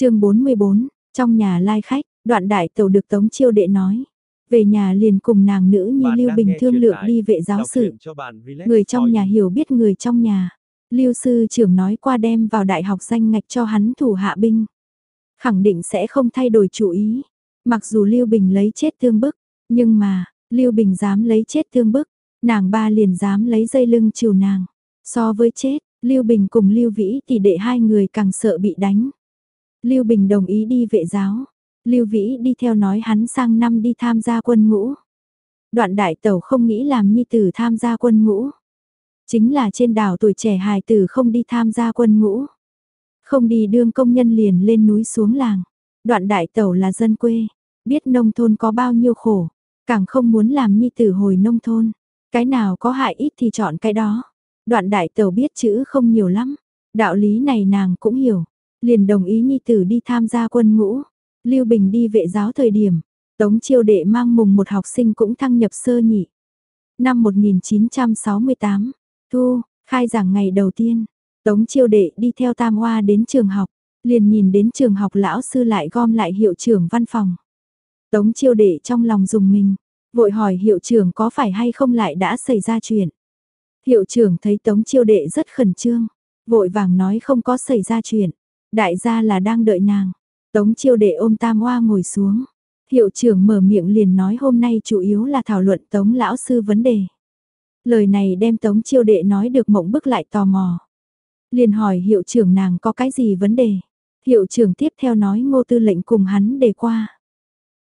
chương 44, trong nhà lai khách, đoạn đại tàu được Tống Chiêu Đệ nói. Về nhà liền cùng nàng nữ như Lưu Bình thương lượng đi vệ giáo sự. Người trong nhà hiểu biết người trong nhà. Lưu sư trưởng nói qua đem vào đại học danh ngạch cho hắn thủ hạ binh. Khẳng định sẽ không thay đổi chủ ý. Mặc dù Lưu Bình lấy chết tương bức, nhưng mà, Lưu Bình dám lấy chết tương bức, nàng ba liền dám lấy dây lưng chiều nàng. So với chết, Lưu Bình cùng Lưu Vĩ thì đệ hai người càng sợ bị đánh. Lưu Bình đồng ý đi vệ giáo. Lưu Vĩ đi theo nói hắn sang năm đi tham gia quân ngũ. Đoạn đại tẩu không nghĩ làm nhi tử tham gia quân ngũ. Chính là trên đảo tuổi trẻ hài tử không đi tham gia quân ngũ. Không đi đương công nhân liền lên núi xuống làng. Đoạn đại tẩu là dân quê, biết nông thôn có bao nhiêu khổ, càng không muốn làm nhi tử hồi nông thôn. Cái nào có hại ít thì chọn cái đó. Đoạn đại tẩu biết chữ không nhiều lắm, đạo lý này nàng cũng hiểu, liền đồng ý nhi tử đi tham gia quân ngũ. Lưu Bình đi vệ giáo thời điểm, Tống Chiêu Đệ mang mùng một học sinh cũng thăng nhập sơ nhị. Năm 1968, Thu, khai giảng ngày đầu tiên, Tống Chiêu Đệ đi theo Tam Hoa đến trường học, liền nhìn đến trường học lão sư lại gom lại hiệu trưởng văn phòng. Tống Chiêu Đệ trong lòng dùng mình, vội hỏi hiệu trưởng có phải hay không lại đã xảy ra chuyện. Hiệu trưởng thấy Tống Chiêu Đệ rất khẩn trương, vội vàng nói không có xảy ra chuyện, đại gia là đang đợi nàng. Tống chiêu đệ ôm tam hoa ngồi xuống. Hiệu trưởng mở miệng liền nói hôm nay chủ yếu là thảo luận tống lão sư vấn đề. Lời này đem tống chiêu đệ nói được mộng bức lại tò mò. Liền hỏi hiệu trưởng nàng có cái gì vấn đề. Hiệu trưởng tiếp theo nói ngô tư lệnh cùng hắn đề qua.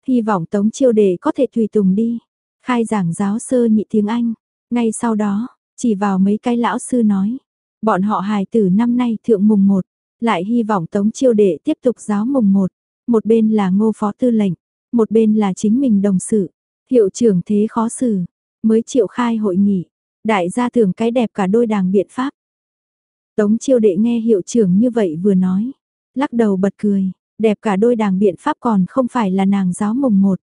Hy vọng tống chiêu đệ có thể tùy tùng đi. Khai giảng giáo sơ nhị tiếng Anh. Ngay sau đó, chỉ vào mấy cái lão sư nói. Bọn họ hài tử năm nay thượng mùng một lại hy vọng Tống Chiêu Đệ tiếp tục giáo mùng một. Một bên là ngô phó tư lệnh, một bên là chính mình đồng sự. Hiệu trưởng thế khó xử, mới triệu khai hội nghị. Đại gia thường cái đẹp cả đôi đàng biện pháp. Tống Chiêu Đệ nghe hiệu trưởng như vậy vừa nói. Lắc đầu bật cười, đẹp cả đôi đàng biện pháp còn không phải là nàng giáo mùng một.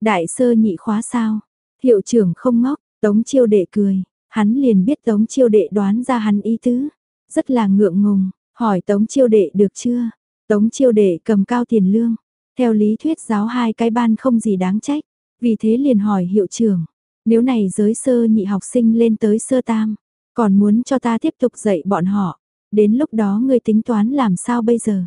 Đại sơ nhị khóa sao? Hiệu trưởng không ngốc, Tống Chiêu Đệ cười, hắn liền biết Tống Chiêu Đệ đoán ra hắn ý tứ, rất là ngượng ngùng, Hỏi Tống chiêu đệ được chưa? Tống chiêu đệ cầm cao tiền lương. Theo lý thuyết giáo hai cái ban không gì đáng trách. Vì thế liền hỏi hiệu trưởng. Nếu này giới sơ nhị học sinh lên tới sơ tam. Còn muốn cho ta tiếp tục dạy bọn họ. Đến lúc đó ngươi tính toán làm sao bây giờ?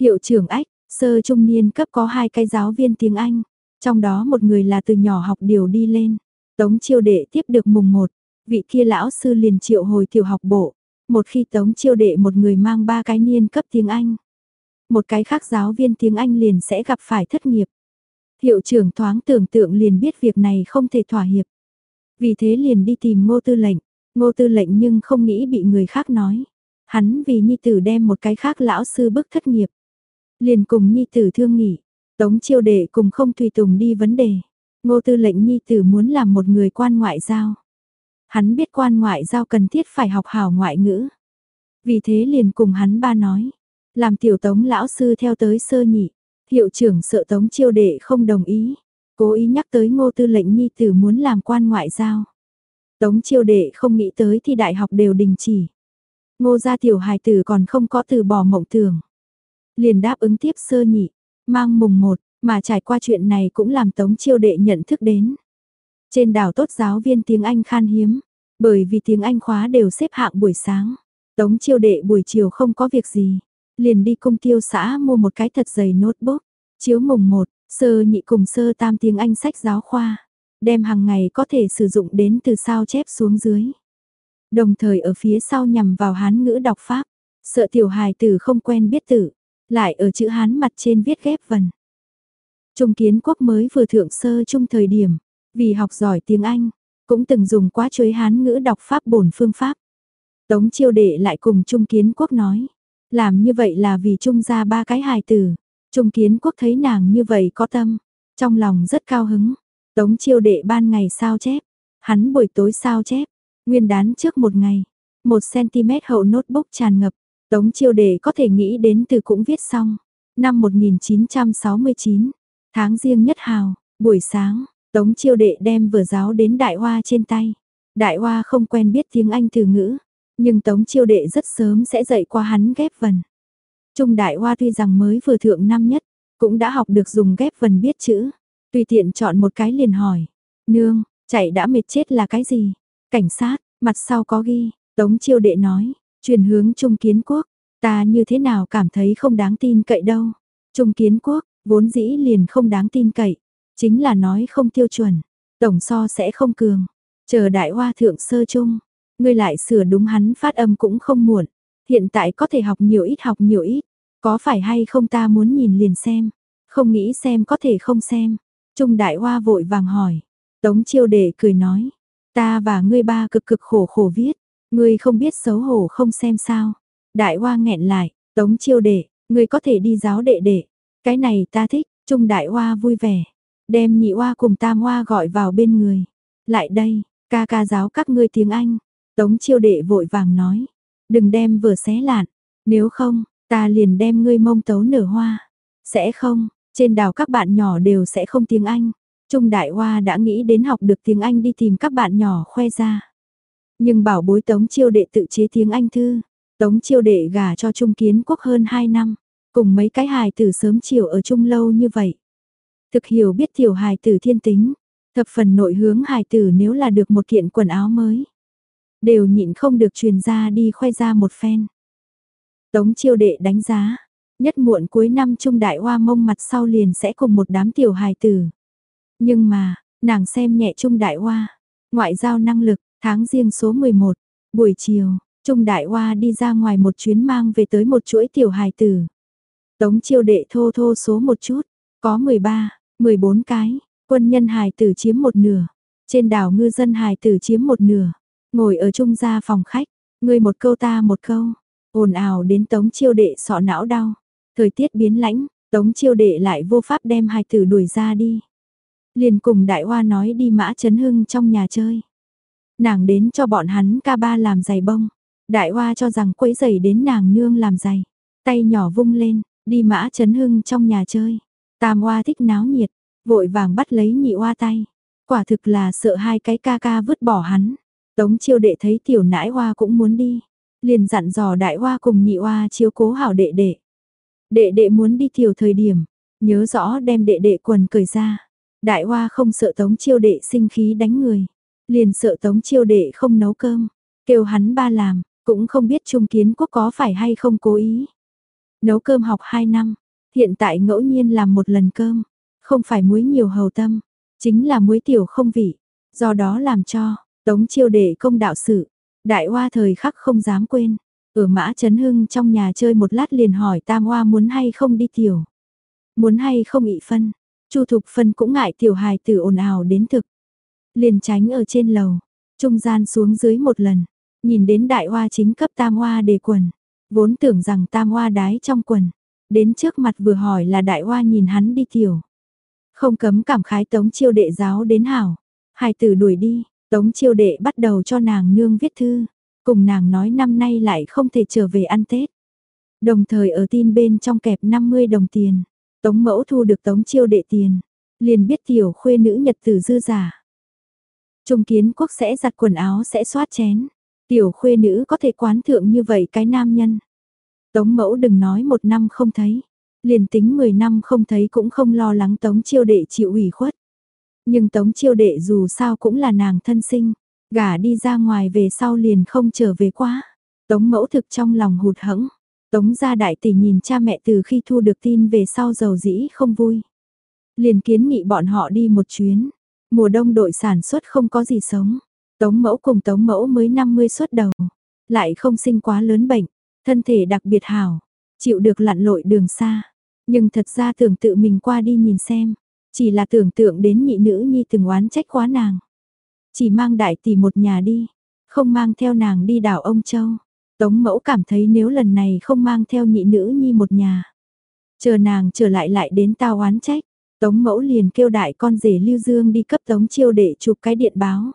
Hiệu trưởng ách, sơ trung niên cấp có hai cái giáo viên tiếng Anh. Trong đó một người là từ nhỏ học điều đi lên. Tống chiêu đệ tiếp được mùng một. Vị kia lão sư liền triệu hồi tiểu học bộ một khi tống chiêu đệ một người mang ba cái niên cấp tiếng Anh. Một cái khác giáo viên tiếng Anh liền sẽ gặp phải thất nghiệp. Hiệu trưởng thoáng tưởng tượng liền biết việc này không thể thỏa hiệp. Vì thế liền đi tìm ngô tư lệnh, ngô tư lệnh nhưng không nghĩ bị người khác nói. Hắn vì nhi tử đem một cái khác lão sư bức thất nghiệp. Liền cùng nhi tử thương nghỉ, tống chiêu đệ cùng không tùy tùng đi vấn đề. Ngô tư lệnh nhi tử muốn làm một người quan ngoại giao. Hắn biết quan ngoại giao cần thiết phải học hảo ngoại ngữ. Vì thế liền cùng hắn ba nói. Làm tiểu tống lão sư theo tới sơ nhị. Hiệu trưởng sợ tống chiêu đệ không đồng ý. Cố ý nhắc tới ngô tư lệnh nhi tử muốn làm quan ngoại giao. Tống chiêu đệ không nghĩ tới thì đại học đều đình chỉ. Ngô gia tiểu hài tử còn không có từ bỏ mộng tưởng. Liền đáp ứng tiếp sơ nhị, mang mùng một, mà trải qua chuyện này cũng làm tống chiêu đệ nhận thức đến. Trên đảo tốt giáo viên tiếng Anh khan hiếm, bởi vì tiếng Anh khóa đều xếp hạng buổi sáng. Tống chiêu đệ buổi chiều không có việc gì, liền đi công tiêu xã mua một cái thật dày notebook, chiếu mùng 1, sơ nhị cùng sơ tam tiếng Anh sách giáo khoa, đem hàng ngày có thể sử dụng đến từ sao chép xuống dưới. Đồng thời ở phía sau nhằm vào hán ngữ đọc pháp, sợ tiểu hài tử không quen biết tử, lại ở chữ hán mặt trên viết ghép vần. Trung kiến quốc mới vừa thượng sơ trung thời điểm, vì học giỏi tiếng Anh, cũng từng dùng quá chuối hán ngữ đọc pháp bổn phương pháp. Tống chiêu đệ lại cùng Trung Kiến Quốc nói, làm như vậy là vì Trung ra ba cái hài tử. Trung Kiến Quốc thấy nàng như vậy có tâm, trong lòng rất cao hứng. Tống chiêu đệ ban ngày sao chép, hắn buổi tối sao chép, nguyên đán trước một ngày, một cm hậu notebook tràn ngập, Tống chiêu đệ có thể nghĩ đến từ cũng viết xong. Năm 1969, tháng riêng nhất hào, buổi sáng, Tống chiêu đệ đem vừa giáo đến đại hoa trên tay. Đại hoa không quen biết tiếng Anh từ ngữ, nhưng tống chiêu đệ rất sớm sẽ dạy qua hắn ghép vần. Trung Đại Hoa tuy rằng mới vừa thượng năm nhất, cũng đã học được dùng ghép vần biết chữ. Tùy tiện chọn một cái liền hỏi. Nương, chạy đã mệt chết là cái gì? Cảnh sát, mặt sau có ghi, Tống chiêu đệ nói, truyền hướng Trung Kiến Quốc, ta như thế nào cảm thấy không đáng tin cậy đâu. Trung Kiến Quốc, vốn dĩ liền không đáng tin cậy, chính là nói không tiêu chuẩn, tổng so sẽ không cường. Chờ đại hoa thượng sơ chung, ngươi lại sửa đúng hắn phát âm cũng không muộn. Hiện tại có thể học nhiều ít học nhiều ít, có phải hay không ta muốn nhìn liền xem, không nghĩ xem có thể không xem. Trung đại hoa vội vàng hỏi, tống chiêu đệ cười nói, ta và ngươi ba cực cực khổ khổ viết, ngươi không biết xấu hổ không xem sao. Đại hoa nghẹn lại, tống chiêu đệ, ngươi có thể đi giáo đệ đệ, cái này ta thích, Trung đại hoa vui vẻ, đem nhị hoa cùng tam hoa gọi vào bên người. Lại đây, ca ca giáo các ngươi tiếng Anh. Tống chiêu đệ vội vàng nói, đừng đem vừa xé lạn, nếu không, ta liền đem ngươi mông tấu nở hoa. Sẽ không, trên đảo các bạn nhỏ đều sẽ không tiếng Anh. Trung Đại Hoa đã nghĩ đến học được tiếng Anh đi tìm các bạn nhỏ khoe ra. Nhưng bảo bối Tống Chiêu Đệ tự chế tiếng Anh thư. Tống Chiêu Đệ gả cho Trung Kiến Quốc hơn 2 năm. Cùng mấy cái hài tử sớm chiều ở chung lâu như vậy. Thực hiểu biết tiểu hài tử thiên tính. Thập phần nội hướng hài tử nếu là được một kiện quần áo mới. Đều nhịn không được truyền ra đi khoe ra một phen. Tống chiêu đệ đánh giá. Nhất muộn cuối năm trung đại hoa mông mặt sau liền sẽ cùng một đám tiểu hài tử. Nhưng mà, nàng xem nhẹ trung đại hoa. Ngoại giao năng lực, tháng riêng số 11. Buổi chiều, Trung Đại Hoa đi ra ngoài một chuyến mang về tới một chuỗi tiểu hài tử. Tống chiêu đệ thô thô số một chút, có 13, 14 cái, quân nhân hài tử chiếm một nửa, trên đảo ngư dân hài tử chiếm một nửa, ngồi ở trung gia phòng khách, người một câu ta một câu, ồn ào đến tống chiêu đệ sọ não đau, thời tiết biến lãnh, tống chiêu đệ lại vô pháp đem hài tử đuổi ra đi. Liền cùng đại hoa nói đi mã chấn hưng trong nhà chơi. Nàng đến cho bọn hắn ca ba làm giày bông, đại hoa cho rằng quấy giày đến nàng nương làm giày, tay nhỏ vung lên, Đi mã chấn hưng trong nhà chơi. Tam oa thích náo nhiệt, vội vàng bắt lấy nhị oa tay. Quả thực là sợ hai cái ca ca vứt bỏ hắn. Tống chiêu đệ thấy tiểu nãi oa cũng muốn đi. Liền dặn dò đại oa cùng nhị oa chiếu cố hảo đệ đệ. Đệ đệ muốn đi tiểu thời điểm, nhớ rõ đem đệ đệ quần cởi ra. Đại oa không sợ tống chiêu đệ sinh khí đánh người. Liền sợ tống chiêu đệ không nấu cơm. Kêu hắn ba làm, cũng không biết trung kiến quốc có phải hay không cố ý. Nấu cơm học 2 năm, hiện tại ngẫu nhiên làm một lần cơm, không phải muối nhiều hầu tâm, chính là muối tiểu không vị, do đó làm cho, tống chiêu đệ công đạo sự, đại hoa thời khắc không dám quên, ở mã chấn hưng trong nhà chơi một lát liền hỏi tam hoa muốn hay không đi tiểu, muốn hay không ị phân, chu thục phân cũng ngại tiểu hài tử ồn ào đến thực, liền tránh ở trên lầu, trung gian xuống dưới một lần, nhìn đến đại hoa chính cấp tam hoa đề quần, Vốn tưởng rằng tam hoa đái trong quần. Đến trước mặt vừa hỏi là đại hoa nhìn hắn đi tiểu. Không cấm cảm khái tống chiêu đệ giáo đến hảo. Hai tử đuổi đi, tống chiêu đệ bắt đầu cho nàng nương viết thư. Cùng nàng nói năm nay lại không thể trở về ăn Tết. Đồng thời ở tin bên trong kẹp 50 đồng tiền. Tống mẫu thu được tống chiêu đệ tiền. Liền biết tiểu khuê nữ nhật tử dư giả. Trung kiến quốc sẽ giặt quần áo sẽ xoát chén. Tiểu khuê nữ có thể quán thượng như vậy cái nam nhân. Tống mẫu đừng nói một năm không thấy. Liền tính 10 năm không thấy cũng không lo lắng tống chiêu đệ chịu ủy khuất. Nhưng tống chiêu đệ dù sao cũng là nàng thân sinh. Gả đi ra ngoài về sau liền không trở về quá. Tống mẫu thực trong lòng hụt hẫng. Tống gia đại tỷ nhìn cha mẹ từ khi thu được tin về sau giàu dĩ không vui. Liền kiến nghị bọn họ đi một chuyến. Mùa đông đội sản xuất không có gì sống. Tống mẫu cùng tống mẫu mới 50 xuất đầu, lại không sinh quá lớn bệnh, thân thể đặc biệt hảo, chịu được lặn lội đường xa. Nhưng thật ra tưởng tự mình qua đi nhìn xem, chỉ là tưởng tượng đến nhị nữ nhi từng oán trách quá nàng. Chỉ mang đại tỷ một nhà đi, không mang theo nàng đi đảo ông Châu. Tống mẫu cảm thấy nếu lần này không mang theo nhị nữ nhi một nhà. Chờ nàng trở lại lại đến tao oán trách. Tống mẫu liền kêu đại con rể Lưu Dương đi cấp tống chiêu để chụp cái điện báo.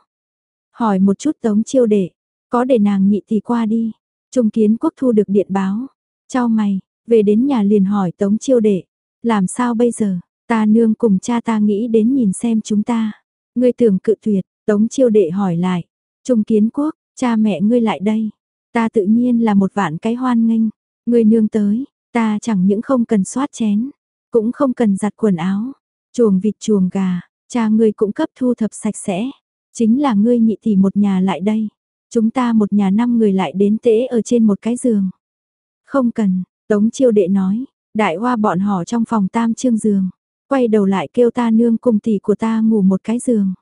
Hỏi một chút tống chiêu đệ, có để nàng nhị thì qua đi. Trung kiến quốc thu được điện báo. Cho mày, về đến nhà liền hỏi tống chiêu đệ. Làm sao bây giờ, ta nương cùng cha ta nghĩ đến nhìn xem chúng ta. Ngươi tưởng cự tuyệt, tống chiêu đệ hỏi lại. Trung kiến quốc, cha mẹ ngươi lại đây. Ta tự nhiên là một vạn cái hoan nghênh. Ngươi nương tới, Ta chẳng những không cần xoát chén, cũng không cần giặt quần áo, chuồng vịt chuồng gà, cha ngươi cũng cấp thu thập sạch sẽ. Chính là ngươi nhị tỷ một nhà lại đây. Chúng ta một nhà năm người lại đến tễ ở trên một cái giường. Không cần, Tống chiêu đệ nói, đại hoa bọn họ trong phòng tam trương giường. Quay đầu lại kêu ta nương cùng tỷ của ta ngủ một cái giường.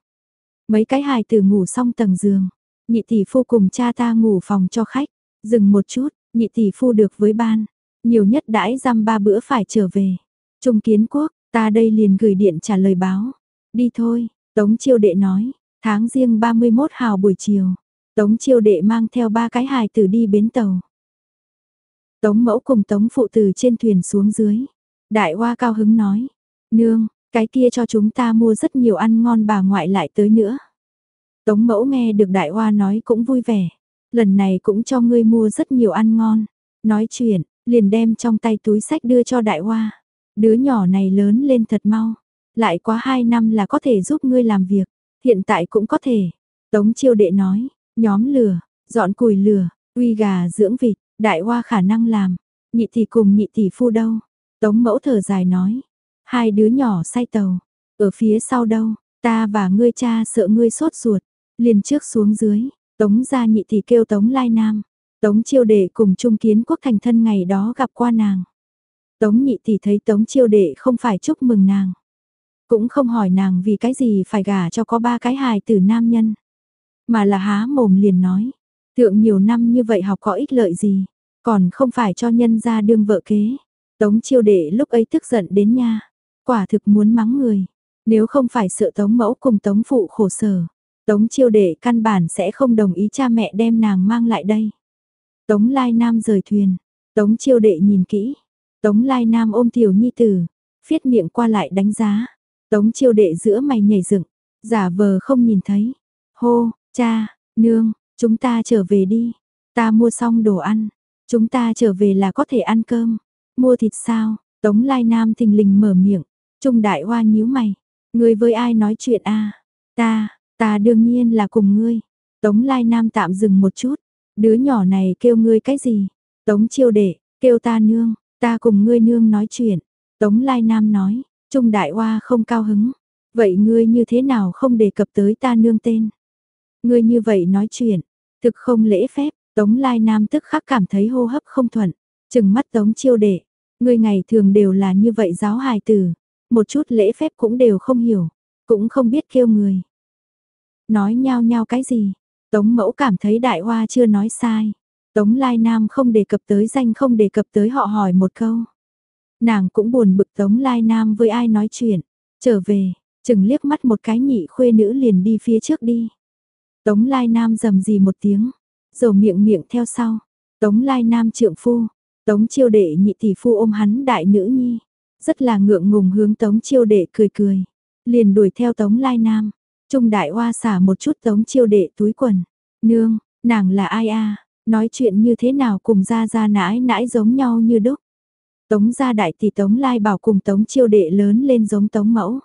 Mấy cái hài tử ngủ xong tầng giường. Nhị tỷ phu cùng cha ta ngủ phòng cho khách. Dừng một chút, nhị tỷ phu được với ban. Nhiều nhất đãi dăm ba bữa phải trở về. Trung kiến quốc, ta đây liền gửi điện trả lời báo. Đi thôi, Tống chiêu đệ nói, tháng riêng 31 hào buổi chiều. Tống chiêu đệ mang theo ba cái hài tử đi bến tàu. Tống mẫu cùng tống phụ từ trên thuyền xuống dưới. Đại hoa cao hứng nói, nương, cái kia cho chúng ta mua rất nhiều ăn ngon bà ngoại lại tới nữa. Tống mẫu nghe được đại hoa nói cũng vui vẻ. Lần này cũng cho ngươi mua rất nhiều ăn ngon. Nói chuyện, liền đem trong tay túi sách đưa cho đại hoa. Đứa nhỏ này lớn lên thật mau. Lại quá 2 năm là có thể giúp ngươi làm việc. Hiện tại cũng có thể. Tống chiêu đệ nói, nhóm lửa, dọn củi lửa, uy gà dưỡng vịt, đại hoa khả năng làm. Nhị tỷ cùng nhị tỷ phu đâu. Tống mẫu thở dài nói. Hai đứa nhỏ say tàu. Ở phía sau đâu, ta và ngươi cha sợ ngươi sốt ruột. Liền trước xuống dưới, tống ra nhị tỷ kêu tống lai nam. Tống chiêu đệ cùng trung kiến quốc thành thân ngày đó gặp qua nàng. Tống nhị tỷ thấy tống chiêu đệ không phải chúc mừng nàng. Cũng không hỏi nàng vì cái gì phải gả cho có ba cái hài tử nam nhân. Mà là há mồm liền nói. Thượng nhiều năm như vậy học có ích lợi gì. Còn không phải cho nhân ra đương vợ kế. Tống chiêu đệ lúc ấy tức giận đến nha. Quả thực muốn mắng người. Nếu không phải sợ tống mẫu cùng tống phụ khổ sở. Tống chiêu đệ căn bản sẽ không đồng ý cha mẹ đem nàng mang lại đây. Tống lai nam rời thuyền. Tống chiêu đệ nhìn kỹ. Tống lai nam ôm tiểu nhi tử. Phiết miệng qua lại đánh giá. Tống chiêu đệ giữa mày nhảy dựng, giả vờ không nhìn thấy. Hô, cha, nương, chúng ta trở về đi. Ta mua xong đồ ăn. Chúng ta trở về là có thể ăn cơm. Mua thịt sao? Tống Lai Nam thình lình mở miệng. Trung Đại Hoa nhíu mày. Ngươi với ai nói chuyện a? Ta, ta đương nhiên là cùng ngươi. Tống Lai Nam tạm dừng một chút. Đứa nhỏ này kêu ngươi cái gì? Tống Chiêu Đệ, kêu ta nương, ta cùng ngươi nương nói chuyện. Tống Lai Nam nói, Trung Đại Hoa không cao hứng. Vậy ngươi như thế nào không đề cập tới ta nương tên? Ngươi như vậy nói chuyện, thực không lễ phép, Tống Lai Nam tức khắc cảm thấy hô hấp không thuận, chừng mắt Tống Chiêu Đệ, ngươi ngày thường đều là như vậy giáo hài tử, một chút lễ phép cũng đều không hiểu, cũng không biết kêu người. Nói nhau nhau cái gì? Tống Mẫu cảm thấy Đại Hoa chưa nói sai. Tống Lai Nam không đề cập tới danh không đề cập tới họ hỏi một câu. Nàng cũng buồn bực Tống Lai Nam với ai nói chuyện. Trở về, chừng liếc mắt một cái nhị khuê nữ liền đi phía trước đi. Tống Lai Nam rầm gì một tiếng, rồi miệng miệng theo sau. Tống Lai Nam trượng phu, Tống chiêu đệ nhị tỷ phu ôm hắn đại nữ nhi. Rất là ngượng ngùng hướng Tống chiêu đệ cười cười. Liền đuổi theo Tống Lai Nam. Trung đại hoa xả một chút Tống chiêu đệ túi quần. Nương, nàng là ai a Nói chuyện như thế nào cùng ra ra nãi nãi giống nhau như đúc. Tống gia đại tỷ Tống Lai bảo cùng Tống chiêu đệ lớn lên giống Tống mẫu.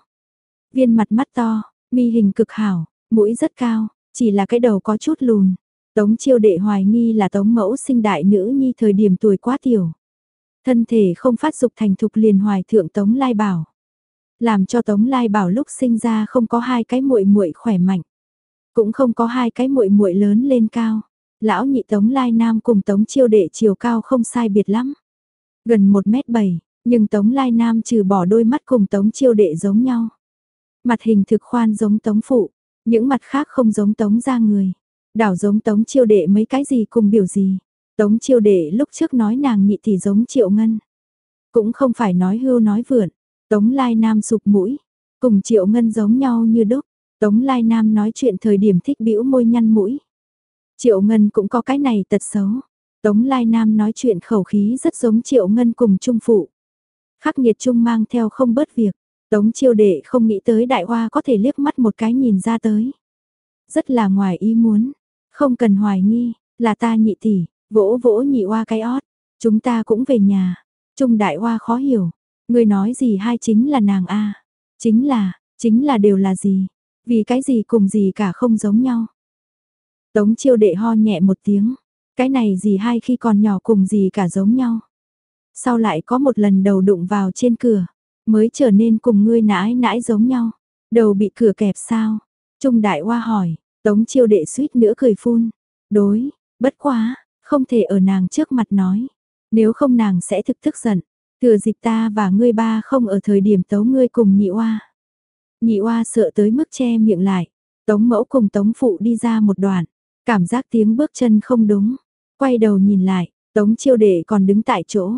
Viên mặt mắt to, mi hình cực hảo, mũi rất cao, chỉ là cái đầu có chút lùn. Tống chiêu đệ hoài nghi là Tống mẫu sinh đại nữ nhi thời điểm tuổi quá tiểu. Thân thể không phát dục thành thục liền hoài thượng Tống Lai bảo. Làm cho Tống Lai bảo lúc sinh ra không có hai cái muội muội khỏe mạnh. Cũng không có hai cái muội muội lớn lên cao. Lão nhị Tống Lai Nam cùng Tống chiêu đệ chiều cao không sai biệt lắm gần 1m7, nhưng Tống Lai Nam trừ bỏ đôi mắt cùng Tống Chiêu Đệ giống nhau. Mặt hình thực khoan giống Tống Phụ, những mặt khác không giống Tống ra người. Đảo giống Tống Chiêu Đệ mấy cái gì cùng biểu gì. Tống Chiêu Đệ lúc trước nói nàng nhị thì giống Triệu Ngân. Cũng không phải nói hưu nói vượn. Tống Lai Nam sụp mũi, cùng Triệu Ngân giống nhau như đúc. Tống Lai Nam nói chuyện thời điểm thích bĩu môi nhăn mũi. Triệu Ngân cũng có cái này tật xấu. Tống Lai Nam nói chuyện khẩu khí rất giống Triệu Ngân cùng Trung Phụ. Khắc nghiệt Trung mang theo không bớt việc. Tống chiêu đệ không nghĩ tới đại hoa có thể liếc mắt một cái nhìn ra tới. Rất là ngoài ý muốn. Không cần hoài nghi, là ta nhị tỷ, vỗ vỗ nhị hoa cái ót. Chúng ta cũng về nhà. Trung đại hoa khó hiểu. Người nói gì hai chính là nàng a Chính là, chính là đều là gì. Vì cái gì cùng gì cả không giống nhau. Tống chiêu đệ ho nhẹ một tiếng. Cái này gì hai khi còn nhỏ cùng gì cả giống nhau. Sau lại có một lần đầu đụng vào trên cửa, mới trở nên cùng ngươi nãi nãi giống nhau. Đầu bị cửa kẹp sao? Trung đại hoa hỏi, tống chiêu đệ suýt nữa cười phun. Đối, bất quá, không thể ở nàng trước mặt nói. Nếu không nàng sẽ thực tức giận. Thừa dịp ta và ngươi ba không ở thời điểm tấu ngươi cùng nhị oa. Nhị oa sợ tới mức che miệng lại. Tống mẫu cùng tống phụ đi ra một đoạn. Cảm giác tiếng bước chân không đúng. Quay đầu nhìn lại, tống chiêu đệ còn đứng tại chỗ.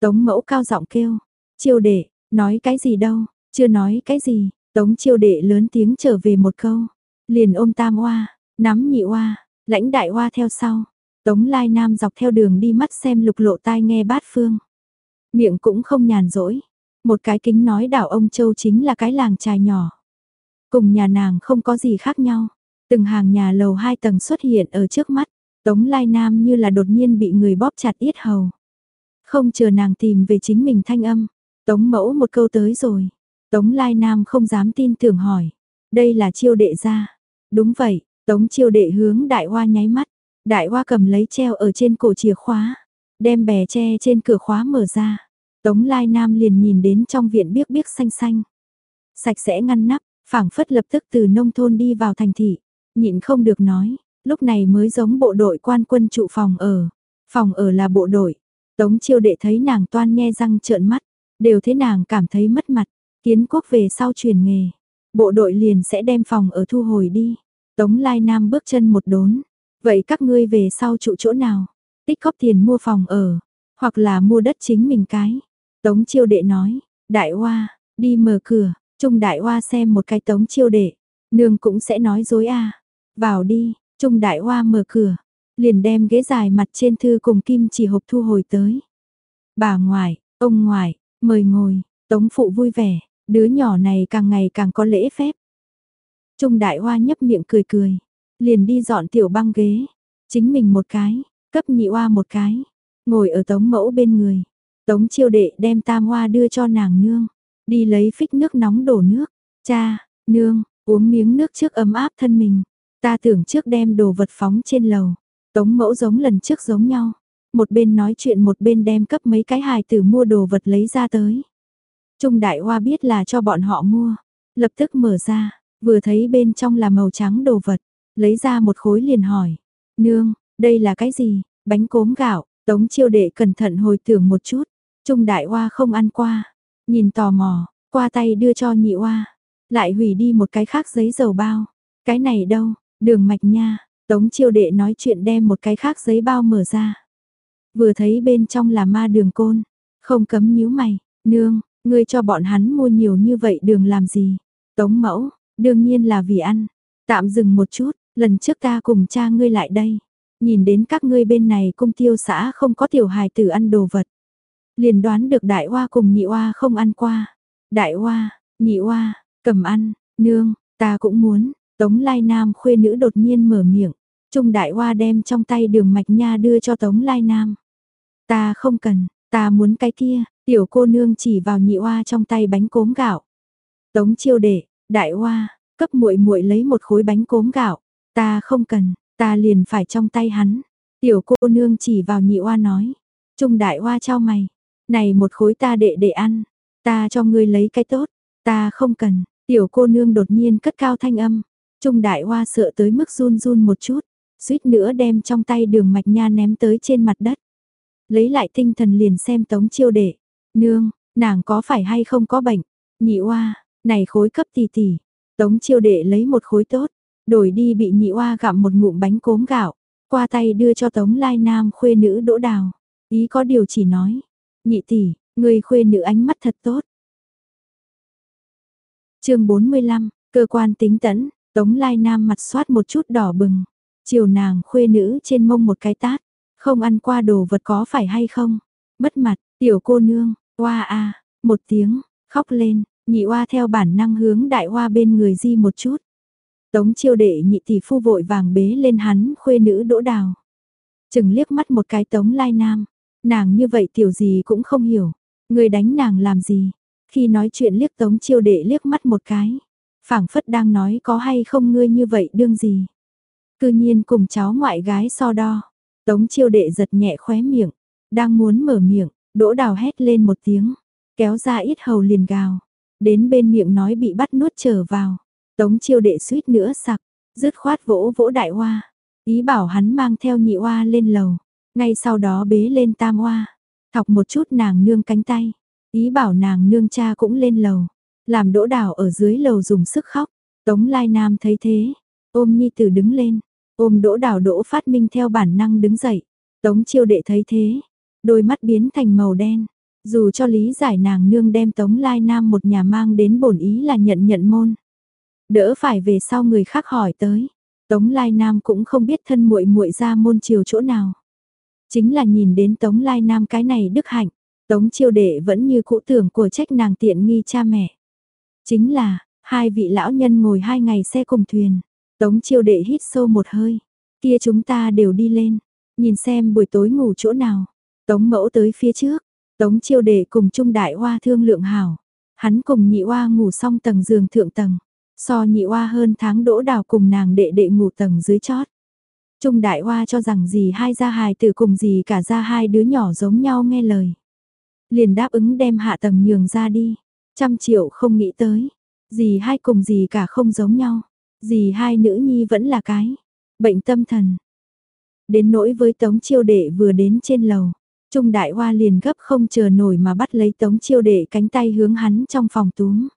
Tống mẫu cao giọng kêu. Chiêu đệ, nói cái gì đâu, chưa nói cái gì. Tống chiêu đệ lớn tiếng trở về một câu. Liền ôm tam oa, nắm nhị oa, lãnh đại oa theo sau. Tống Lai Nam dọc theo đường đi mắt xem lục lộ tai nghe bát phương. Miệng cũng không nhàn rỗi. Một cái kính nói đảo ông Châu chính là cái làng trài nhỏ. Cùng nhà nàng không có gì khác nhau. Từng hàng nhà lầu hai tầng xuất hiện ở trước mắt. Tống Lai Nam như là đột nhiên bị người bóp chặt yết hầu. Không chờ nàng tìm về chính mình thanh âm. Tống mẫu một câu tới rồi. Tống Lai Nam không dám tin tưởng hỏi. Đây là chiêu đệ gia. Đúng vậy, Tống chiêu đệ hướng đại hoa nháy mắt. Đại hoa cầm lấy treo ở trên cổ chìa khóa. Đem bè tre trên cửa khóa mở ra. Tống Lai Nam liền nhìn đến trong viện biếc biếc xanh xanh. Sạch sẽ ngăn nắp, phảng phất lập tức từ nông thôn đi vào thành thị. Nhịn không được nói, lúc này mới giống bộ đội quan quân trụ phòng ở. Phòng ở là bộ đội. Tống chiêu đệ thấy nàng toan nhe răng trợn mắt, đều thế nàng cảm thấy mất mặt. Kiến quốc về sau truyền nghề, bộ đội liền sẽ đem phòng ở thu hồi đi. Tống Lai Nam bước chân một đốn, vậy các ngươi về sau trụ chỗ nào? Tích góp tiền mua phòng ở, hoặc là mua đất chính mình cái. Tống chiêu đệ nói, đại hoa, đi mở cửa, Trung đại hoa xem một cái tống chiêu đệ, nương cũng sẽ nói dối à. Vào đi, Trung đại hoa mở cửa, liền đem ghế dài mặt trên thư cùng kim chỉ hộp thu hồi tới. Bà ngoại, ông ngoại, mời ngồi, tống phụ vui vẻ, đứa nhỏ này càng ngày càng có lễ phép. Trung đại hoa nhấp miệng cười cười, liền đi dọn tiểu băng ghế, chính mình một cái, cấp nhị hoa một cái, ngồi ở tống mẫu bên người. Tống chiêu đệ đem tam hoa đưa cho nàng nương, đi lấy phích nước nóng đổ nước, cha, nương, uống miếng nước trước ấm áp thân mình, ta tưởng trước đem đồ vật phóng trên lầu, tống mẫu giống lần trước giống nhau, một bên nói chuyện một bên đem cấp mấy cái hài tử mua đồ vật lấy ra tới. Trung đại hoa biết là cho bọn họ mua, lập tức mở ra, vừa thấy bên trong là màu trắng đồ vật, lấy ra một khối liền hỏi, nương, đây là cái gì, bánh cốm gạo, tống chiêu đệ cẩn thận hồi tưởng một chút, Trung đại hoa không ăn qua, nhìn tò mò, qua tay đưa cho nhị hoa, lại hủy đi một cái khác giấy dầu bao, cái này đâu, đường mạch nha, tống chiêu đệ nói chuyện đem một cái khác giấy bao mở ra. Vừa thấy bên trong là ma đường côn, không cấm nhíu mày, nương, ngươi cho bọn hắn mua nhiều như vậy đường làm gì? Tống mẫu, đương nhiên là vì ăn. Tạm dừng một chút, lần trước ta cùng cha ngươi lại đây. Nhìn đến các ngươi bên này cung tiêu xã không có tiểu hài tử ăn đồ vật. Liền đoán được đại hoa cùng nhị hoa không ăn qua. Đại hoa, nhị hoa, cầm ăn, nương, ta cũng muốn. Tống Lai Nam khuê nữ đột nhiên mở miệng. Trung đại hoa đem trong tay đường mạch nha đưa cho Tống Lai Nam. Ta không cần, ta muốn cái kia, tiểu cô nương chỉ vào nhị oa trong tay bánh cốm gạo. Tống chiêu đệ, đại oa cấp muội muội lấy một khối bánh cốm gạo. Ta không cần, ta liền phải trong tay hắn. Tiểu cô nương chỉ vào nhị oa nói. Trung đại oa trao mày. Này một khối ta đệ để ăn. Ta cho ngươi lấy cái tốt. Ta không cần. Tiểu cô nương đột nhiên cất cao thanh âm. Trung đại hoa sợ tới mức run run một chút. Suýt nữa đem trong tay đường mạch nha ném tới trên mặt đất. Lấy lại tinh thần liền xem tống chiêu đệ. Nương, nàng có phải hay không có bệnh? Nhị oa, này khối cấp tỷ tỷ. Tống chiêu đệ lấy một khối tốt, đổi đi bị nhị oa gặm một ngụm bánh cốm gạo, qua tay đưa cho Tống Lai Nam khuê nữ đỗ đào. Ý có điều chỉ nói, nhị tỷ, người khuê nữ ánh mắt thật tốt. chương 45, cơ quan tính tẫn, Tống Lai Nam mặt soát một chút đỏ bừng, chiều nàng khuê nữ trên mông một cái tát, không ăn qua đồ vật có phải hay không? Mất mặt, tiểu cô nương, oa a, một tiếng, khóc lên, nhị oa theo bản năng hướng đại oa bên người di một chút. Tống chiêu đệ nhị tỷ phu vội vàng bế lên hắn khuê nữ đỗ đào. Chừng liếc mắt một cái tống lai nam, nàng như vậy tiểu gì cũng không hiểu, người đánh nàng làm gì. Khi nói chuyện liếc tống chiêu đệ liếc mắt một cái, phảng phất đang nói có hay không ngươi như vậy đương gì. Cư nhiên cùng cháu ngoại gái so đo, tống chiêu đệ giật nhẹ khóe miệng, đang muốn mở miệng, Đỗ đào hét lên một tiếng, kéo ra ít hầu liền gào. Đến bên miệng nói bị bắt nuốt trở vào. Tống chiêu đệ suýt nữa sặc, dứt khoát vỗ vỗ đại hoa. Ý bảo hắn mang theo nhị hoa lên lầu. Ngay sau đó bế lên tam hoa. Thọc một chút nàng nương cánh tay. Ý bảo nàng nương cha cũng lên lầu. Làm đỗ đào ở dưới lầu dùng sức khóc. Tống Lai Nam thấy thế. Ôm nhi tử đứng lên. Ôm đỗ đào đỗ phát minh theo bản năng đứng dậy. Tống chiêu đệ thấy thế. Đôi mắt biến thành màu đen. Dù cho lý giải nàng nương đem Tống Lai Nam một nhà mang đến bổn ý là nhận nhận môn. Đỡ phải về sau người khác hỏi tới. Tống Lai Nam cũng không biết thân muội muội ra môn chiều chỗ nào. Chính là nhìn đến Tống Lai Nam cái này đức hạnh, Tống Chiêu Đệ vẫn như cũ tưởng của trách nàng tiện nghi cha mẹ. Chính là, hai vị lão nhân ngồi hai ngày xe cùng thuyền. Tống Chiêu Đệ hít sâu một hơi. Kia chúng ta đều đi lên, nhìn xem buổi tối ngủ chỗ nào. Tống Mẫu tới phía trước, Tống Chiêu Đệ cùng Trung Đại Hoa thương lượng hảo. Hắn cùng nhị hoa ngủ xong tầng giường thượng tầng. So nhị hoa hơn tháng đỗ đào cùng nàng đệ đệ ngủ tầng dưới chót. Trung đại hoa cho rằng gì hai gia hài tử cùng gì cả gia hai đứa nhỏ giống nhau nghe lời. Liền đáp ứng đem hạ tầng nhường ra đi. Trăm triệu không nghĩ tới. Dì hai cùng dì cả không giống nhau. Dì hai nữ nhi vẫn là cái. Bệnh tâm thần. Đến nỗi với tống chiêu đệ vừa đến trên lầu. Trung đại hoa liền gấp không chờ nổi mà bắt lấy tống chiêu đệ cánh tay hướng hắn trong phòng túm.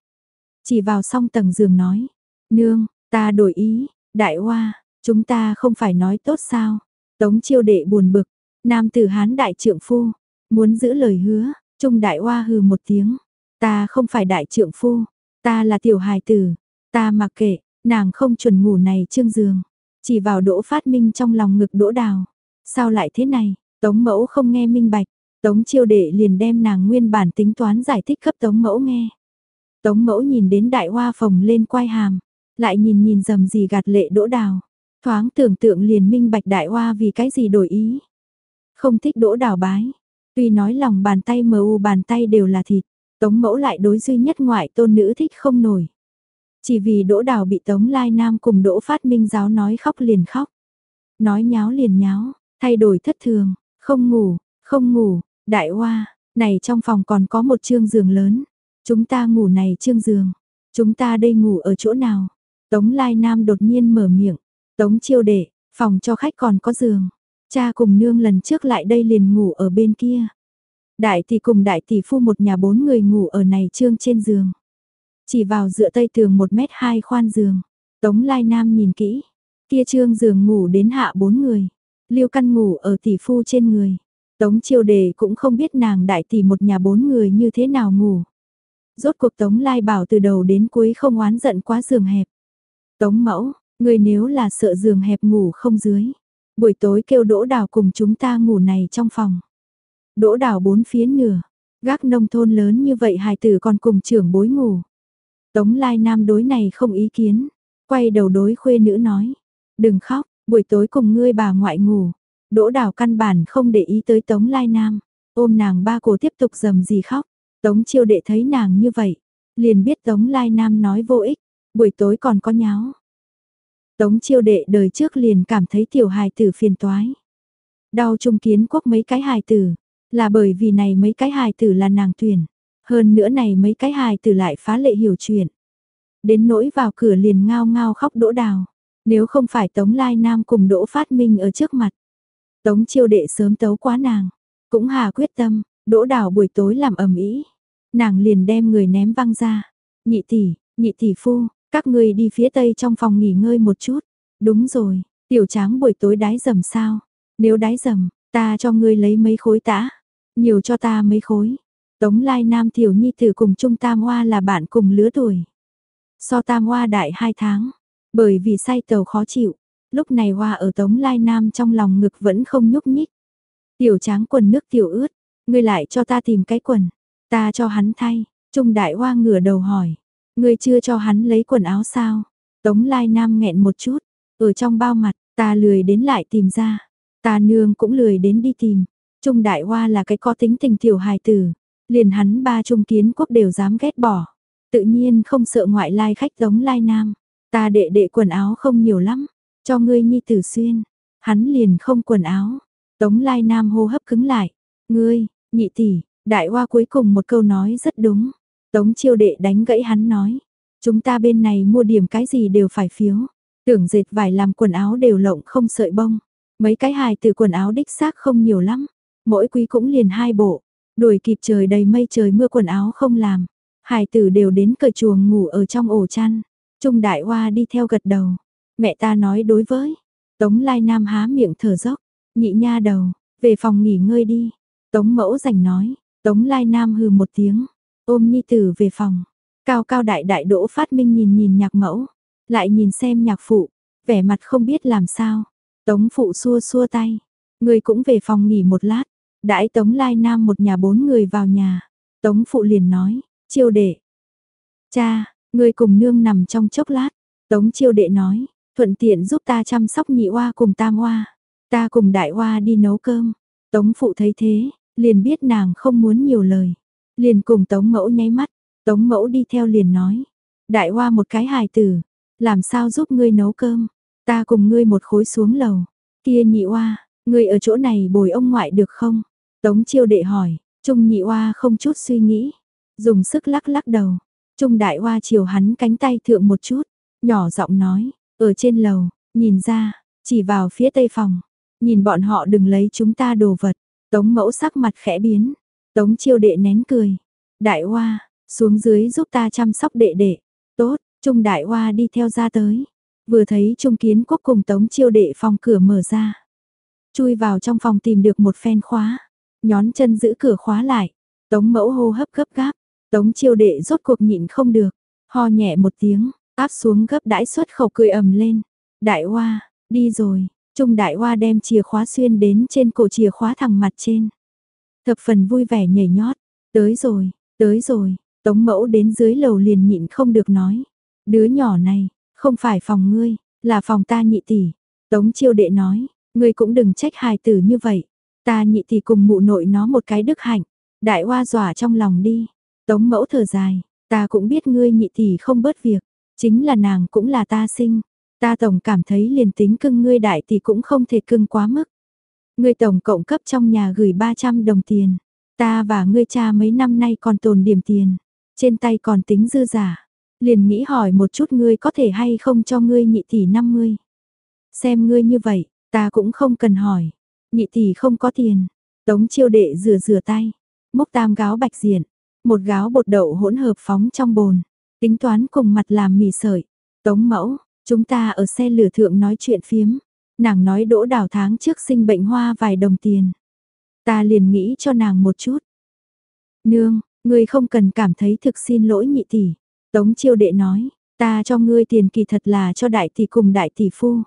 Chỉ vào xong tầng giường nói, nương, ta đổi ý, đại hoa, chúng ta không phải nói tốt sao. Tống chiêu đệ buồn bực, nam tử hán đại trượng phu, muốn giữ lời hứa, trung đại hoa hừ một tiếng. Ta không phải đại trượng phu, ta là tiểu hài tử, ta mặc kệ, nàng không chuẩn ngủ này trương giường. Chỉ vào đỗ phát minh trong lòng ngực đỗ đào. Sao lại thế này, tống mẫu không nghe minh bạch, tống chiêu đệ liền đem nàng nguyên bản tính toán giải thích cấp tống mẫu nghe. Tống mẫu nhìn đến đại hoa phồng lên quai hàm, lại nhìn nhìn dầm gì gạt lệ đỗ đào. Thoáng tưởng tượng liền minh bạch đại hoa vì cái gì đổi ý. Không thích đỗ đào bái. Tuy nói lòng bàn tay mờ u bàn tay đều là thịt, tống mẫu lại đối duy nhất ngoại tôn nữ thích không nổi. Chỉ vì đỗ đào bị tống lai nam cùng đỗ phát minh giáo nói khóc liền khóc. Nói nháo liền nháo, thay đổi thất thường, không ngủ, không ngủ, đại hoa, này trong phòng còn có một chương giường lớn. Chúng ta ngủ này trương giường. Chúng ta đây ngủ ở chỗ nào? Tống Lai Nam đột nhiên mở miệng. Tống chiêu đệ, phòng cho khách còn có giường. Cha cùng nương lần trước lại đây liền ngủ ở bên kia. Đại tỷ cùng đại tỷ phu một nhà bốn người ngủ ở này trương trên giường. Chỉ vào dựa tây tường một mét hai khoan giường. Tống Lai Nam nhìn kỹ. Kia trương giường ngủ đến hạ bốn người. Liêu căn ngủ ở tỷ phu trên người. Tống chiêu đề cũng không biết nàng đại tỷ một nhà bốn người như thế nào ngủ. Rốt cuộc Tống Lai bảo từ đầu đến cuối không oán giận quá giường hẹp. Tống mẫu, người nếu là sợ giường hẹp ngủ không dưới. Buổi tối kêu đỗ đào cùng chúng ta ngủ này trong phòng. Đỗ đào bốn phía nửa, gác nông thôn lớn như vậy hài tử còn cùng trưởng bối ngủ. Tống Lai Nam đối này không ý kiến, quay đầu đối khuê nữ nói. Đừng khóc, buổi tối cùng ngươi bà ngoại ngủ. Đỗ đào căn bản không để ý tới Tống Lai Nam, ôm nàng ba cổ tiếp tục dầm gì khóc. Tống chiêu đệ thấy nàng như vậy, liền biết Tống Lai Nam nói vô ích, buổi tối còn có nháo. Tống chiêu đệ đời trước liền cảm thấy tiểu hài tử phiền toái. Đau trung kiến quốc mấy cái hài tử, là bởi vì này mấy cái hài tử là nàng tuyển. Hơn nữa này mấy cái hài từ lại phá lệ hiểu chuyện. Đến nỗi vào cửa liền ngao ngao khóc đỗ đào. Nếu không phải Tống Lai Nam cùng Đỗ Phát Minh ở trước mặt. Tống chiêu đệ sớm tấu quá nàng. Cũng hà quyết tâm, Đỗ đào buổi tối làm ầm ĩ, nàng liền đem người ném văng ra. Nhị tỷ, nhị tỷ phu, các ngươi đi phía tây trong phòng nghỉ ngơi một chút. Đúng rồi, tiểu tráng buổi tối đái dầm sao? Nếu đái dầm, ta cho ngươi lấy mấy khối tã, nhiều cho ta mấy khối. Tống Lai Nam tiểu nhi tử cùng Trung Tam Hoa là bạn cùng lứa tuổi. So Tam Hoa đại hai tháng, bởi vì say tàu khó chịu, lúc này Hoa ở Tống Lai Nam trong lòng ngực vẫn không nhúc nhích. Tiểu tráng quần nước tiểu ướt, Ngươi lại cho ta tìm cái quần. Ta cho hắn thay. Trung đại hoa ngửa đầu hỏi. Ngươi chưa cho hắn lấy quần áo sao? Tống lai nam nghẹn một chút. Ở trong bao mặt, ta lười đến lại tìm ra. Ta nương cũng lười đến đi tìm. Trung đại hoa là cái có tính tình tiểu hài tử. Liền hắn ba trung kiến quốc đều dám ghét bỏ. Tự nhiên không sợ ngoại lai khách giống lai nam. Ta đệ đệ quần áo không nhiều lắm. Cho ngươi nhi tử xuyên. Hắn liền không quần áo. Tống lai nam hô hấp cứng lại. Ngươi, Nhị tỷ, Đại Hoa cuối cùng một câu nói rất đúng. Tống chiêu đệ đánh gãy hắn nói. Chúng ta bên này mua điểm cái gì đều phải phiếu. Tưởng dệt vải làm quần áo đều lộng không sợi bông. Mấy cái hài từ quần áo đích xác không nhiều lắm. Mỗi quý cũng liền hai bộ. Đuổi kịp trời đầy mây trời mưa quần áo không làm. hải tử đều đến cởi chuồng ngủ ở trong ổ chăn. Trung đại hoa đi theo gật đầu. Mẹ ta nói đối với. Tống lai nam há miệng thở dốc. Nhị nha đầu, về phòng nghỉ ngơi đi. Tống mẫu rảnh nói. Tống lai nam hừ một tiếng. Ôm nhi tử về phòng. Cao cao đại đại đỗ phát minh nhìn nhìn nhạc mẫu. Lại nhìn xem nhạc phụ. Vẻ mặt không biết làm sao. Tống phụ xua xua tay. Người cũng về phòng nghỉ một lát. Đãi Tống Lai Nam một nhà bốn người vào nhà. Tống phụ liền nói, chiêu đệ. Cha, người cùng nương nằm trong chốc lát. Tống chiêu đệ nói, thuận tiện giúp ta chăm sóc nhị oa cùng tam oa. Ta cùng đại oa đi nấu cơm. Tống phụ thấy thế, liền biết nàng không muốn nhiều lời. Liền cùng tống mẫu nháy mắt, tống mẫu đi theo liền nói. Đại oa một cái hài tử, làm sao giúp ngươi nấu cơm. Ta cùng ngươi một khối xuống lầu. Kia nhị oa, ngươi ở chỗ này bồi ông ngoại được không? Tống chiêu đệ hỏi, Trung nhị oa không chút suy nghĩ, dùng sức lắc lắc đầu. Trung đại oa chiều hắn cánh tay thượng một chút, nhỏ giọng nói, ở trên lầu, nhìn ra, chỉ vào phía tây phòng, nhìn bọn họ đừng lấy chúng ta đồ vật. Tống mẫu sắc mặt khẽ biến, tống chiêu đệ nén cười. Đại oa, xuống dưới giúp ta chăm sóc đệ đệ. Tốt, Trung đại oa đi theo ra tới. Vừa thấy Trung kiến quốc cùng tống chiêu đệ phòng cửa mở ra. Chui vào trong phòng tìm được một phen khóa nhón chân giữ cửa khóa lại. Tống mẫu hô hấp gấp gáp, tống chiêu đệ rốt cuộc nhịn không được, ho nhẹ một tiếng, áp xuống gấp đãi xuất khẩu cười ầm lên. Đại hoa, đi rồi, trung đại hoa đem chìa khóa xuyên đến trên cổ chìa khóa thẳng mặt trên. Thập phần vui vẻ nhảy nhót, tới rồi, tới rồi, tống mẫu đến dưới lầu liền nhịn không được nói. Đứa nhỏ này, không phải phòng ngươi, là phòng ta nhị tỷ. Tống chiêu đệ nói, ngươi cũng đừng trách hài tử như vậy. Ta nhị thì cùng mụ nội nó một cái đức hạnh, đại hoa dọa trong lòng đi. Tống mẫu thở dài, ta cũng biết ngươi nhị tỷ không bớt việc, chính là nàng cũng là ta sinh. Ta tổng cảm thấy liền tính cưng ngươi đại thì cũng không thể cưng quá mức. Ngươi tổng cộng cấp trong nhà gửi 300 đồng tiền. Ta và ngươi cha mấy năm nay còn tồn điểm tiền. Trên tay còn tính dư giả. Liền nghĩ hỏi một chút ngươi có thể hay không cho ngươi nhị tỷ 50. Xem ngươi như vậy, ta cũng không cần hỏi. Nhị tỷ không có tiền. Tống chiêu đệ rửa rửa tay. Múc tam gáo bạch diện. Một gáo bột đậu hỗn hợp phóng trong bồn. Tính toán cùng mặt làm mì sợi. Tống mẫu, chúng ta ở xe lửa thượng nói chuyện phiếm. Nàng nói đỗ đào tháng trước sinh bệnh hoa vài đồng tiền. Ta liền nghĩ cho nàng một chút. Nương, ngươi không cần cảm thấy thực xin lỗi nhị tỷ. Tống chiêu đệ nói, ta cho ngươi tiền kỳ thật là cho đại tỷ cùng đại tỷ phu.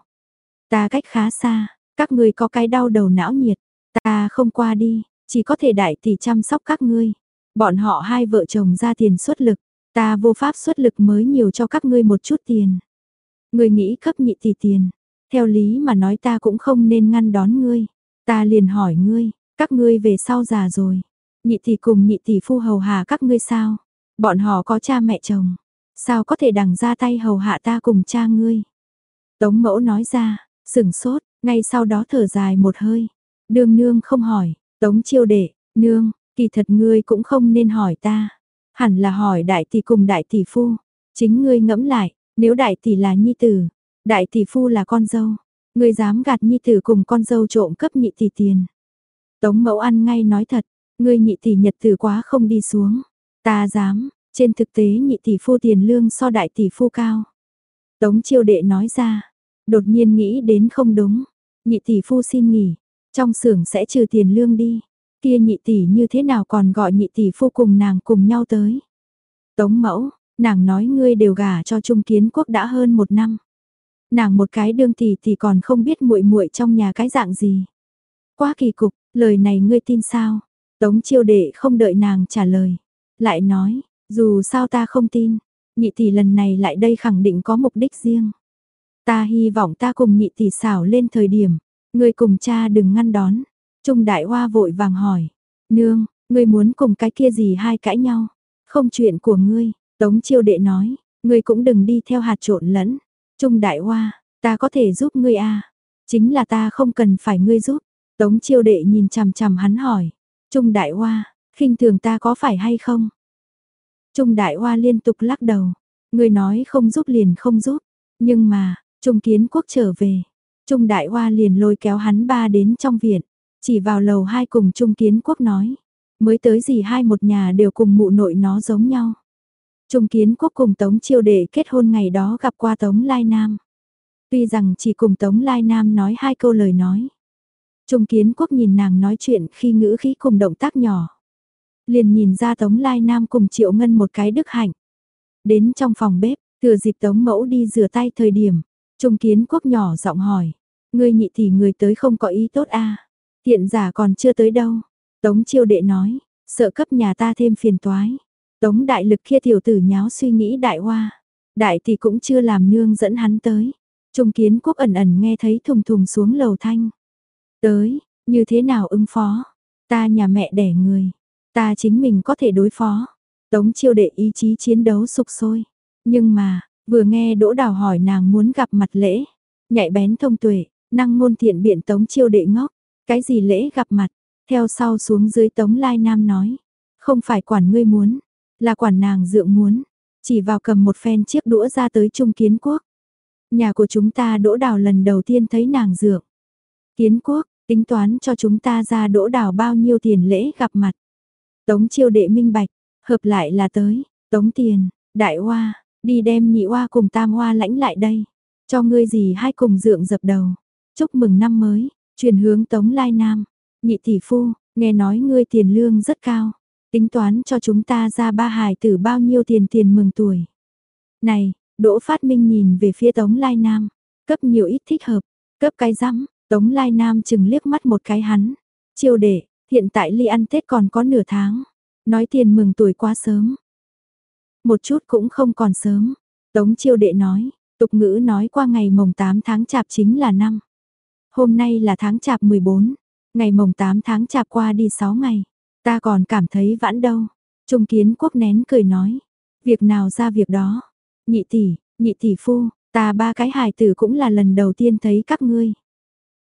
Ta cách khá xa, các ngươi có cái đau đầu não nhiệt, ta không qua đi, chỉ có thể đại tỷ chăm sóc các ngươi. Bọn họ hai vợ chồng ra tiền xuất lực, ta vô pháp xuất lực mới nhiều cho các ngươi một chút tiền. Ngươi nghĩ cấp nhị tỷ tiền, theo lý mà nói ta cũng không nên ngăn đón ngươi. Ta liền hỏi ngươi, các ngươi về sau già rồi, nhị tỷ cùng nhị tỷ phu hầu hạ các ngươi sao? Bọn họ có cha mẹ chồng, sao có thể đằng ra tay hầu hạ ta cùng cha ngươi? Tống mẫu nói ra, sừng sốt, ngay sau đó thở dài một hơi. Đương nương không hỏi, tống chiêu đệ, nương, kỳ thật ngươi cũng không nên hỏi ta. Hẳn là hỏi đại tỷ cùng đại tỷ phu. Chính ngươi ngẫm lại, nếu đại tỷ là nhi tử, đại tỷ phu là con dâu. Ngươi dám gạt nhi tử cùng con dâu trộm cấp nhị tỷ tiền. Tống mẫu ăn ngay nói thật, ngươi nhị tỷ nhật tử quá không đi xuống. Ta dám, trên thực tế nhị tỷ phu tiền lương so đại tỷ phu cao. Tống chiêu đệ nói ra, đột nhiên nghĩ đến không đúng. Nhị tỷ phu xin nghỉ, trong xưởng sẽ trừ tiền lương đi. Kia nhị tỷ như thế nào còn gọi nhị tỷ phu cùng nàng cùng nhau tới. Tống mẫu, nàng nói ngươi đều gả cho Trung Kiến Quốc đã hơn một năm. Nàng một cái đương tỷ thì còn không biết muội muội trong nhà cái dạng gì. Quá kỳ cục, lời này ngươi tin sao? Tống chiêu đệ không đợi nàng trả lời. Lại nói, dù sao ta không tin, nhị tỷ lần này lại đây khẳng định có mục đích riêng. Ta hy vọng ta cùng nhị tỷ xảo lên thời điểm, ngươi cùng cha đừng ngăn đón. Trung đại hoa vội vàng hỏi, nương, ngươi muốn cùng cái kia gì hai cãi nhau, không chuyện của ngươi, tống chiêu đệ nói, ngươi cũng đừng đi theo hạt trộn lẫn. Trung đại hoa, ta có thể giúp ngươi à, chính là ta không cần phải ngươi giúp. Tống chiêu đệ nhìn chằm chằm hắn hỏi, Trung đại hoa, khinh thường ta có phải hay không? Trung Đại Hoa liên tục lắc đầu, người nói không giúp liền không giúp, nhưng mà, Trung Kiến Quốc trở về, Trung Đại Hoa liền lôi kéo hắn ba đến trong viện, chỉ vào lầu hai cùng Trung Kiến Quốc nói, mới tới gì hai một nhà đều cùng mụ nội nó giống nhau. Trung Kiến Quốc cùng Tống Chiêu Đệ kết hôn ngày đó gặp qua Tống Lai Nam. Tuy rằng chỉ cùng Tống Lai Nam nói hai câu lời nói. Trung Kiến Quốc nhìn nàng nói chuyện khi ngữ khí cùng động tác nhỏ. Liền nhìn ra Tống Lai Nam cùng Triệu Ngân một cái đức hạnh. Đến trong phòng bếp, thừa dịp Tống Mẫu đi rửa tay thời điểm. Trung Kiến Quốc nhỏ giọng hỏi. Ngươi nhị thì người tới không có ý tốt a à? Tiện giả còn chưa tới đâu. Tống Chiêu Đệ nói, sợ cấp nhà ta thêm phiền toái. Tống đại lực kia tiểu tử nháo suy nghĩ đại hoa. Đại thì cũng chưa làm nương dẫn hắn tới. Trung kiến quốc ẩn ẩn nghe thấy thùng thùng xuống lầu thanh. Tới, như thế nào ứng phó? Ta nhà mẹ đẻ người. Ta chính mình có thể đối phó. Tống chiêu đệ ý chí chiến đấu sục sôi. Nhưng mà, vừa nghe Đỗ Đào hỏi nàng muốn gặp mặt lễ. Nhạy bén thông tuệ, năng ngôn thiện biện Tống chiêu đệ ngốc. Cái gì lễ gặp mặt? Theo sau xuống dưới Tống Lai Nam nói. Không phải quản ngươi muốn, là quản nàng dượng muốn. Chỉ vào cầm một phen chiếc đũa ra tới Trung Kiến Quốc. Nhà của chúng ta đỗ đào lần đầu tiên thấy nàng dượng. Kiến Quốc, tính toán cho chúng ta ra đỗ đào bao nhiêu tiền lễ gặp mặt. Tống chiêu đệ minh bạch, hợp lại là tới, tống tiền, đại hoa, đi đem nhị hoa cùng tam hoa lãnh lại đây. Cho ngươi gì hai cùng dượng dập đầu. Chúc mừng năm mới, truyền hướng tống lai nam. Nhị tỷ phu, nghe nói ngươi tiền lương rất cao. Tính toán cho chúng ta ra ba hài tử bao nhiêu tiền tiền mừng tuổi. Này, Đỗ Phát Minh nhìn về phía Tống Lai Nam, cấp nhiều ít thích hợp, cấp cái rắm, Tống Lai Nam chừng liếc mắt một cái hắn. Chiêu đệ, hiện tại ly ăn Tết còn có nửa tháng. Nói tiền mừng tuổi quá sớm. Một chút cũng không còn sớm. Tống chiêu đệ nói, tục ngữ nói qua ngày mồng 8 tháng chạp chính là năm. Hôm nay là tháng chạp 14, ngày mồng 8 tháng chạp qua đi 6 ngày. Ta còn cảm thấy vãn đâu. Trung kiến quốc nén cười nói. Việc nào ra việc đó. Nhị tỷ, nhị tỷ phu, ta ba cái hài tử cũng là lần đầu tiên thấy các ngươi.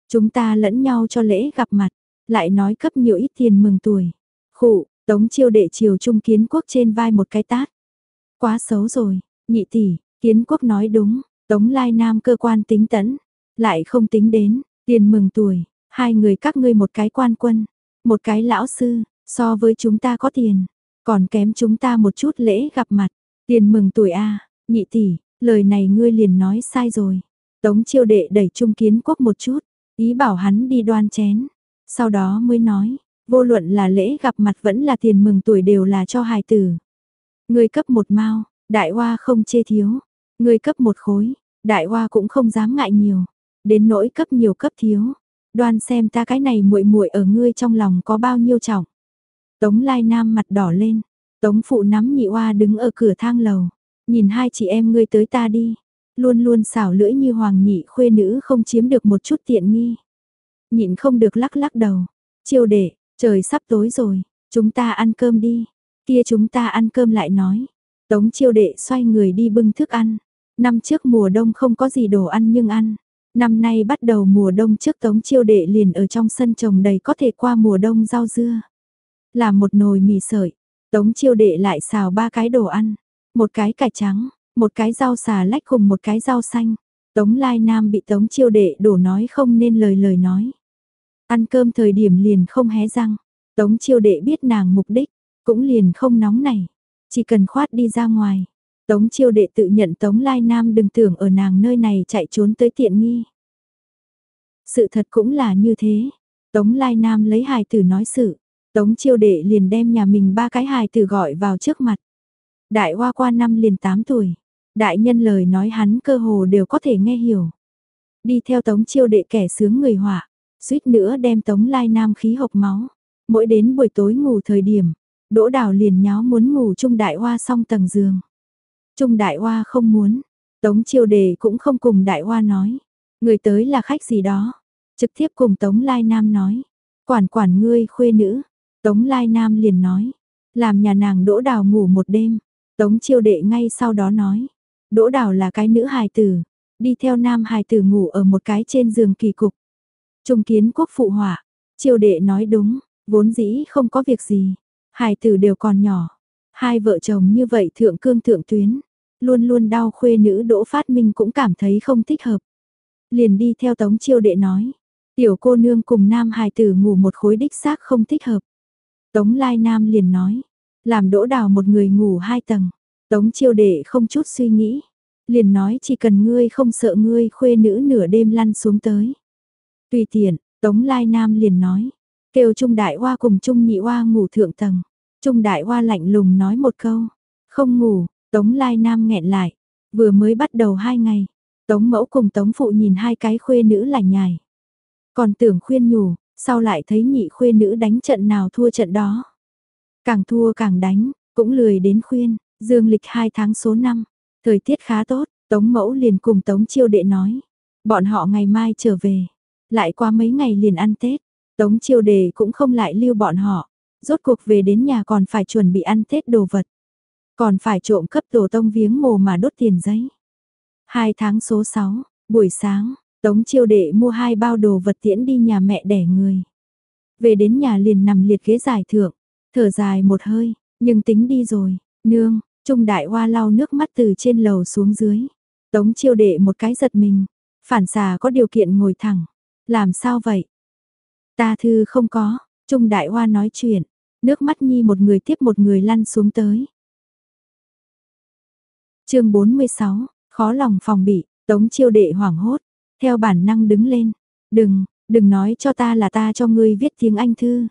Chúng ta lẫn nhau cho lễ gặp mặt, lại nói cấp nhiều ít tiền mừng tuổi. Khụ, tống chiêu đệ chiều trung kiến quốc trên vai một cái tát. Quá xấu rồi, nhị tỷ, kiến quốc nói đúng, tống lai nam cơ quan tính tẫn, lại không tính đến, tiền mừng tuổi, hai người các ngươi một cái quan quân, một cái lão sư, So với chúng ta có tiền, còn kém chúng ta một chút lễ gặp mặt. Tiền mừng tuổi A, nhị tỷ, lời này ngươi liền nói sai rồi. Tống chiêu đệ đẩy trung kiến quốc một chút, ý bảo hắn đi đoan chén. Sau đó mới nói, vô luận là lễ gặp mặt vẫn là tiền mừng tuổi đều là cho hài tử. Ngươi cấp một mao, đại hoa không chê thiếu. Ngươi cấp một khối, đại hoa cũng không dám ngại nhiều. Đến nỗi cấp nhiều cấp thiếu. Đoan xem ta cái này muội muội ở ngươi trong lòng có bao nhiêu trọng. Tống Lai Nam mặt đỏ lên, Tống Phụ nắm nhị hoa đứng ở cửa thang lầu, nhìn hai chị em ngươi tới ta đi, luôn luôn xảo lưỡi như hoàng nhị khuê nữ không chiếm được một chút tiện nghi. Nhịn không được lắc lắc đầu, chiêu đệ, trời sắp tối rồi, chúng ta ăn cơm đi, kia chúng ta ăn cơm lại nói. Tống chiêu đệ xoay người đi bưng thức ăn, năm trước mùa đông không có gì đồ ăn nhưng ăn. Năm nay bắt đầu mùa đông trước tống chiêu đệ liền ở trong sân trồng đầy có thể qua mùa đông rau dưa. Là một nồi mì sợi, tống chiêu đệ lại xào ba cái đồ ăn, một cái cải trắng, một cái rau xà lách cùng một cái rau xanh. Tống Lai Nam bị Tống Chiêu Đệ đổ nói không nên lời lời nói. Ăn cơm thời điểm liền không hé răng. Tống Chiêu Đệ biết nàng mục đích, cũng liền không nóng này. Chỉ cần khoát đi ra ngoài. Tống Chiêu Đệ tự nhận Tống Lai Nam đừng tưởng ở nàng nơi này chạy trốn tới tiện nghi. Sự thật cũng là như thế. Tống Lai Nam lấy hài tử nói sự. Tống chiêu đệ liền đem nhà mình ba cái hài tử gọi vào trước mặt. Đại hoa qua năm liền 8 tuổi. Đại nhân lời nói hắn cơ hồ đều có thể nghe hiểu. Đi theo tống chiêu đệ kẻ sướng người họa, suýt nữa đem tống lai nam khí hộc máu. Mỗi đến buổi tối ngủ thời điểm, đỗ đào liền nháo muốn ngủ chung đại hoa xong tầng giường. Trung đại hoa không muốn, tống chiêu đệ cũng không cùng đại hoa nói. Người tới là khách gì đó, trực tiếp cùng tống lai nam nói. Quản quản ngươi khuê nữ, Tống Lai Nam liền nói, làm nhà nàng đỗ đào ngủ một đêm. Tống chiêu đệ ngay sau đó nói, đỗ đào là cái nữ hài tử, đi theo nam hài tử ngủ ở một cái trên giường kỳ cục. Trung kiến quốc phụ hỏa chiêu đệ nói đúng, vốn dĩ không có việc gì. Hai tử đều còn nhỏ. Hai vợ chồng như vậy thượng cương thượng tuyến. Luôn luôn đau khuê nữ Đỗ Phát Minh cũng cảm thấy không thích hợp. Liền đi theo Tống Chiêu Đệ nói. Tiểu cô nương cùng nam hài tử ngủ một khối đích xác không thích hợp. Tống Lai Nam liền nói. Làm đỗ đào một người ngủ hai tầng. Tống Chiêu Đệ không chút suy nghĩ. Liền nói chỉ cần ngươi không sợ ngươi khuê nữ nửa đêm lăn xuống tới. Tùy tiện, Tống Lai Nam liền nói. Kêu Trung Đại Hoa cùng Trung Nhị Hoa ngủ thượng tầng. Trung Đại Hoa lạnh lùng nói một câu. Không ngủ, Tống Lai Nam nghẹn lại. Vừa mới bắt đầu hai ngày. Tống mẫu cùng Tống phụ nhìn hai cái khuê nữ lành nhài. Còn tưởng khuyên nhủ, sau lại thấy nhị khuê nữ đánh trận nào thua trận đó. Càng thua càng đánh, cũng lười đến khuyên, dương lịch hai tháng số năm, thời tiết khá tốt, Tống mẫu liền cùng Tống chiêu đệ nói. Bọn họ ngày mai trở về, lại qua mấy ngày liền ăn Tết, Tống chiêu đề cũng không lại lưu bọn họ, rốt cuộc về đến nhà còn phải chuẩn bị ăn Tết đồ vật. Còn phải trộm cấp tổ tông viếng mồ mà đốt tiền giấy. Hai tháng số 6, buổi sáng, Tống chiêu đệ mua hai bao đồ vật tiễn đi nhà mẹ đẻ người. Về đến nhà liền nằm liệt ghế giải thượng, thở dài một hơi, nhưng tính đi rồi, nương, Trung đại hoa lau nước mắt từ trên lầu xuống dưới. Tống chiêu đệ một cái giật mình, phản xà có điều kiện ngồi thẳng. Làm sao vậy? Ta thư không có, Trung đại hoa nói chuyện, nước mắt nhi một người tiếp một người lăn xuống tới. chương 46, khó lòng phòng bị, tống chiêu đệ hoảng hốt, theo bản năng đứng lên. Đừng, đừng nói cho ta là ta cho ngươi viết tiếng Anh thư.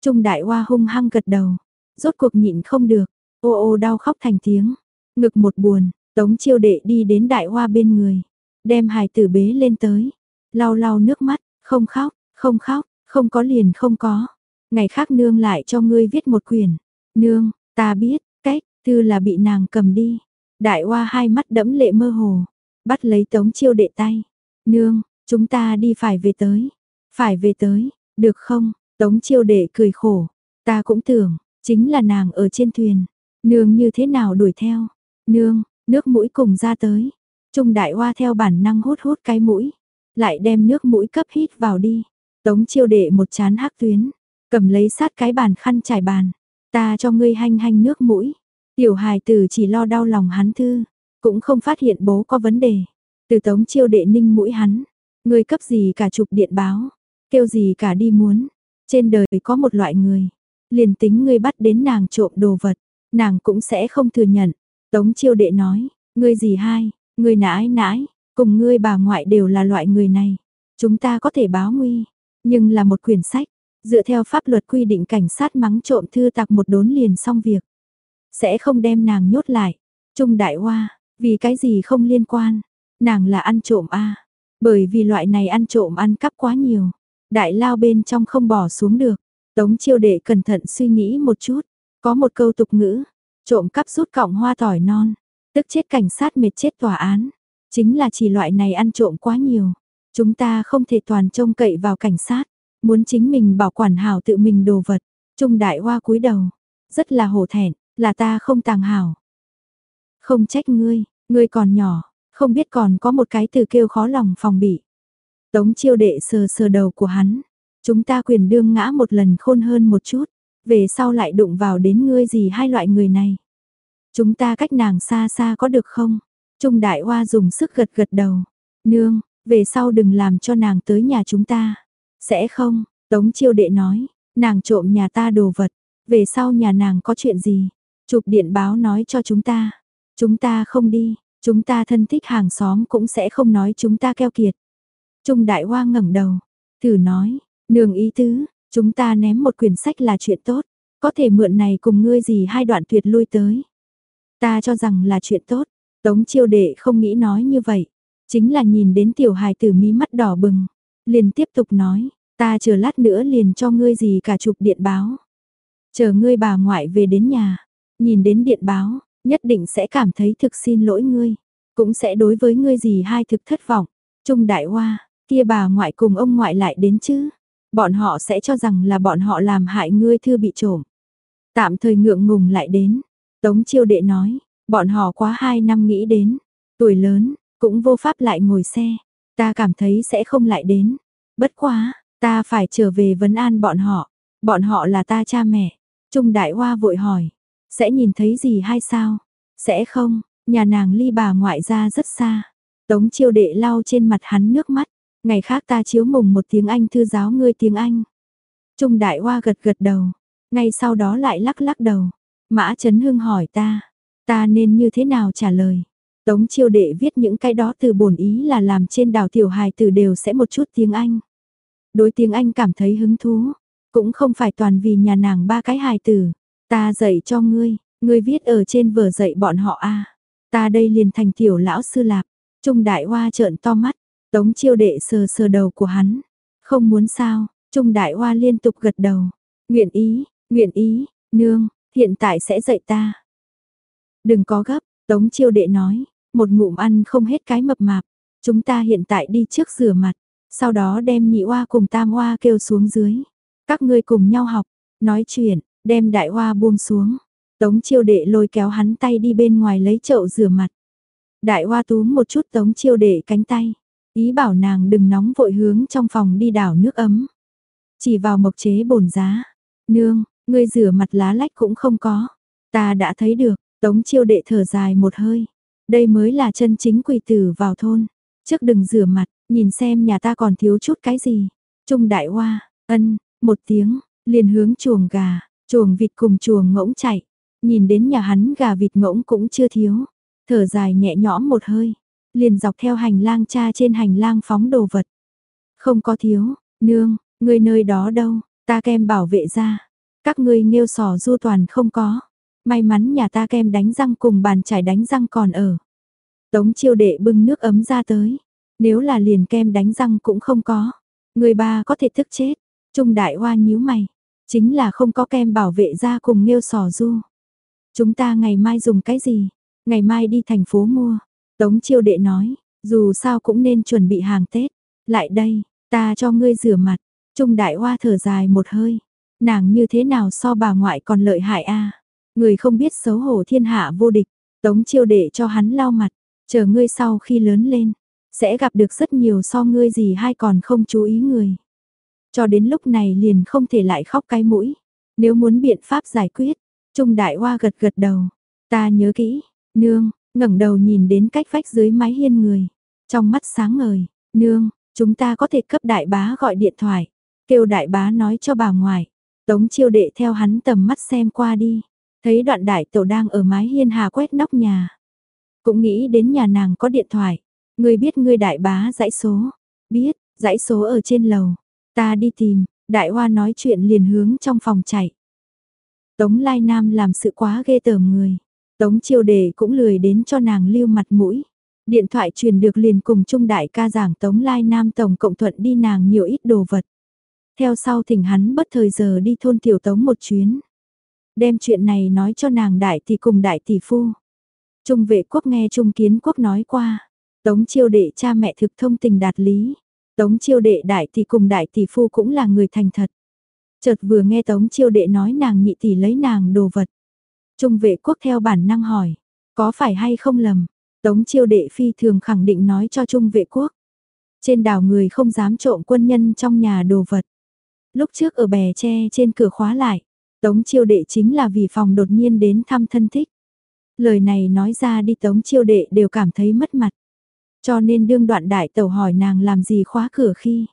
Trung đại hoa hung hăng gật đầu, rốt cuộc nhịn không được, ô ô đau khóc thành tiếng, ngực một buồn, tống chiêu đệ đi đến đại hoa bên người, đem hài tử bế lên tới, lau lau nước mắt, không khóc, không khóc, không có liền không có. Ngày khác nương lại cho ngươi viết một quyển. Nương, ta biết, cách, thư là bị nàng cầm đi. Đại hoa hai mắt đẫm lệ mơ hồ, bắt lấy tống chiêu đệ tay. Nương, chúng ta đi phải về tới. Phải về tới, được không? Tống chiêu đệ cười khổ. Ta cũng tưởng, chính là nàng ở trên thuyền. Nương như thế nào đuổi theo? Nương, nước mũi cùng ra tới. Trung đại hoa theo bản năng hút hút cái mũi. Lại đem nước mũi cấp hít vào đi. Tống chiêu đệ một chán hắc tuyến. Cầm lấy sát cái bàn khăn trải bàn. Ta cho ngươi hanh hanh nước mũi. Tiểu hài tử chỉ lo đau lòng hắn thư. Cũng không phát hiện bố có vấn đề. Từ tống chiêu đệ ninh mũi hắn. Ngươi cấp gì cả chụp điện báo. Kêu gì cả đi muốn. Trên đời có một loại người. Liền tính ngươi bắt đến nàng trộm đồ vật. Nàng cũng sẽ không thừa nhận. Tống chiêu đệ nói. Ngươi gì hai. Ngươi nãi nãi. Cùng ngươi bà ngoại đều là loại người này. Chúng ta có thể báo nguy. Nhưng là một quyển sách. Dựa theo pháp luật quy định cảnh sát mắng trộm thư tặc một đốn liền xong việc. Sẽ không đem nàng nhốt lại. Trung đại hoa, vì cái gì không liên quan. Nàng là ăn trộm a Bởi vì loại này ăn trộm ăn cắp quá nhiều. Đại lao bên trong không bỏ xuống được. Tống chiêu đệ cẩn thận suy nghĩ một chút. Có một câu tục ngữ. Trộm cắp rút cọng hoa tỏi non. Tức chết cảnh sát mệt chết tòa án. Chính là chỉ loại này ăn trộm quá nhiều. Chúng ta không thể toàn trông cậy vào cảnh sát. Muốn chính mình bảo quản hảo tự mình đồ vật. Trung đại hoa cúi đầu. Rất là hổ thẹn, là ta không tàng hảo. Không trách ngươi, ngươi còn nhỏ, không biết còn có một cái từ kêu khó lòng phòng bị. Tống chiêu đệ sờ sờ đầu của hắn. Chúng ta quyền đương ngã một lần khôn hơn một chút. Về sau lại đụng vào đến ngươi gì hai loại người này. Chúng ta cách nàng xa xa có được không? Trung đại hoa dùng sức gật gật đầu. Nương, về sau đừng làm cho nàng tới nhà chúng ta. Sẽ không, Tống chiêu đệ nói, nàng trộm nhà ta đồ vật, về sau nhà nàng có chuyện gì, chụp điện báo nói cho chúng ta. Chúng ta không đi, chúng ta thân thích hàng xóm cũng sẽ không nói chúng ta keo kiệt. Trung đại hoa ngẩng đầu, thử nói, nương ý tứ, chúng ta ném một quyển sách là chuyện tốt, có thể mượn này cùng ngươi gì hai đoạn tuyệt lui tới. Ta cho rằng là chuyện tốt, tống chiêu đệ không nghĩ nói như vậy, chính là nhìn đến tiểu hài tử mí mắt đỏ bừng, liền tiếp tục nói, ta chờ lát nữa liền cho ngươi gì cả chụp điện báo. Chờ ngươi bà ngoại về đến nhà, nhìn đến điện báo, nhất định sẽ cảm thấy thực xin lỗi ngươi, cũng sẽ đối với ngươi gì hai thực thất vọng. Trung đại hoa, kia bà ngoại cùng ông ngoại lại đến chứ, bọn họ sẽ cho rằng là bọn họ làm hại ngươi thư bị trộm. Tạm thời ngượng ngùng lại đến, Tống chiêu đệ nói, bọn họ quá hai năm nghĩ đến, tuổi lớn, cũng vô pháp lại ngồi xe, ta cảm thấy sẽ không lại đến. Bất quá, ta phải trở về vấn an bọn họ, bọn họ là ta cha mẹ. Trung Đại Hoa vội hỏi, sẽ nhìn thấy gì hay sao? Sẽ không, nhà nàng ly bà ngoại ra rất xa. Tống chiêu đệ lau trên mặt hắn nước mắt, ngày khác ta chiếu mùng một tiếng Anh thư giáo ngươi tiếng Anh. Trung Đại Hoa gật gật đầu, ngay sau đó lại lắc lắc đầu. Mã Trấn Hưng hỏi ta, ta nên như thế nào trả lời? Tống chiêu đệ viết những cái đó từ bổn ý là làm trên đào tiểu hài từ đều sẽ một chút tiếng Anh. Đối tiếng Anh cảm thấy hứng thú, cũng không phải toàn vì nhà nàng ba cái hài từ Ta dạy cho ngươi, ngươi viết ở trên vở dạy bọn họ a Ta đây liền thành tiểu lão sư lạp. Trung đại hoa trợn to mắt, tống chiêu đệ sờ sờ đầu của hắn. Không muốn sao, Trung đại hoa liên tục gật đầu. Nguyện ý, nguyện ý, nương, hiện tại sẽ dạy ta. Đừng có gấp, tống chiêu đệ nói, một ngụm ăn không hết cái mập mạp. Chúng ta hiện tại đi trước rửa mặt, sau đó đem nhị oa cùng tam oa kêu xuống dưới. Các ngươi cùng nhau học, nói chuyện, đem đại oa buông xuống. Tống chiêu đệ lôi kéo hắn tay đi bên ngoài lấy chậu rửa mặt. Đại hoa túm một chút tống chiêu đệ cánh tay. Ý bảo nàng đừng nóng vội hướng trong phòng đi đảo nước ấm. Chỉ vào mộc chế bồn giá. Nương, ngươi rửa mặt lá lách cũng không có. Ta đã thấy được, tống chiêu đệ thở dài một hơi. Đây mới là chân chính quỳ tử vào thôn. Trước đừng rửa mặt, nhìn xem nhà ta còn thiếu chút cái gì. Trung đại hoa, ân, một tiếng, liền hướng chuồng gà, chuồng vịt cùng chuồng ngỗng chạy. Nhìn đến nhà hắn gà vịt ngỗng cũng chưa thiếu. Thở dài nhẹ nhõm một hơi, liền dọc theo hành lang cha trên hành lang phóng đồ vật. Không có thiếu, nương, người nơi đó đâu, ta kem bảo vệ ra. Các ngươi nghêu sò du toàn không có. May mắn nhà ta kem đánh răng cùng bàn chải đánh răng còn ở. Tống chiêu đệ bưng nước ấm ra tới. Nếu là liền kem đánh răng cũng không có. Người ba có thể thức chết. Trung đại hoa nhíu mày. Chính là không có kem bảo vệ da cùng nghêu sò du. Chúng ta ngày mai dùng cái gì? Ngày mai đi thành phố mua. Tống chiêu đệ nói, dù sao cũng nên chuẩn bị hàng Tết. Lại đây, ta cho ngươi rửa mặt. Trung đại hoa thở dài một hơi. Nàng như thế nào so bà ngoại còn lợi hại a Người không biết xấu hổ thiên hạ vô địch. Tống chiêu đệ cho hắn lau mặt. Chờ ngươi sau khi lớn lên. Sẽ gặp được rất nhiều so ngươi gì hay còn không chú ý người. Cho đến lúc này liền không thể lại khóc cái mũi. Nếu muốn biện pháp giải quyết. Trung đại hoa gật gật đầu. Ta nhớ kỹ, Nương, ngẩng đầu nhìn đến cách vách dưới mái hiên người. Trong mắt sáng ngời, nương, chúng ta có thể cấp đại bá gọi điện thoại. Kêu đại bá nói cho bà ngoại. Tống chiêu đệ theo hắn tầm mắt xem qua đi. Thấy đoạn đại tổ đang ở mái hiên hà quét nóc nhà. Cũng nghĩ đến nhà nàng có điện thoại. Người biết người đại bá dãy số. Biết, dãy số ở trên lầu. Ta đi tìm, đại hoa nói chuyện liền hướng trong phòng chạy. Tống Lai Nam làm sự quá ghê tởm người. Tống chiêu đề cũng lười đến cho nàng lưu mặt mũi. Điện thoại truyền được liền cùng Trung Đại ca giảng Tống Lai Nam Tổng cộng thuận đi nàng nhiều ít đồ vật. Theo sau thỉnh hắn bất thời giờ đi thôn tiểu Tống một chuyến. Đem chuyện này nói cho nàng đại tỷ cùng đại tỷ phu. Trung vệ quốc nghe Trung kiến quốc nói qua. Tống chiêu đệ cha mẹ thực thông tình đạt lý. Tống chiêu đệ đại tỷ cùng đại tỷ phu cũng là người thành thật. Chợt vừa nghe Tống chiêu đệ nói nàng nhị tỷ lấy nàng đồ vật. Trung vệ quốc theo bản năng hỏi, có phải hay không lầm? Tống chiêu đệ phi thường khẳng định nói cho Trung vệ quốc. Trên đảo người không dám trộm quân nhân trong nhà đồ vật. Lúc trước ở bè tre trên cửa khóa lại, Tống chiêu đệ chính là vì phòng đột nhiên đến thăm thân thích. Lời này nói ra đi Tống chiêu đệ đều cảm thấy mất mặt. Cho nên đương đoạn đại tẩu hỏi nàng làm gì khóa cửa khi.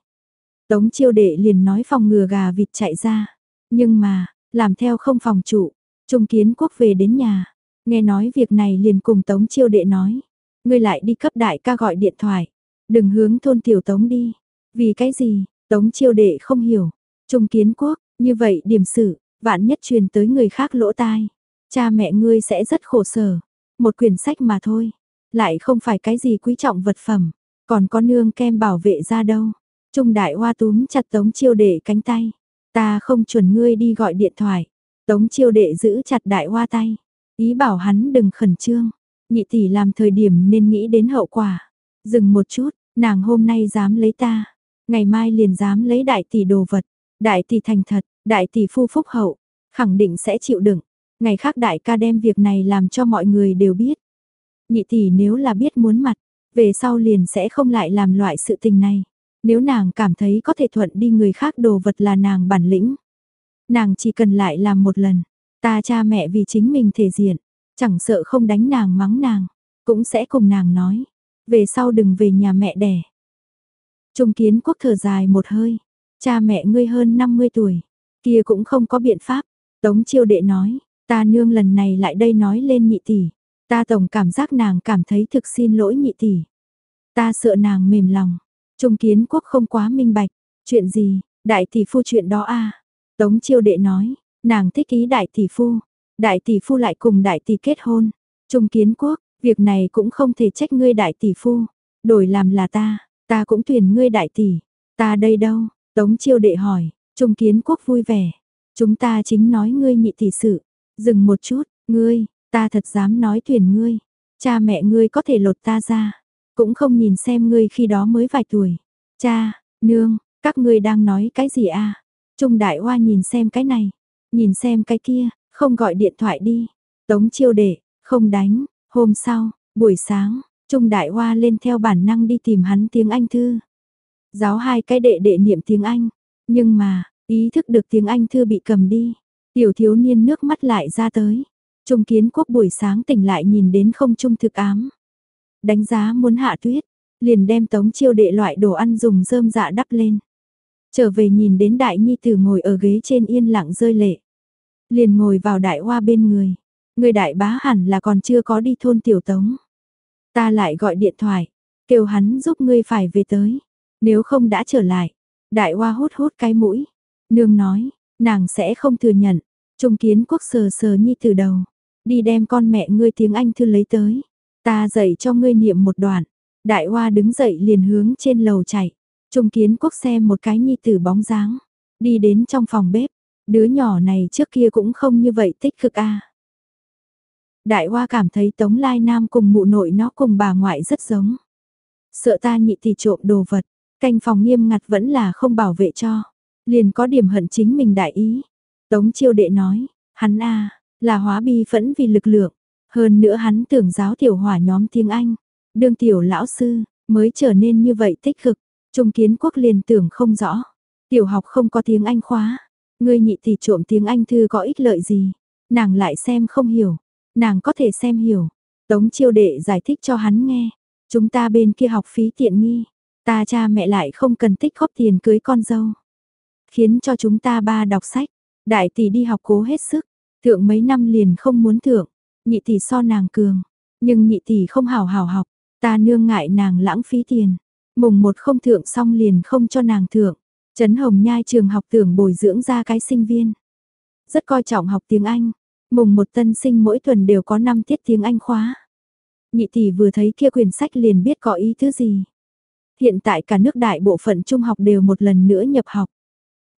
Tống chiêu đệ liền nói phòng ngừa gà vịt chạy ra. Nhưng mà, làm theo không phòng trụ, Trung kiến quốc về đến nhà, nghe nói việc này liền cùng Tống chiêu đệ nói. Ngươi lại đi cấp đại ca gọi điện thoại, đừng hướng thôn tiểu Tống đi. Vì cái gì, Tống chiêu đệ không hiểu. Trung kiến quốc, như vậy điểm sự, vạn nhất truyền tới người khác lỗ tai. Cha mẹ ngươi sẽ rất khổ sở. Một quyển sách mà thôi. Lại không phải cái gì quý trọng vật phẩm. Còn có nương kem bảo vệ ra đâu. Trung đại hoa túm chặt tống chiêu đệ cánh tay. Ta không chuẩn ngươi đi gọi điện thoại. Tống chiêu đệ giữ chặt đại hoa tay, ý bảo hắn đừng khẩn trương, nhị tỷ làm thời điểm nên nghĩ đến hậu quả. Dừng một chút, nàng hôm nay dám lấy ta, ngày mai liền dám lấy đại tỷ đồ vật, đại tỷ thành thật, đại tỷ phu phúc hậu, khẳng định sẽ chịu đựng. Ngày khác đại ca đem việc này làm cho mọi người đều biết. Nhị tỷ nếu là biết muốn mặt, về sau liền sẽ không lại làm loại sự tình này. Nếu nàng cảm thấy có thể thuận đi người khác đồ vật là nàng bản lĩnh, Nàng chỉ cần lại làm một lần, Ta cha mẹ vì chính mình thể diện, chẳng sợ không đánh nàng mắng nàng, cũng sẽ cùng nàng nói, về sau đừng về nhà mẹ đẻ. Trung kiến quốc thở dài một hơi, cha mẹ ngươi hơn 50 tuổi, kia cũng không có biện pháp. Tống chiêu đệ nói, ta nương lần này lại đây nói lên nhị tỷ, ta tổng cảm giác nàng cảm thấy thực xin lỗi nhị tỷ. Ta sợ nàng mềm lòng, Trung kiến quốc không quá minh bạch, chuyện gì, đại tỷ phu chuyện đó a Tống chiêu đệ nói, nàng thích ý đại tỷ phu, đại tỷ phu lại cùng đại tỷ kết hôn. Trung kiến quốc, việc này cũng không thể trách ngươi đại tỷ phu, đổi làm là ta, ta cũng tuyển ngươi đại tỷ, ta đây đâu, tống chiêu đệ hỏi, trung kiến quốc vui vẻ, chúng ta chính nói ngươi nhị tỷ sự, dừng một chút, ngươi, ta thật dám nói tuyển ngươi, cha mẹ ngươi có thể lột ta ra, cũng không nhìn xem ngươi khi đó mới vài tuổi, cha, nương, các ngươi đang nói cái gì a? Trung đại hoa nhìn xem cái này, nhìn xem cái kia, không gọi điện thoại đi, tống chiêu đệ, không đánh, hôm sau, buổi sáng, Trung Đại Hoa lên theo bản năng đi tìm hắn tiếng Anh thư. Giáo hai cái đệ đệ niệm tiếng Anh, nhưng mà, ý thức được tiếng Anh thư bị cầm đi. Tiểu thiếu niên nước mắt lại ra tới. Trung kiến quốc buổi sáng tỉnh lại nhìn đến không trung thực ám. Đánh giá muốn hạ tuyết, liền đem tống chiêu đệ loại đồ ăn dùng rơm dạ đắp lên. Trở về nhìn đến đại nhi tử ngồi ở ghế trên yên lặng rơi lệ. Liền ngồi vào đại hoa bên người. Người đại bá hẳn là còn chưa có đi thôn tiểu tống. Ta lại gọi điện thoại, kêu hắn giúp ngươi phải về tới. Nếu không đã trở lại, đại hoa hút hút cái mũi. Nương nói, nàng sẽ không thừa nhận. Trung kiến quốc sờ sờ nhi từ đầu. Đi đem con mẹ ngươi tiếng Anh thư lấy tới. Ta dạy cho ngươi niệm một đoạn. Đại hoa đứng dậy liền hướng trên lầu chạy. Trung kiến quốc xem một cái nhi tử bóng dáng. Đi đến trong phòng bếp. Đứa nhỏ này trước kia cũng không như vậy tích cực a Đại Hoa cảm thấy Tống Lai Nam cùng mụ nội nó cùng bà ngoại rất giống. Sợ ta nhị thì trộm đồ vật, canh phòng nghiêm ngặt vẫn là không bảo vệ cho. Liền có điểm hận chính mình đại ý. Tống chiêu đệ nói, hắn a là hóa bi phẫn vì lực lượng. Hơn nữa hắn tưởng giáo tiểu hỏa nhóm tiếng Anh. Đương tiểu lão sư, mới trở nên như vậy tích cực. Trung kiến quốc liền tưởng không rõ. Tiểu học không có tiếng Anh khóa. Ngươi nhị thì trộm tiếng Anh thư có ích lợi gì. Nàng lại xem không hiểu. Nàng có thể xem hiểu. Tống chiêu đệ giải thích cho hắn nghe. Chúng ta bên kia học phí tiện nghi. Ta cha mẹ lại không cần tích góp tiền cưới con dâu. Khiến cho chúng ta ba đọc sách. Đại tỷ đi học cố hết sức. Thượng mấy năm liền không muốn thượng. Nhị tỷ so nàng cường. Nhưng nhị tỷ không hào hào học. Ta nương ngại nàng lãng phí tiền. Mùng một không thượng xong liền không cho nàng thượng. Trấn Hồng Nhai trường học tưởng bồi dưỡng ra cái sinh viên. Rất coi trọng học tiếng Anh. Mùng một tân sinh mỗi tuần đều có 5 tiết tiếng Anh khóa. Nhị tỷ vừa thấy kia quyển sách liền biết có ý thứ gì. Hiện tại cả nước đại bộ phận trung học đều một lần nữa nhập học.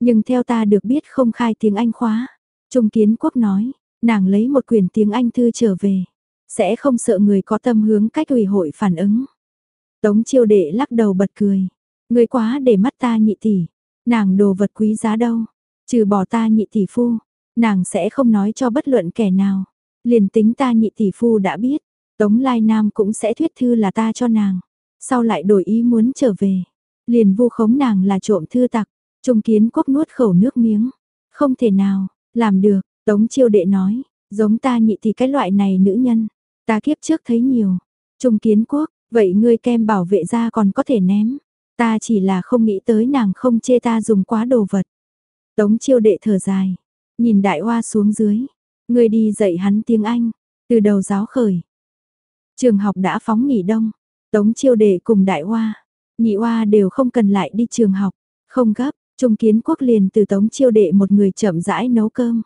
Nhưng theo ta được biết không khai tiếng Anh khóa. Trung kiến quốc nói, nàng lấy một quyển tiếng Anh thư trở về. Sẽ không sợ người có tâm hướng cách ủy hội phản ứng. Tống chiêu đệ lắc đầu bật cười. Người quá để mắt ta nhị tỷ. Nàng đồ vật quý giá đâu. Trừ bỏ ta nhị tỷ phu. Nàng sẽ không nói cho bất luận kẻ nào. Liền tính ta nhị tỷ phu đã biết, Tống Lai Nam cũng sẽ thuyết thư là ta cho nàng. Sau lại đổi ý muốn trở về. Liền vu khống nàng là trộm thư tặc. Trung kiến quốc nuốt khẩu nước miếng. Không thể nào, làm được, Tống chiêu đệ nói, giống ta nhị thì cái loại này nữ nhân. Ta kiếp trước thấy nhiều. Trung kiến quốc, vậy ngươi kem bảo vệ ra còn có thể ném. Ta chỉ là không nghĩ tới nàng không chê ta dùng quá đồ vật. Tống chiêu đệ thở dài, Nhìn đại hoa xuống dưới, ngươi đi dạy hắn tiếng Anh, từ đầu giáo khởi. Trường học đã phóng nghỉ đông, tống chiêu đệ cùng đại hoa, nhị hoa đều không cần lại đi trường học, không gấp, trung kiến quốc liền từ tống chiêu đệ một người chậm rãi nấu cơm.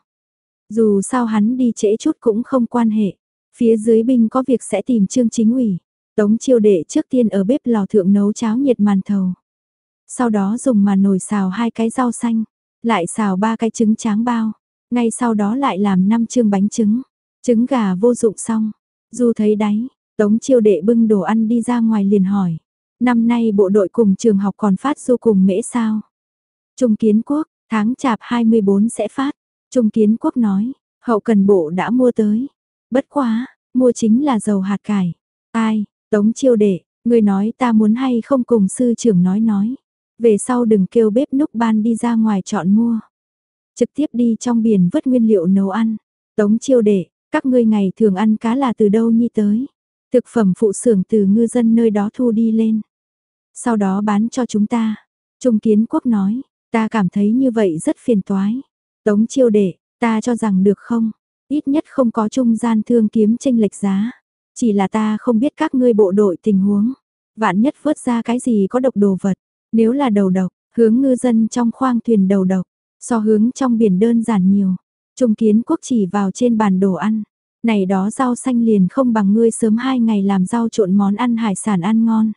Dù sao hắn đi trễ chút cũng không quan hệ, phía dưới binh có việc sẽ tìm trương chính ủy. Tống chiêu đệ trước tiên ở bếp lò thượng nấu cháo nhiệt màn thầu. Sau đó dùng màn nồi xào hai cái rau xanh, lại xào ba cái trứng tráng bao. Ngay sau đó lại làm năm chương bánh trứng, trứng gà vô dụng xong. Du thấy đáy, Tống chiêu đệ bưng đồ ăn đi ra ngoài liền hỏi. Năm nay bộ đội cùng trường học còn phát du cùng mễ sao? Trung kiến quốc, tháng chạp 24 sẽ phát. Trung kiến quốc nói, hậu cần bộ đã mua tới. Bất quá, mua chính là dầu hạt cải. Ai, tống chiêu đệ, người nói ta muốn hay không cùng sư trưởng nói nói. Về sau đừng kêu bếp núc ban đi ra ngoài chọn mua. Trực tiếp đi trong biển vớt nguyên liệu nấu ăn. Tống chiêu đệ, các ngươi ngày thường ăn cá là từ đâu nhi tới? Thực phẩm phụ xưởng từ ngư dân nơi đó thu đi lên. Sau đó bán cho chúng ta. Trung kiến quốc nói, ta cảm thấy như vậy rất phiền toái. Tống chiêu đệ, ta cho rằng được không? Ít nhất không có trung gian thương kiếm tranh lệch giá. Chỉ là ta không biết các ngươi bộ đội tình huống. Vạn nhất vớt ra cái gì có độc đồ vật. Nếu là đầu độc, hướng ngư dân trong khoang thuyền đầu độc. So hướng trong biển đơn giản nhiều. Trung kiến quốc chỉ vào trên bàn đồ ăn. Này đó rau xanh liền không bằng ngươi sớm hai ngày làm rau trộn món ăn hải sản ăn ngon.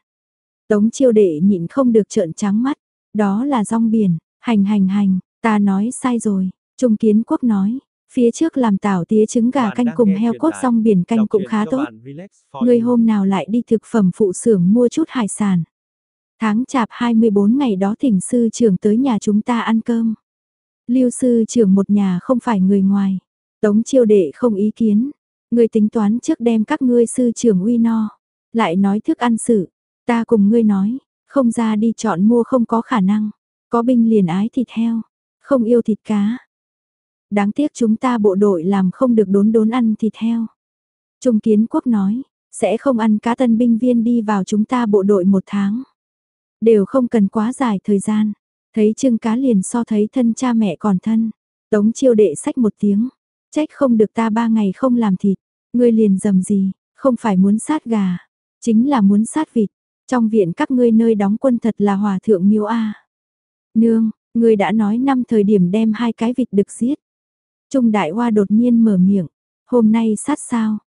Tống chiêu đệ nhịn không được trợn trắng mắt. Đó là rong biển, hành hành hành, ta nói sai rồi. Trung kiến quốc nói, phía trước làm tảo tía trứng gà canh cùng heo cốt rong biển canh cũng khá tốt. Người hôm nào lại đi thực phẩm phụ xưởng mua chút hải sản. Tháng chạp 24 ngày đó thỉnh sư trưởng tới nhà chúng ta ăn cơm. Lưu sư trưởng một nhà không phải người ngoài. Tống chiêu đệ không ý kiến. Người tính toán trước đem các ngươi sư trưởng uy no. Lại nói thức ăn sự. Ta cùng ngươi nói. Không ra đi chọn mua không có khả năng. Có binh liền ái thịt heo. Không yêu thịt cá. Đáng tiếc chúng ta bộ đội làm không được đốn đốn ăn thịt heo. Trung kiến quốc nói. Sẽ không ăn cá tân binh viên đi vào chúng ta bộ đội một tháng. Đều không cần quá dài thời gian. Thấy trưng cá liền so thấy thân cha mẹ còn thân. Tống chiêu đệ sách một tiếng. Trách không được ta ba ngày không làm thịt. Ngươi liền dầm gì, không phải muốn sát gà. Chính là muốn sát vịt. Trong viện các ngươi nơi đóng quân thật là hòa thượng miếu A. Nương, người đã nói năm thời điểm đem hai cái vịt được giết. Trung đại hoa đột nhiên mở miệng. Hôm nay sát sao?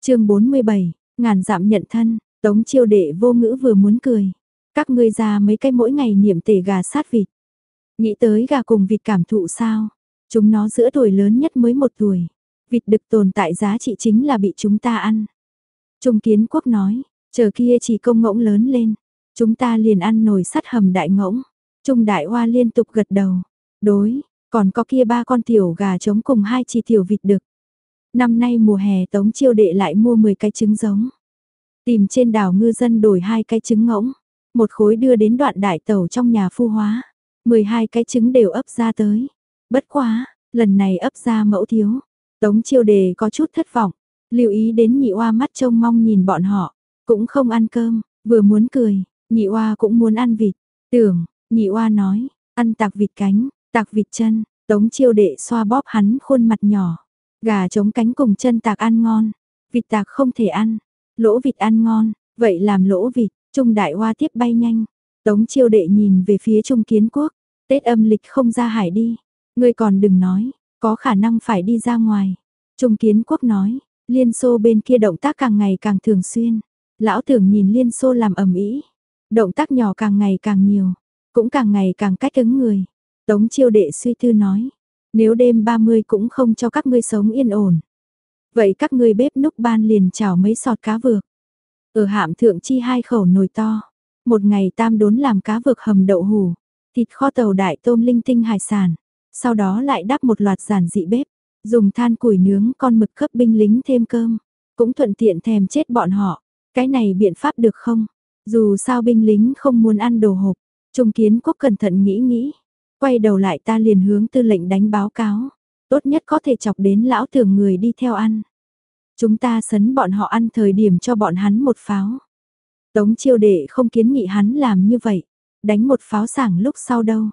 chương 47, ngàn dạm nhận thân, tống chiêu đệ vô ngữ vừa muốn cười. Các ngươi ra mấy cái mỗi ngày niệm tể gà sát vịt. Nghĩ tới gà cùng vịt cảm thụ sao? Chúng nó giữa tuổi lớn nhất mới một tuổi. Vịt đực tồn tại giá trị chính là bị chúng ta ăn. Trung kiến quốc nói, chờ kia chỉ công ngỗng lớn lên. Chúng ta liền ăn nồi sắt hầm đại ngỗng. Trung đại hoa liên tục gật đầu. Đối, còn có kia ba con tiểu gà trống cùng hai chỉ tiểu vịt đực. Năm nay mùa hè tống chiêu đệ lại mua 10 cái trứng giống. Tìm trên đảo ngư dân đổi hai cái trứng ngỗng. Một khối đưa đến đoạn đại tàu trong nhà phu hóa. 12 cái trứng đều ấp ra tới. Bất quá, lần này ấp ra mẫu thiếu. Tống chiêu đề có chút thất vọng. Lưu ý đến nhị oa mắt trông mong nhìn bọn họ. Cũng không ăn cơm, vừa muốn cười, nhị oa cũng muốn ăn vịt. Tưởng, nhị oa nói, ăn tạc vịt cánh, tạc vịt chân, tống chiêu đệ xoa bóp hắn khuôn mặt nhỏ. Gà trống cánh cùng chân tạc ăn ngon, vịt tạc không thể ăn, lỗ vịt ăn ngon, vậy làm lỗ vịt, trung đại hoa tiếp bay nhanh. Tống chiêu đệ nhìn về phía trung kiến quốc, Tết âm lịch không ra hải đi, ngươi còn đừng nói, có khả năng phải đi ra ngoài. Trung kiến quốc nói, Liên Xô bên kia động tác càng ngày càng thường xuyên. Lão tưởng nhìn Liên Xô làm ẩm ý. Động tác nhỏ càng ngày càng nhiều. Cũng càng ngày càng cách ứng người. Tống chiêu đệ suy tư nói. Nếu đêm 30 cũng không cho các ngươi sống yên ổn. Vậy các ngươi bếp núc ban liền chảo mấy sọt cá vược. Ở hạm thượng chi hai khẩu nồi to. Một ngày tam đốn làm cá vược hầm đậu hủ. Thịt kho tàu đại tôm linh tinh hải sản. Sau đó lại đắp một loạt giản dị bếp. Dùng than củi nướng con mực cấp binh lính thêm cơm, cũng thuận tiện thèm chết bọn họ. Cái này biện pháp được không? Dù sao binh lính không muốn ăn đồ hộp, Trung Kiến Quốc cẩn thận nghĩ nghĩ, quay đầu lại ta liền hướng tư lệnh đánh báo cáo, tốt nhất có thể chọc đến lão tưởng người đi theo ăn. Chúng ta sấn bọn họ ăn thời điểm cho bọn hắn một pháo. Tống chiêu đệ không kiến nghị hắn làm như vậy, đánh một pháo sảng lúc sau đâu.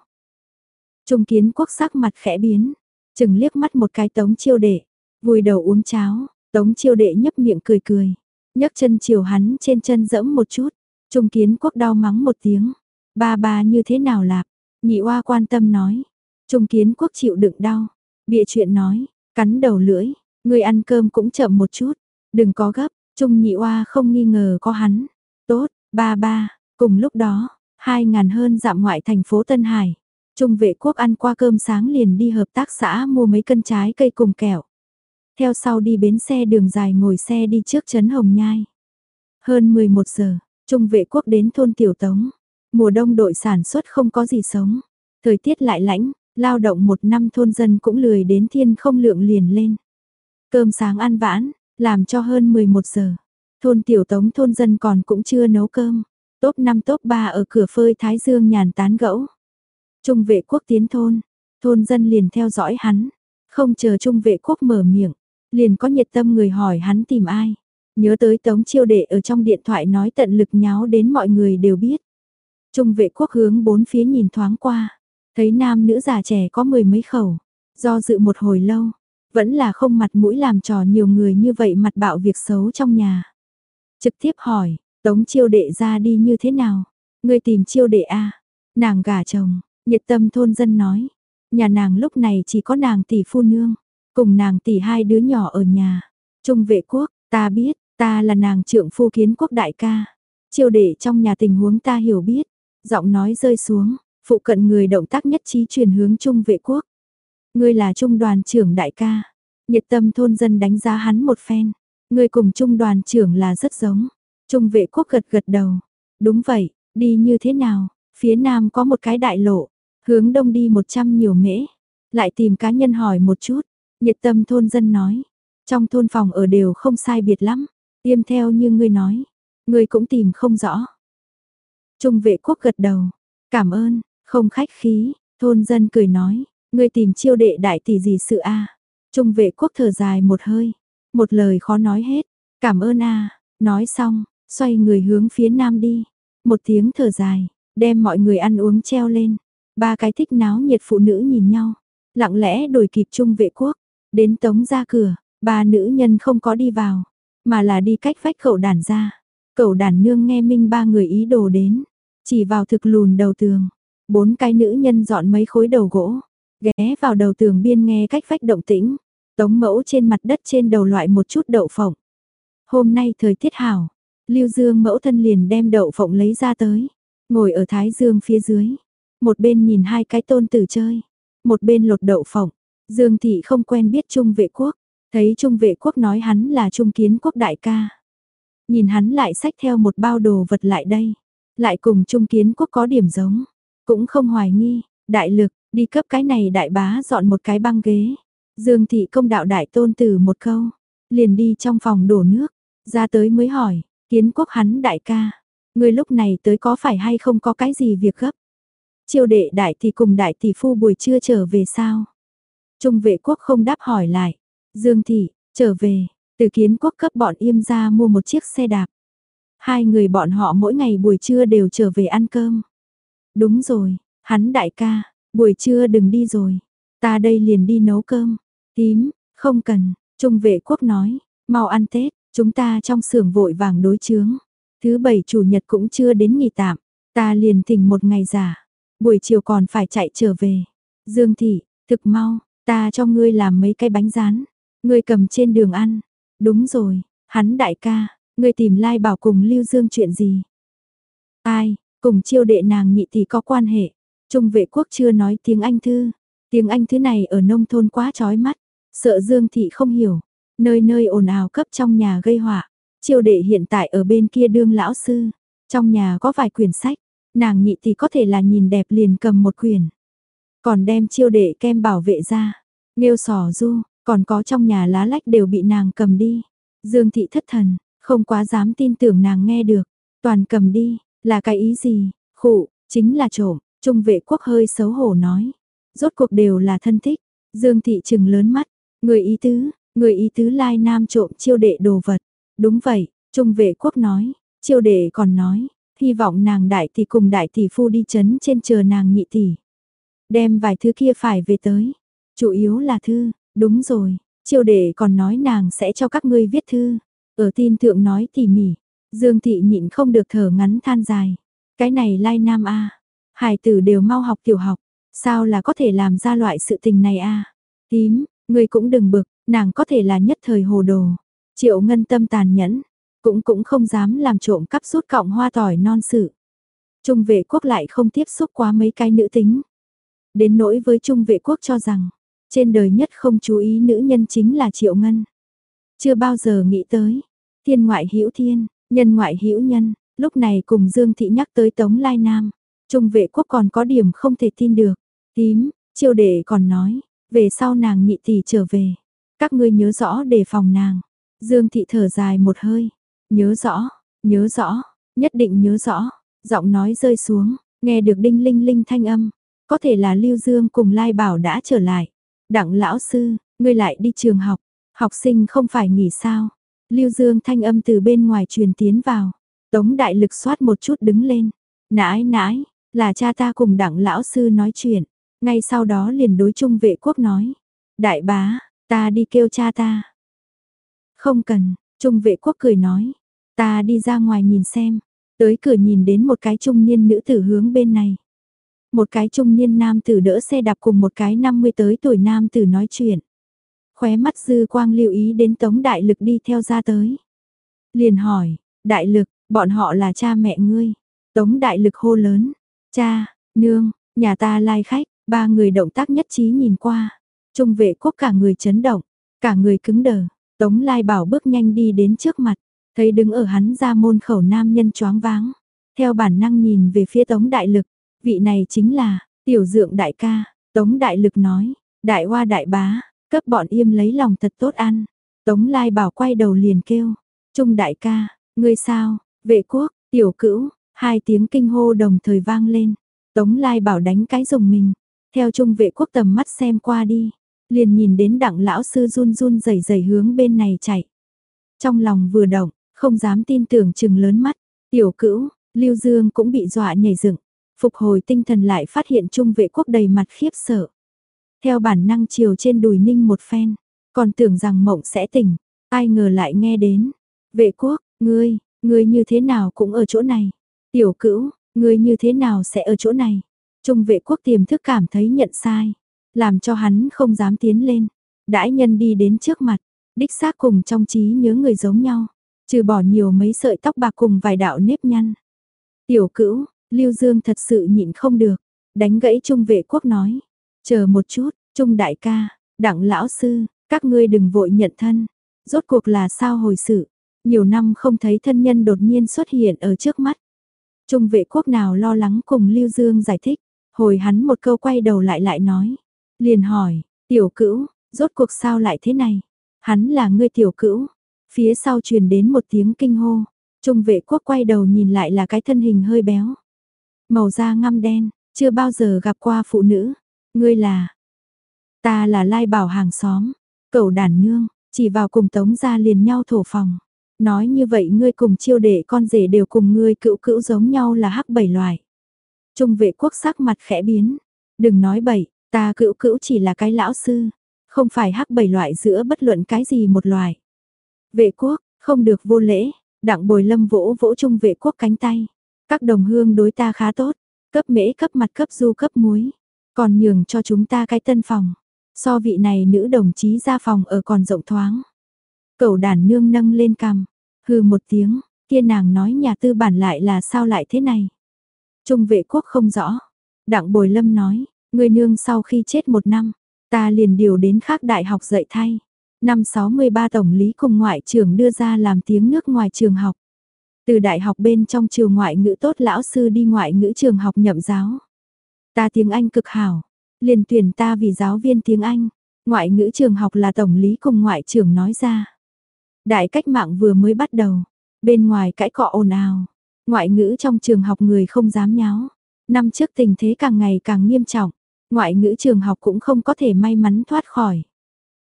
Trung kiến quốc sắc mặt khẽ biến, chừng liếc mắt một cái tống chiêu đệ, vùi đầu uống cháo, tống chiêu đệ nhấp miệng cười cười, nhấc chân chiều hắn trên chân dẫm một chút, trung kiến quốc đau mắng một tiếng, ba ba như thế nào lạp, nhị oa quan tâm nói, trung kiến quốc chịu đựng đau, bịa chuyện nói, cắn đầu lưỡi, người ăn cơm cũng chậm một chút, đừng có gấp, trung nhị oa không nghi ngờ có hắn, tốt, ba ba, cùng lúc đó, hai ngàn hơn dạm ngoại thành phố Tân Hải. Trung vệ quốc ăn qua cơm sáng liền đi hợp tác xã mua mấy cân trái cây cùng kẹo. Theo sau đi bến xe đường dài ngồi xe đi trước trấn Hồng Nhai. Hơn 11 giờ, Trung vệ quốc đến thôn Tiểu Tống. Mùa đông đội sản xuất không có gì sống. Thời tiết lại lãnh, lao động một năm thôn dân cũng lười đến thiên không lượng liền lên. Cơm sáng ăn vãn, làm cho hơn 11 giờ. Thôn Tiểu Tống thôn dân còn cũng chưa nấu cơm. Tốp 5 tốp 3 ở cửa phơi Thái Dương nhàn tán gẫu. Trung vệ quốc tiến thôn, thôn dân liền theo dõi hắn. Không chờ trung vệ quốc mở miệng, liền có nhiệt tâm người hỏi hắn tìm ai. Nhớ tới tống chiêu đệ ở trong điện thoại nói tận lực nháo đến mọi người đều biết. Trung vệ quốc hướng bốn phía nhìn thoáng qua, thấy nam nữ già trẻ có mười mấy khẩu, do dự một hồi lâu, vẫn là không mặt mũi làm trò nhiều người như vậy mặt bạo việc xấu trong nhà. Trực tiếp hỏi, tống chiêu đệ ra đi như thế nào? Người tìm chiêu đệ a Nàng gả chồng, nhiệt tâm thôn dân nói. Nhà nàng lúc này chỉ có nàng tỷ phu nương, cùng nàng tỷ hai đứa nhỏ ở nhà. Trung vệ quốc, ta biết, ta là nàng trượng phu kiến quốc đại ca. Chiêu đệ trong nhà tình huống ta hiểu biết. Giọng nói rơi xuống, phụ cận người động tác nhất trí truyền hướng trung vệ quốc. Ngươi là trung đoàn trưởng đại ca. Nhiệt tâm thôn dân đánh giá hắn một phen. Ngươi cùng trung đoàn trưởng là rất giống. Trung vệ quốc gật gật đầu. Đúng vậy, đi như thế nào? Phía nam có một cái đại lộ. Hướng đông đi 100 nhiều mễ. Lại tìm cá nhân hỏi một chút. Nhiệt tâm thôn dân nói. Trong thôn phòng ở đều không sai biệt lắm. Tiêm theo như ngươi nói. Ngươi cũng tìm không rõ. Trung vệ quốc gật đầu. Cảm ơn, không khách khí. Thôn dân cười nói. Ngươi tìm chiêu đệ đại tỷ gì sự a Trung vệ quốc thở dài một hơi. Một lời khó nói hết. Cảm ơn a Nói xong, xoay người hướng phía nam đi. Một tiếng thở dài, đem mọi người ăn uống treo lên. Ba cái thích náo nhiệt phụ nữ nhìn nhau. Lặng lẽ đổi kịp trung vệ quốc. Đến tống ra cửa, ba nữ nhân không có đi vào. Mà là đi cách vách cậu đàn ra. Cậu đàn nương nghe minh ba người ý đồ đến. Chỉ vào thực lùn đầu tường. Bốn cái nữ nhân dọn mấy khối đầu gỗ. Ghé vào đầu tường biên nghe cách vách động tĩnh. Tống mẫu trên mặt đất trên đầu loại một chút đậu phộng. Hôm nay thời tiết hảo, Lưu Dương mẫu thân liền đem đậu phộng lấy ra tới, ngồi ở thái dương phía dưới, một bên nhìn hai cái tôn tử chơi, một bên lột đậu phộng. Dương thị không quen biết Trung vệ quốc, thấy Trung vệ quốc nói hắn là Trung kiến quốc đại ca. Nhìn hắn lại xách theo một bao đồ vật lại đây, lại cùng Trung kiến quốc có điểm giống, cũng không hoài nghi, đại lực, đi cấp cái này đại bá dọn một cái băng ghế. Dương thị công đạo đại tôn từ một câu, liền đi trong phòng đổ nước, ra tới mới hỏi, kiến quốc hắn đại ca, người lúc này tới có phải hay không có cái gì việc gấp? Chiêu đệ đại thì cùng đại tỷ phu buổi trưa trở về sao? Trung vệ quốc không đáp hỏi lại, Dương thị, trở về, từ kiến quốc cấp bọn im ra mua một chiếc xe đạp. Hai người bọn họ mỗi ngày buổi trưa đều trở về ăn cơm. Đúng rồi, hắn đại ca, buổi trưa đừng đi rồi, ta đây liền đi nấu cơm. Tím, không cần, Trung vệ quốc nói, mau ăn Tết, chúng ta trong xưởng vội vàng đối chướng. Thứ bảy chủ nhật cũng chưa đến nghỉ tạm, ta liền thỉnh một ngày giả, buổi chiều còn phải chạy trở về. Dương thị, thực mau, ta cho ngươi làm mấy cái bánh rán, người cầm trên đường ăn. Đúng rồi, hắn đại ca, người tìm lai bảo cùng Lưu Dương chuyện gì? Ai, cùng chiêu đệ nàng nhị tỷ có quan hệ. Trung vệ quốc chưa nói tiếng Anh thư, tiếng Anh thứ này ở nông thôn quá chói mắt. Sợ Dương Thị không hiểu, nơi nơi ồn ào cấp trong nhà gây họa. chiêu đệ hiện tại ở bên kia đương lão sư, trong nhà có vài quyển sách, nàng nhị thì có thể là nhìn đẹp liền cầm một quyển. Còn đem chiêu đệ kem bảo vệ ra, nghêu sò du, còn có trong nhà lá lách đều bị nàng cầm đi. Dương thị thất thần, không quá dám tin tưởng nàng nghe được, toàn cầm đi, là cái ý gì, khụ, chính là trộm, trung vệ quốc hơi xấu hổ nói. Rốt cuộc đều là thân thích, Dương thị trừng lớn mắt, Người ý tứ, người ý tứ lai nam trộm chiêu đệ đồ vật. Đúng vậy, trung vệ quốc nói, chiêu đệ còn nói, hy vọng nàng đại tỷ cùng đại tỷ phu đi chấn trên chờ nàng nhị tỷ. Đem vài thứ kia phải về tới. Chủ yếu là thư, đúng rồi, triều đệ còn nói nàng sẽ cho các ngươi viết thư. Ở tin thượng nói tỉ mỉ, Dương thị nhịn không được thở ngắn than dài. Cái này lai nam a Hải tử đều mau học tiểu học, sao là có thể làm ra loại sự tình này a Tím, Ngươi cũng đừng bực, nàng có thể là nhất thời hồ đồ. Triệu ngân tâm tàn nhẫn, cũng cũng không dám làm trộm cắp rút cọng hoa tỏi non sự. Trung vệ quốc lại không tiếp xúc quá mấy cái nữ tính. Đến nỗi với trung vệ quốc cho rằng, trên đời nhất không chú ý nữ nhân chính là triệu ngân. Chưa bao giờ nghĩ tới, thiên ngoại hữu thiên, nhân ngoại hữu nhân, lúc này cùng Dương Thị nhắc tới Tống Lai Nam. Trung vệ quốc còn có điểm không thể tin được. Tím, chiêu đệ còn nói, về sau nàng nhị tỷ trở về. Các ngươi nhớ rõ đề phòng nàng. Dương thị thở dài một hơi. Nhớ rõ, nhớ rõ, nhất định nhớ rõ. Giọng nói rơi xuống, nghe được đinh linh linh thanh âm. Có thể là Lưu Dương cùng Lai Bảo đã trở lại. Đặng lão sư, ngươi lại đi trường học, học sinh không phải nghỉ sao. Lưu Dương thanh âm từ bên ngoài truyền tiến vào. Tống đại lực xoát một chút đứng lên. Nãi nãi, là cha ta cùng đặng lão sư nói chuyện. Ngay sau đó liền đối Chung vệ quốc nói. Đại bá, ta đi kêu cha ta. Không cần, trung vệ quốc cười nói. Ta đi ra ngoài nhìn xem. Tới cửa nhìn đến một cái trung niên nữ tử hướng bên này. Một cái trung niên nam tử đỡ xe đạp cùng một cái 50 tới tuổi nam tử nói chuyện. Khóe mắt dư quang lưu ý đến tống đại lực đi theo ra tới. Liền hỏi, đại lực, bọn họ là cha mẹ ngươi. Tống đại lực hô lớn, cha, nương, nhà ta lai khách, ba người động tác nhất trí nhìn qua. Trung vệ quốc cả người chấn động, cả người cứng đờ. Tống lai bảo bước nhanh đi đến trước mặt, thấy đứng ở hắn ra môn khẩu nam nhân choáng váng. Theo bản năng nhìn về phía tống đại lực, vị này chính là, tiểu dượng đại ca, tống đại lực nói, đại hoa đại bá, cấp bọn im lấy lòng thật tốt ăn. Tống lai bảo quay đầu liền kêu, trung đại ca, ngươi sao, vệ quốc, tiểu cữu, hai tiếng kinh hô đồng thời vang lên. Tống lai bảo đánh cái rồng mình, theo trung vệ quốc tầm mắt xem qua đi, liền nhìn đến đặng lão sư run run rẩy rẩy hướng bên này chạy. Trong lòng vừa động, không dám tin tưởng chừng lớn mắt, tiểu cữu, Lưu Dương cũng bị dọa nhảy dựng, phục hồi tinh thần lại phát hiện trung vệ quốc đầy mặt khiếp sợ. Theo bản năng chiều trên đùi ninh một phen, còn tưởng rằng mộng sẽ tỉnh, ai ngờ lại nghe đến. Vệ quốc, ngươi, ngươi như thế nào cũng ở chỗ này. Tiểu cữu, ngươi như thế nào sẽ ở chỗ này. Trung vệ quốc tiềm thức cảm thấy nhận sai, làm cho hắn không dám tiến lên. Đãi nhân đi đến trước mặt, đích xác cùng trong trí nhớ người giống nhau, trừ bỏ nhiều mấy sợi tóc bạc cùng vài đạo nếp nhăn. Tiểu cữu, Lưu Dương thật sự nhịn không được, đánh gãy Trung vệ quốc nói, chờ một chút, Trung đại ca, đặng lão sư, các ngươi đừng vội nhận thân, rốt cuộc là sao hồi sự, nhiều năm không thấy thân nhân đột nhiên xuất hiện ở trước mắt. Trung vệ quốc nào lo lắng cùng Lưu Dương giải thích, hồi hắn một câu quay đầu lại lại nói, liền hỏi, tiểu cữu, rốt cuộc sao lại thế này, hắn là ngươi tiểu cữu, phía sau truyền đến một tiếng kinh hô, Trung vệ quốc quay đầu nhìn lại là cái thân hình hơi béo. Màu da ngăm đen, chưa bao giờ gặp qua phụ nữ. Ngươi là... Ta là lai bảo hàng xóm. Cậu đàn nương, chỉ vào cùng tống ra liền nhau thổ phòng. Nói như vậy ngươi cùng chiêu đệ con rể đều cùng ngươi cựu cữu giống nhau là hắc bảy loại. Trung vệ quốc sắc mặt khẽ biến. Đừng nói bậy, ta cựu cữu chỉ là cái lão sư. Không phải hắc bảy loại giữa bất luận cái gì một loại. Vệ quốc, không được vô lễ. Đặng bồi lâm vỗ vỗ trung vệ quốc cánh tay. Các đồng hương đối ta khá tốt, cấp mễ cấp mặt cấp du cấp muối, còn nhường cho chúng ta cái tân phòng. So vị này nữ đồng chí ra phòng ở còn rộng thoáng. Cậu đàn nương nâng lên cằm, hừ một tiếng, kia nàng nói nhà tư bản lại là sao lại thế này. Trung vệ quốc không rõ, đặng bồi lâm nói, người nương sau khi chết một năm, ta liền điều đến khác đại học dạy thay. Năm 63 tổng lý cùng ngoại trưởng đưa ra làm tiếng nước ngoài trường học. Từ đại học bên trong trường ngoại ngữ tốt lão sư đi ngoại ngữ trường học nhậm giáo. Ta tiếng Anh cực hảo, liền tuyển ta vì giáo viên tiếng Anh. Ngoại ngữ trường học là tổng lý cùng ngoại trưởng nói ra. Đại cách mạng vừa mới bắt đầu, bên ngoài cãi cọ ồn ào. Ngoại ngữ trong trường học người không dám nháo. Năm trước tình thế càng ngày càng nghiêm trọng, ngoại ngữ trường học cũng không có thể may mắn thoát khỏi.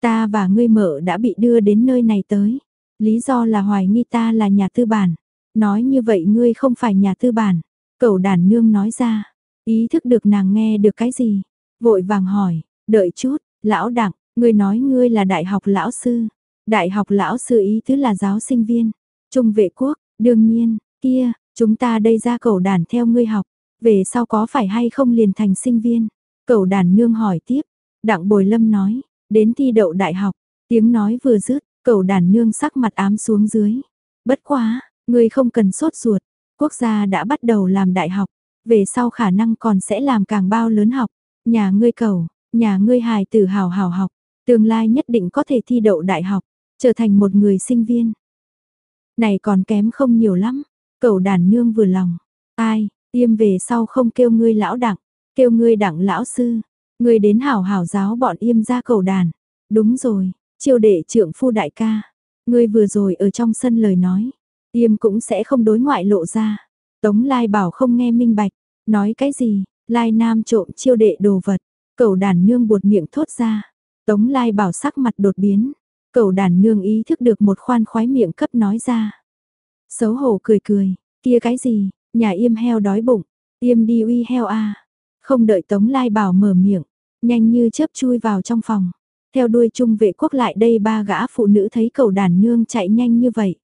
Ta và ngươi mợ đã bị đưa đến nơi này tới. Lý do là hoài nghi ta là nhà tư bản. Nói như vậy ngươi không phải nhà tư bản. Cậu đàn nương nói ra. Ý thức được nàng nghe được cái gì. Vội vàng hỏi. Đợi chút, lão đặng, ngươi nói ngươi là đại học lão sư. Đại học lão sư ý tứ là giáo sinh viên. Trung vệ quốc, đương nhiên, kia, chúng ta đây ra cậu đàn theo ngươi học. Về sau có phải hay không liền thành sinh viên? Cậu đàn nương hỏi tiếp. Đặng bồi lâm nói, đến thi đậu đại học. Tiếng nói vừa dứt, cậu đàn nương sắc mặt ám xuống dưới. Bất quá, người không cần sốt ruột, quốc gia đã bắt đầu làm đại học, về sau khả năng còn sẽ làm càng bao lớn học. Nhà ngươi cầu, nhà ngươi hài tử hào hào học, tương lai nhất định có thể thi đậu đại học, trở thành một người sinh viên. Này còn kém không nhiều lắm, cầu đàn nương vừa lòng. Ai, tiêm về sau không kêu ngươi lão đặng, kêu ngươi đặng lão sư. Ngươi đến hảo hảo giáo bọn im ra cầu đàn. Đúng rồi, chiêu đệ trưởng phu đại ca. Ngươi vừa rồi ở trong sân lời nói, Yêm cũng sẽ không đối ngoại lộ ra. Tống Lai bảo không nghe minh bạch, nói cái gì, Lai Nam trộm chiêu đệ đồ vật, cậu đàn nương buột miệng thốt ra. Tống Lai bảo sắc mặt đột biến, cậu đàn nương ý thức được một khoan khoái miệng cấp nói ra. Xấu hổ cười cười, kia cái gì, nhà im heo đói bụng, im đi uy heo a Không đợi Tống Lai bảo mở miệng, nhanh như chớp chui vào trong phòng. Theo đuôi trung vệ quốc lại đây ba gã phụ nữ thấy cậu đàn nương chạy nhanh như vậy.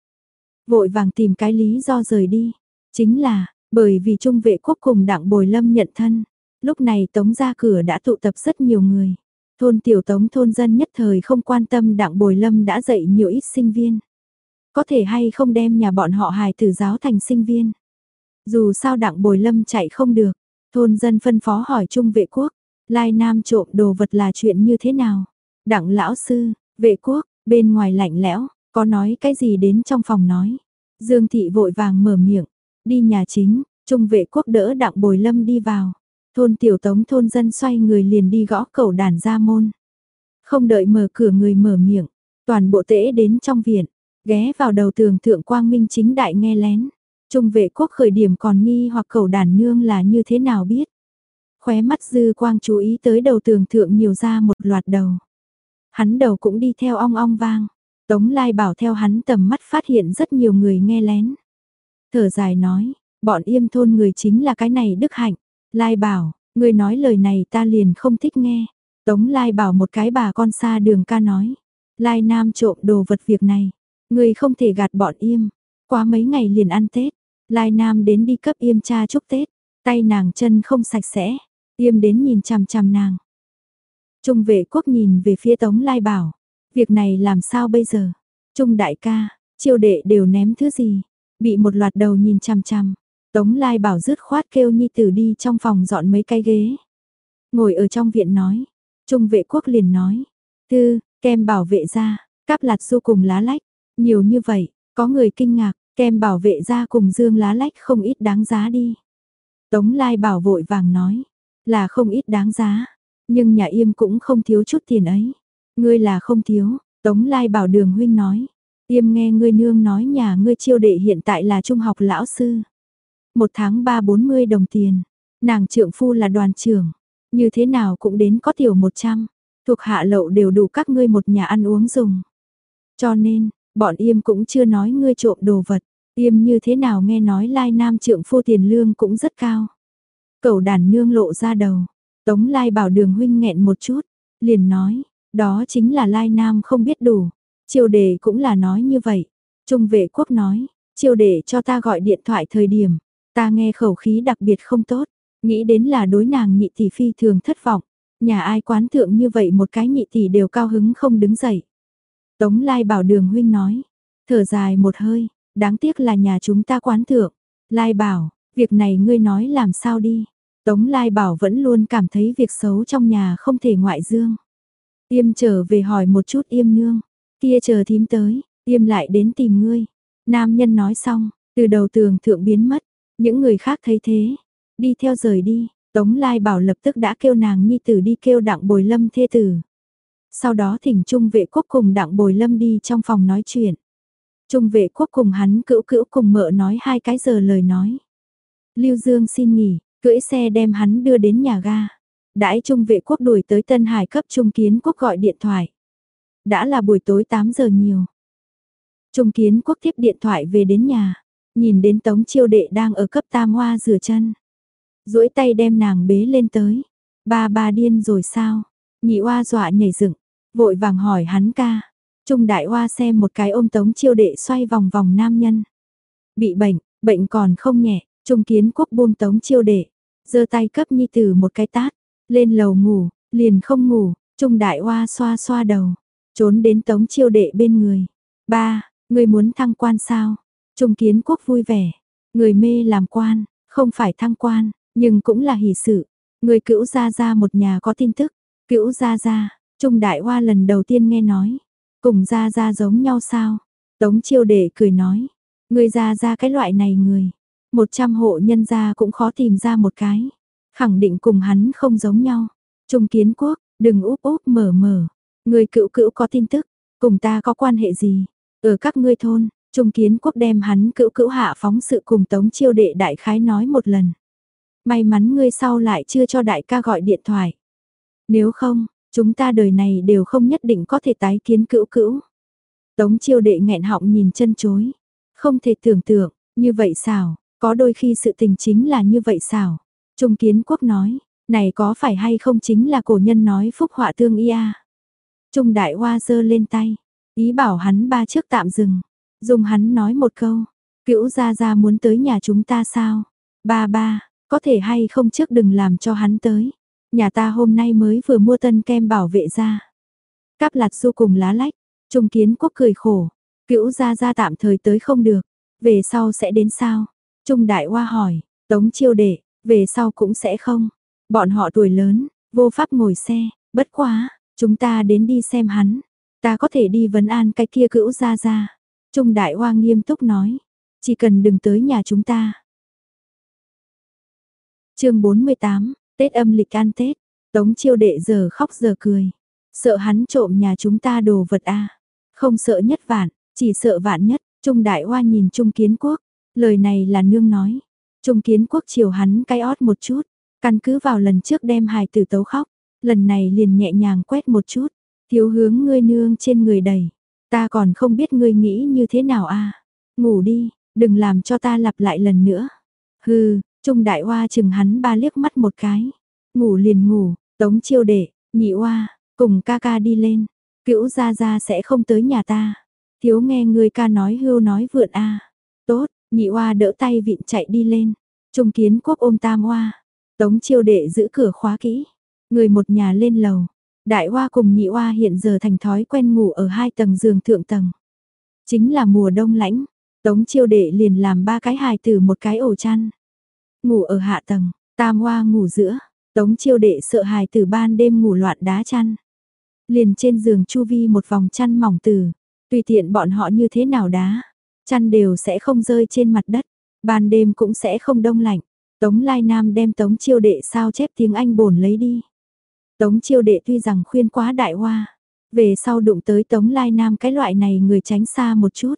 Vội vàng tìm cái lý do rời đi. Chính là, bởi vì trung vệ quốc cùng đặng bồi lâm nhận thân. Lúc này tống ra cửa đã tụ tập rất nhiều người. Thôn tiểu tống thôn dân nhất thời không quan tâm đặng bồi lâm đã dạy nhiều ít sinh viên. Có thể hay không đem nhà bọn họ hài tử giáo thành sinh viên. Dù sao đặng bồi lâm chạy không được, thôn dân phân phó hỏi trung vệ quốc, lai nam trộm đồ vật là chuyện như thế nào. Đặng lão sư, vệ quốc, bên ngoài lạnh lẽo, có nói cái gì đến trong phòng nói. Dương thị vội vàng mở miệng, đi nhà chính, trung vệ quốc đỡ đặng bồi lâm đi vào. Thôn tiểu tống thôn dân xoay người liền đi gõ cầu đàn ra môn. Không đợi mở cửa người mở miệng, toàn bộ tễ đến trong viện, ghé vào đầu tường thượng quang minh chính đại nghe lén. Trung vệ quốc khởi điểm còn nghi hoặc cầu đàn nương là như thế nào biết. Khóe mắt dư quang chú ý tới đầu tường thượng nhiều ra một loạt đầu. Hắn đầu cũng đi theo ong ong vang. Tống Lai bảo theo hắn tầm mắt phát hiện rất nhiều người nghe lén. Thở dài nói, bọn yêm thôn người chính là cái này đức hạnh. Lai bảo, người nói lời này ta liền không thích nghe. Tống Lai bảo một cái bà con xa đường ca nói. Lai Nam trộm đồ vật việc này. Người không thể gạt bọn yêm. Quá mấy ngày liền ăn Tết. Lai Nam đến đi cấp yêm cha chúc Tết. Tay nàng chân không sạch sẽ. Yêm đến nhìn chằm chằm nàng. Trung vệ quốc nhìn về phía Tống Lai bảo. Việc này làm sao bây giờ? Trung đại ca, triều đệ đều ném thứ gì? Bị một loạt đầu nhìn chằm chằm. Tống Lai bảo rứt khoát kêu Nhi Tử đi trong phòng dọn mấy cái ghế. Ngồi ở trong viện nói. Trung vệ quốc liền nói. Tư, kem bảo vệ ra, cáp lạt du cùng lá lách. Nhiều như vậy, có người kinh ngạc, kem bảo vệ ra cùng dương lá lách không ít đáng giá đi. Tống Lai bảo vội vàng nói. Là không ít đáng giá. Nhưng nhà im cũng không thiếu chút tiền ấy. Ngươi là không thiếu, Tống Lai bảo đường huynh nói. Tiêm nghe ngươi nương nói nhà ngươi chiêu đệ hiện tại là trung học lão sư. Một tháng ba bốn mươi đồng tiền. Nàng trượng phu là đoàn trưởng. Như thế nào cũng đến có tiểu một trăm Thuộc hạ lậu đều đủ các ngươi một nhà ăn uống dùng. Cho nên, bọn yêm cũng chưa nói ngươi trộm đồ vật. yêm như thế nào nghe nói lai nam trượng phu tiền lương cũng rất cao. Cậu đàn nương lộ ra đầu. Tống lai bảo đường huynh nghẹn một chút. Liền nói, đó chính là Lai Nam không biết đủ. Triều đề cũng là nói như vậy. Trung vệ quốc nói, triều đề cho ta gọi điện thoại thời điểm, ta nghe khẩu khí đặc biệt không tốt, nghĩ đến là đối nàng nhị tỷ phi thường thất vọng. Nhà ai quán thượng như vậy một cái nhị tỷ đều cao hứng không đứng dậy. Tống Lai bảo đường huynh nói, thở dài một hơi, đáng tiếc là nhà chúng ta quán thượng. Lai bảo, việc này ngươi nói làm sao đi. Tống Lai bảo vẫn luôn cảm thấy việc xấu trong nhà không thể ngoại dương. Tiêm trở về hỏi một chút yêm nương. Kia chờ thím tới, tiêm lại đến tìm ngươi. Nam nhân nói xong, từ đầu tường thượng biến mất. Những người khác thấy thế. Đi theo rời đi. Tống Lai Bảo lập tức đã kêu nàng nhi tử đi kêu đặng bồi lâm thê tử. Sau đó thỉnh trung vệ quốc cùng đặng bồi lâm đi trong phòng nói chuyện. Trung vệ quốc cùng hắn cữu cữu cùng mợ nói hai cái giờ lời nói. Lưu Dương xin nghỉ, cưỡi xe đem hắn đưa đến nhà ga. Đãi trung vệ quốc đuổi tới Tân Hải cấp trung kiến quốc gọi điện thoại. Đã là buổi tối 8 giờ nhiều. Trung kiến quốc tiếp điện thoại về đến nhà, nhìn đến tống chiêu đệ đang ở cấp tam hoa rửa chân. duỗi tay đem nàng bế lên tới. Ba ba điên rồi sao? Nhị oa dọa nhảy dựng, vội vàng hỏi hắn ca. Trung đại oa xem một cái ôm tống chiêu đệ xoay vòng vòng nam nhân. Bị bệnh, bệnh còn không nhẹ, trung kiến quốc buông tống chiêu đệ, giơ tay cấp nhi tử một cái tát. Lên lầu ngủ, liền không ngủ, Trung Đại Hoa xoa xoa đầu, trốn đến Tống Chiêu Đệ bên người. Ba, người muốn thăng quan sao? Trung Kiến Quốc vui vẻ, người mê làm quan, không phải thăng quan, nhưng cũng là hỷ sự. Người cữu gia gia một nhà có tin tức, cữu gia gia, Trung Đại Hoa lần đầu tiên nghe nói, cùng gia gia giống nhau sao? Tống Chiêu Đệ cười nói, người gia gia cái loại này người, một trăm hộ nhân gia cũng khó tìm ra một cái. Khẳng định cùng hắn không giống nhau. Trung kiến quốc, đừng úp úp mở mở. Người cựu cựu có tin tức, cùng ta có quan hệ gì? Ở các ngươi thôn, Trung kiến quốc đem hắn cựu cựu hạ phóng sự cùng tống chiêu đệ đại khái nói một lần. May mắn ngươi sau lại chưa cho đại ca gọi điện thoại. Nếu không, Chúng ta đời này đều không nhất định có thể tái kiến cữu cữu. Tống chiêu đệ nghẹn họng nhìn chân chối. Không thể tưởng tượng, như vậy sao, có đôi khi sự tình chính là như vậy sao. Trung kiến quốc nói, này có phải hay không chính là cổ nhân nói phúc họa tương y a. Trung đại hoa giơ lên tay, ý bảo hắn ba trước tạm dừng. Dùng hắn nói một câu, cữu gia gia muốn tới nhà chúng ta sao? Ba ba, có thể hay không trước đừng làm cho hắn tới. Nhà ta hôm nay mới vừa mua tân kem bảo vệ ra. Cáp lạt du cùng lá lách, trung kiến quốc cười khổ. Cữu gia gia tạm thời tới không được, về sau sẽ đến sao? Trung đại hoa hỏi, tống chiêu đệ, về sau cũng sẽ không. Bọn họ tuổi lớn, vô pháp ngồi xe, bất quá, chúng ta đến đi xem hắn. Ta có thể đi vấn an cái kia cữu gia gia. Trung đại hoa nghiêm túc nói, chỉ cần đừng tới nhà chúng ta. chương 48, Tết âm lịch ăn Tết, Tống chiêu đệ giờ khóc giờ cười. Sợ hắn trộm nhà chúng ta đồ vật a Không sợ nhất vạn, chỉ sợ vạn nhất. Trung đại hoa nhìn Trung kiến quốc. Lời này là nương nói. Trung kiến quốc chiều hắn cái ót một chút. Căn cứ vào lần trước đem hài tử tấu khóc. Lần này liền nhẹ nhàng quét một chút. Thiếu hướng ngươi nương trên người đầy. Ta còn không biết ngươi nghĩ như thế nào a Ngủ đi, đừng làm cho ta lặp lại lần nữa. Hừ, Trung đại hoa chừng hắn ba liếc mắt một cái. Ngủ liền ngủ, tống chiêu đệ, nhị hoa, cùng ca ca đi lên. Cữu gia gia sẽ không tới nhà ta. Thiếu nghe người ca nói hưu nói vượn a Tốt, nhị Oa đỡ tay vịn chạy đi lên. Trung kiến quốc ôm tam Oa, Tống chiêu đệ giữ cửa khóa kỹ. Người một nhà lên lầu. Đại Oa cùng nhị Oa hiện giờ thành thói quen ngủ ở hai tầng giường thượng tầng. Chính là mùa đông lãnh. Tống chiêu đệ liền làm ba cái hài từ một cái ổ chăn. Ngủ ở hạ tầng, tam hoa ngủ giữa, tống chiêu đệ sợ hài từ ban đêm ngủ loạn đá chăn. Liền trên giường chu vi một vòng chăn mỏng từ, tùy tiện bọn họ như thế nào đá, chăn đều sẽ không rơi trên mặt đất, ban đêm cũng sẽ không đông lạnh. Tống Lai Nam đem Tống Chiêu Đệ sao chép tiếng Anh bổn lấy đi. Tống Chiêu Đệ tuy rằng khuyên quá đại hoa, về sau đụng tới Tống Lai Nam cái loại này người tránh xa một chút.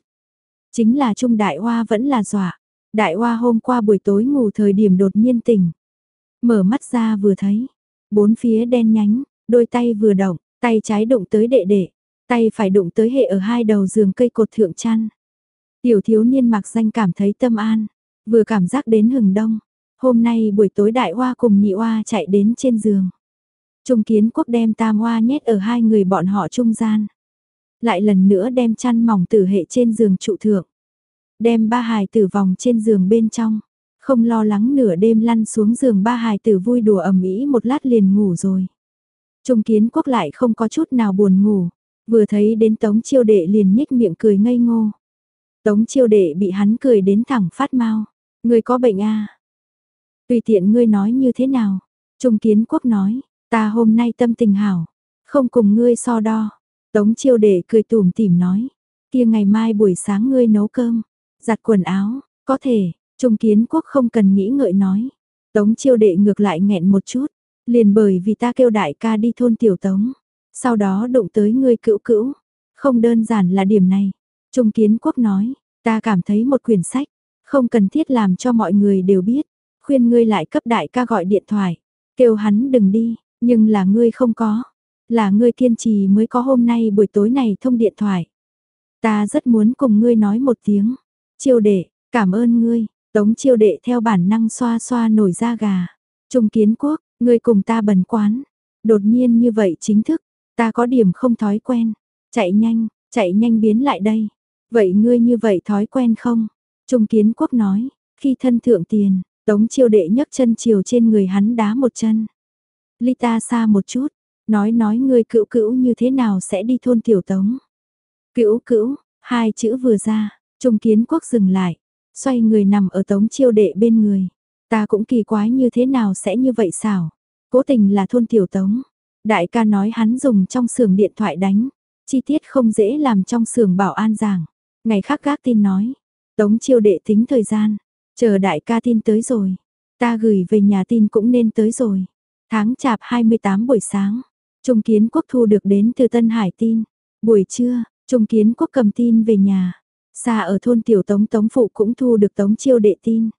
Chính là Trung Đại Hoa vẫn là dọa, Đại Hoa hôm qua buổi tối ngủ thời điểm đột nhiên tỉnh. Mở mắt ra vừa thấy, bốn phía đen nhánh, đôi tay vừa động, tay trái đụng tới đệ đệ, tay phải đụng tới hệ ở hai đầu giường cây cột thượng chăn. Tiểu thiếu niên mặc danh cảm thấy tâm an, vừa cảm giác đến hừng đông. Hôm nay buổi tối đại hoa cùng nhị hoa chạy đến trên giường. Trung kiến quốc đem tam hoa nhét ở hai người bọn họ trung gian. Lại lần nữa đem chăn mỏng tử hệ trên giường trụ thượng. Đem ba hài tử vòng trên giường bên trong. Không lo lắng nửa đêm lăn xuống giường ba hài tử vui đùa ẩm ĩ một lát liền ngủ rồi. Trung kiến quốc lại không có chút nào buồn ngủ. Vừa thấy đến tống chiêu đệ liền nhếch miệng cười ngây ngô. Tống chiêu đệ bị hắn cười đến thẳng phát mau. Ngươi có bệnh à? Tùy tiện ngươi nói như thế nào? Trung kiến quốc nói, ta hôm nay tâm tình hảo. Không cùng ngươi so đo. Tống chiêu đệ cười tủm tỉm nói. Kia ngày mai buổi sáng ngươi nấu cơm. Giặt quần áo, có thể, Trung Kiến Quốc không cần nghĩ ngợi nói. Tống chiêu đệ ngược lại nghẹn một chút, liền bởi vì ta kêu đại ca đi thôn tiểu tống. Sau đó đụng tới ngươi cữu cữu, không đơn giản là điểm này. Trung Kiến Quốc nói, ta cảm thấy một quyển sách, không cần thiết làm cho mọi người đều biết. Khuyên ngươi lại cấp đại ca gọi điện thoại, kêu hắn đừng đi, nhưng là ngươi không có. Là ngươi kiên trì mới có hôm nay buổi tối này thông điện thoại. Ta rất muốn cùng ngươi nói một tiếng. Chiêu đệ, cảm ơn ngươi, tống chiêu đệ theo bản năng xoa xoa nổi da gà. Trung kiến quốc, ngươi cùng ta bần quán. Đột nhiên như vậy chính thức, ta có điểm không thói quen. Chạy nhanh, chạy nhanh biến lại đây. Vậy ngươi như vậy thói quen không? Trung kiến quốc nói, khi thân thượng tiền, tống chiêu đệ nhấc chân chiều trên người hắn đá một chân. Ly ta xa một chút, nói nói ngươi cữu cữu như thế nào sẽ đi thôn tiểu tống. Cữu cữu, hai chữ vừa ra, Trung kiến quốc dừng lại, xoay người nằm ở tống chiêu đệ bên người. Ta cũng kỳ quái như thế nào sẽ như vậy xảo. Cố tình là thôn tiểu tống. Đại ca nói hắn dùng trong xưởng điện thoại đánh. Chi tiết không dễ làm trong xưởng bảo an giảng. Ngày khác gác tin nói. Tống chiêu đệ tính thời gian. Chờ đại ca tin tới rồi. Ta gửi về nhà tin cũng nên tới rồi. Tháng chạp 28 buổi sáng. Trung kiến quốc thu được đến từ Tân Hải tin. Buổi trưa, Trung kiến quốc cầm tin về nhà. Xa ở thôn tiểu tống tống phụ cũng thu được tống chiêu đệ tin.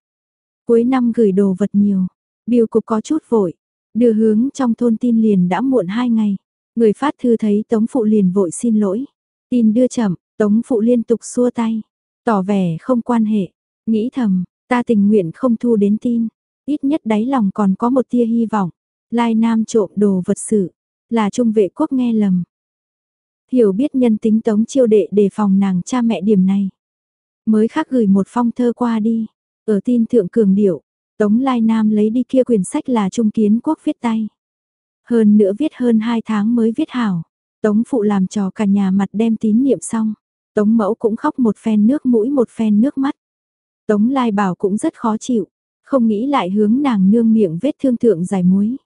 Cuối năm gửi đồ vật nhiều, biêu cục có chút vội, đưa hướng trong thôn tin liền đã muộn hai ngày. Người phát thư thấy Tống Phụ liền vội xin lỗi. Tin đưa chậm, Tống Phụ liên tục xua tay, tỏ vẻ không quan hệ, nghĩ thầm, ta tình nguyện không thu đến tin, ít nhất đáy lòng còn có một tia hy vọng. Lai Nam trộm đồ vật sự, là trung vệ quốc nghe lầm. Hiểu biết nhân tính Tống Chiêu Đệ đề phòng nàng cha mẹ điểm này. Mới khác gửi một phong thơ qua đi, ở tin thượng cường điệu, Tống Lai Nam lấy đi kia quyển sách là Trung Kiến Quốc viết tay. Hơn nữa viết hơn 2 tháng mới viết hảo. Tống phụ làm trò cả nhà mặt đem tín niệm xong. Tống mẫu cũng khóc một phen nước mũi một phen nước mắt. Tống Lai bảo cũng rất khó chịu. Không nghĩ lại hướng nàng nương miệng vết thương thượng dài muối.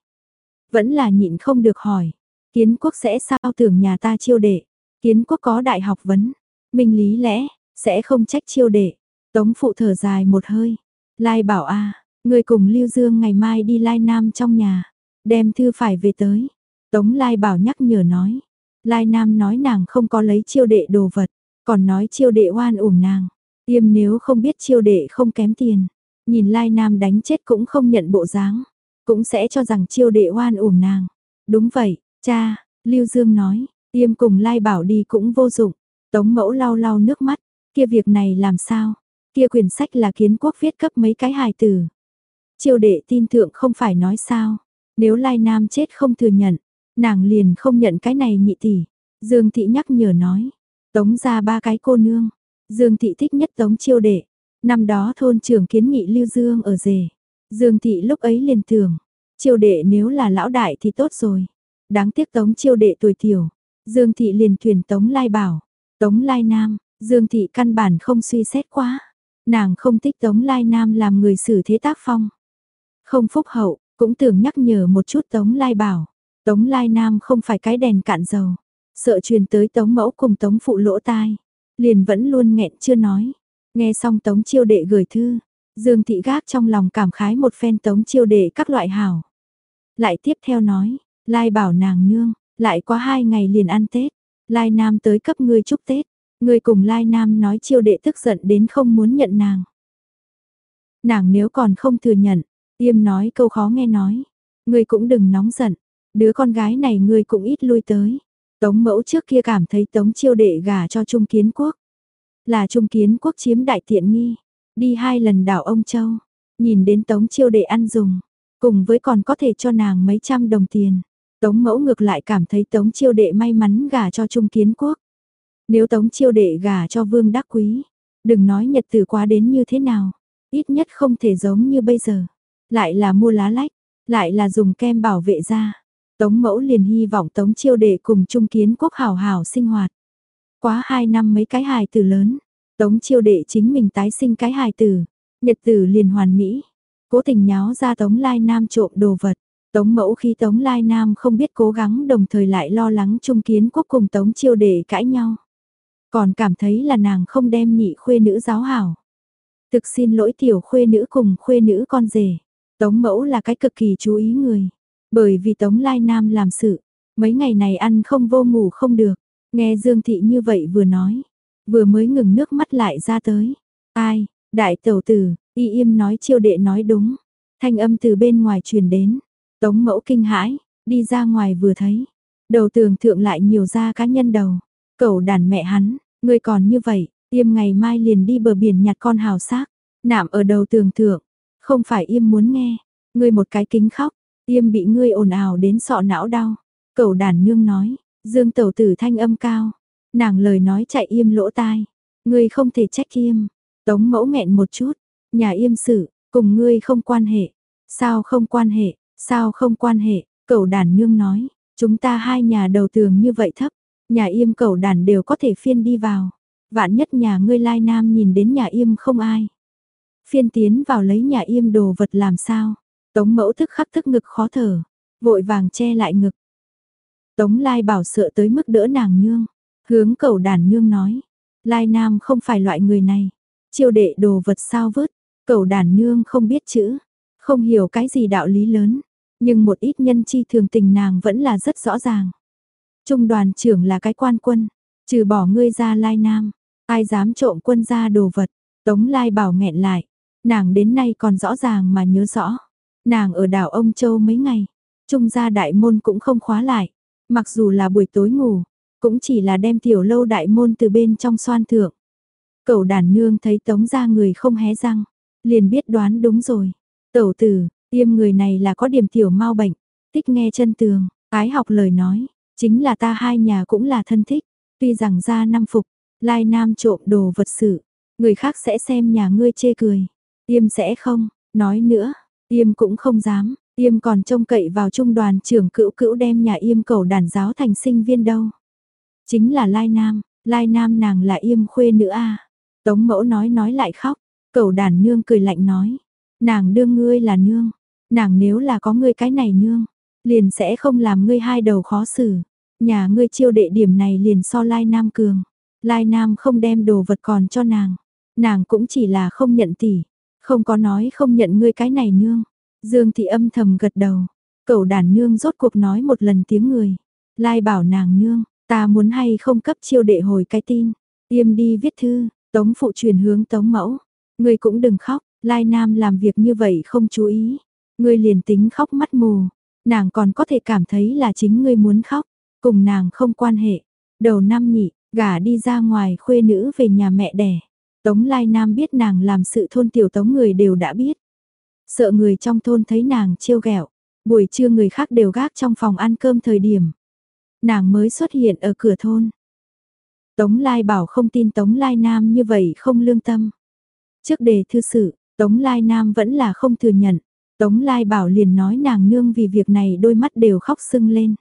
Vẫn là nhịn không được hỏi. Kiến quốc sẽ sao tưởng nhà ta chiêu đệ. Kiến quốc có đại học vấn. Minh lý lẽ, sẽ không trách chiêu đệ. Tống phụ thở dài một hơi. Lai bảo a người cùng Lưu Dương ngày mai đi Lai Nam trong nhà. Đem thư phải về tới. Tống Lai bảo nhắc nhở nói. Lai Nam nói nàng không có lấy chiêu đệ đồ vật. Còn nói chiêu đệ oan uổng nàng. Tiêm nếu không biết chiêu đệ không kém tiền. Nhìn Lai Nam đánh chết cũng không nhận bộ dáng. Cũng sẽ cho rằng chiêu đệ oan uổng nàng. Đúng vậy, cha, Lưu Dương nói. Tiêm cùng Lai bảo đi cũng vô dụng. Tống mẫu lau lau nước mắt. Kia việc này làm sao? Kia quyển sách là kiến quốc viết cấp mấy cái hài tử. Chiêu đệ tin thượng không phải nói sao. Nếu Lai Nam chết không thừa nhận, nàng liền không nhận cái này nhị tỷ. Dương Thị nhắc nhở nói. Tống ra ba cái cô nương. Dương Thị thích nhất Tống chiêu đệ. Năm đó thôn trưởng kiến nghị Lưu Dương ở rể. Dương Thị lúc ấy liền tưởng. Chiêu đệ nếu là lão đại thì tốt rồi. Đáng tiếc Tống chiêu đệ tuổi tiểu. Dương Thị liền thuyền Tống Lai bảo. Tống Lai Nam, Dương Thị căn bản không suy xét quá. Nàng không thích Tống Lai Nam làm người xử thế tác phong. Không phúc hậu, cũng tưởng nhắc nhở một chút Tống Lai bảo. Tống Lai Nam không phải cái đèn cạn dầu. Sợ truyền tới Tống Mẫu cùng Tống Phụ lỗ tai. Liền vẫn luôn nghẹn chưa nói. Nghe xong Tống Chiêu Đệ gửi thư. Dương Thị Gác trong lòng cảm khái một phen Tống Chiêu Đệ các loại hảo. Lại tiếp theo nói. Lai bảo nàng nương. Lại qua hai ngày liền ăn Tết. Lai Nam tới cấp ngươi chúc Tết. Ngươi cùng Lai Nam nói Chiêu Đệ tức giận đến không muốn nhận nàng. Nàng nếu còn không thừa nhận, yêm nói câu khó nghe nói. Ngươi cũng đừng nóng giận. Đứa con gái này ngươi cũng ít lui tới. Tống mẫu trước kia cảm thấy tống chiêu đệ gả cho Trung Kiến Quốc. Là Trung Kiến Quốc chiếm đại tiện nghi. Đi hai lần đảo ông Châu. Nhìn đến tống chiêu đệ ăn dùng. Cùng với còn có thể cho nàng mấy trăm đồng tiền. Tống mẫu ngược lại cảm thấy tống chiêu đệ may mắn gả cho Trung Kiến Quốc. Nếu tống chiêu đệ gả cho Vương Đắc Quý. Đừng nói nhật tử quá đến như thế nào. Ít nhất không thể giống như bây giờ. Lại là mua lá lách, lại là dùng kem bảo vệ da. Tống mẫu liền hy vọng Tống chiêu đệ cùng Trung Kiến Quốc hảo hảo sinh hoạt. Quá hai năm mấy cái hài tử lớn, Tống chiêu đệ chính mình tái sinh cái hài tử, nhật tử liền hoàn mỹ. Cố tình nháo ra Tống Lai Nam trộm đồ vật. Tống mẫu khi Tống Lai Nam không biết cố gắng đồng thời lại lo lắng Trung Kiến Quốc cùng Tống chiêu đệ cãi nhau. Còn cảm thấy là nàng không đem nhị khuê nữ giáo hảo. Thực xin lỗi tiểu khuê nữ cùng khuê nữ con rể. Tống mẫu là cái cực kỳ chú ý người. Bởi vì Tống Lai Nam làm sự, mấy ngày này ăn không vô ngủ không được. Nghe Dương Thị như vậy vừa nói, vừa mới ngừng nước mắt lại ra tới. Ai, đại tẩu tử, y im nói chiêu đệ nói đúng. Thanh âm từ bên ngoài truyền đến. Tống mẫu kinh hãi, đi ra ngoài vừa thấy. Đầu tường thượng lại nhiều ra cá nhân đầu. Cậu đàn mẹ hắn, người còn như vậy, im ngày mai liền đi bờ biển nhặt con hào xác. Nạm ở đầu tường thượng, không phải im muốn nghe, ngươi một cái kính khóc, im bị ngươi ồn ào đến sọ não đau. Cậu đàn nương nói, dương tẩu tử thanh âm cao, nàng lời nói chạy im lỗ tai. Ngươi không thể trách im, tống mẫu nghẹn một chút, nhà im xử cùng ngươi không quan hệ. Sao không quan hệ, sao không quan hệ, cậu đàn nương nói, chúng ta hai nhà đầu tường như vậy thấp, nhà im cậu đàn đều có thể phiên đi vào. Vạn nhất nhà ngươi lai nam nhìn đến nhà im không ai phiên tiến vào lấy nhà im đồ vật làm sao. Tống mẫu thức khắc thức ngực khó thở, vội vàng che lại ngực. Tống Lai bảo sợ tới mức đỡ nàng nương, hướng cầu đàn nương nói. Lai Nam không phải loại người này, chiêu đệ đồ vật sao vớt, cầu đàn nương không biết chữ, không hiểu cái gì đạo lý lớn, nhưng một ít nhân chi thường tình nàng vẫn là rất rõ ràng. Trung đoàn trưởng là cái quan quân, trừ bỏ ngươi ra Lai Nam, ai dám trộm quân ra đồ vật, Tống Lai bảo nghẹn lại, Nàng đến nay còn rõ ràng mà nhớ rõ. Nàng ở đảo ông Châu mấy ngày. Trung gia đại môn cũng không khóa lại. Mặc dù là buổi tối ngủ, cũng chỉ là đem tiểu lâu đại môn từ bên trong xoan thượng. Cậu đàn nương thấy tống ra người không hé răng, liền biết đoán đúng rồi. Tẩu tử, tiêm người này là có điểm tiểu mau bệnh, thích nghe chân tường, ái học lời nói, chính là ta hai nhà cũng là thân thích, tuy rằng ra năm phục, lai nam trộm đồ vật sự, người khác sẽ xem nhà ngươi chê cười, tiêm sẽ không, nói nữa, Yêm cũng không dám, Yêm còn trông cậy vào trung đoàn trưởng cữu cữu đem nhà yêm cầu đàn giáo thành sinh viên đâu. Chính là lai nam, lai nam nàng là yêm khuê nữa a Tống mẫu nói nói lại khóc, cầu đàn nương cười lạnh nói, nàng đương ngươi là nương, nàng nếu là có ngươi cái này nương, liền sẽ không làm ngươi hai đầu khó xử. Nhà ngươi chiêu đệ điểm này liền so Lai Nam cường. Lai Nam không đem đồ vật còn cho nàng. Nàng cũng chỉ là không nhận tỷ. Không có nói không nhận ngươi cái này nương. Dương thị âm thầm gật đầu. Cậu đàn nương rốt cuộc nói một lần tiếng người. Lai bảo nàng nương, ta muốn hay không cấp chiêu đệ hồi cái tin. Tiêm đi viết thư, tống phụ truyền hướng tống mẫu. Ngươi cũng đừng khóc, Lai Nam làm việc như vậy không chú ý. Ngươi liền tính khóc mắt mù, nàng còn có thể cảm thấy là chính ngươi muốn khóc, cùng nàng không quan hệ. Đầu năm nhị, gả đi ra ngoài khuê nữ về nhà mẹ đẻ. Tống Lai Nam biết nàng làm sự thôn tiểu tống người đều đã biết. Sợ người trong thôn thấy nàng trêu ghẹo, buổi trưa người khác đều gác trong phòng ăn cơm thời điểm. Nàng mới xuất hiện ở cửa thôn. Tống Lai bảo không tin Tống Lai Nam như vậy không lương tâm. Trước đề thư sự, Tống Lai Nam vẫn là không thừa nhận. Tống Lai Bảo liền nói nàng nương vì việc này đôi mắt đều khóc sưng lên.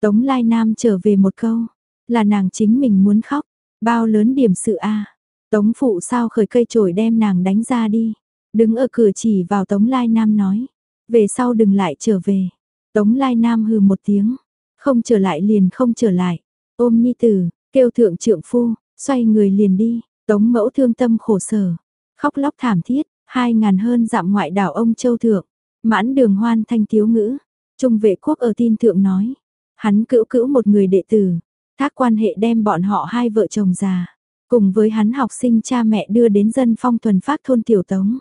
Tống Lai Nam trở về một câu, là nàng chính mình muốn khóc, bao lớn điểm sự a. Tống phụ sao khởi cây chổi đem nàng đánh ra đi, đứng ở cửa chỉ vào Tống Lai Nam nói, về sau đừng lại trở về. Tống Lai Nam hừ một tiếng, không trở lại liền không trở lại, ôm nhi tử, kêu thượng trượng phu, xoay người liền đi, Tống mẫu thương tâm khổ sở, khóc lóc thảm thiết, Hai ngàn hơn dặm ngoại đảo ông Châu Thượng, mãn đường hoan thanh thiếu ngữ, trung vệ quốc ở tin thượng nói, hắn cữu cữu một người đệ tử, thác quan hệ đem bọn họ hai vợ chồng già, cùng với hắn học sinh cha mẹ đưa đến dân phong thuần phát thôn tiểu tống.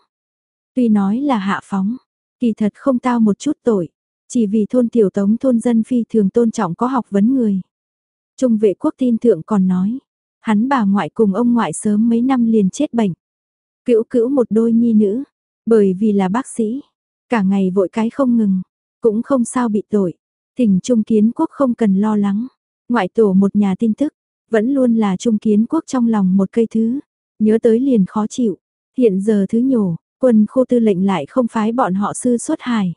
Tuy nói là hạ phóng, kỳ thật không tao một chút tội, chỉ vì thôn tiểu tống thôn dân phi thường tôn trọng có học vấn người. Trung vệ quốc tin thượng còn nói, hắn bà ngoại cùng ông ngoại sớm mấy năm liền chết bệnh, Cữu cữu một đôi nhi nữ, bởi vì là bác sĩ, cả ngày vội cái không ngừng, cũng không sao bị tội. Thỉnh Trung Kiến Quốc không cần lo lắng. Ngoại tổ một nhà tin tức, vẫn luôn là Trung Kiến Quốc trong lòng một cây thứ. Nhớ tới liền khó chịu. Hiện giờ thứ nhổ, quân khu tư lệnh lại không phái bọn họ sư xuất hải.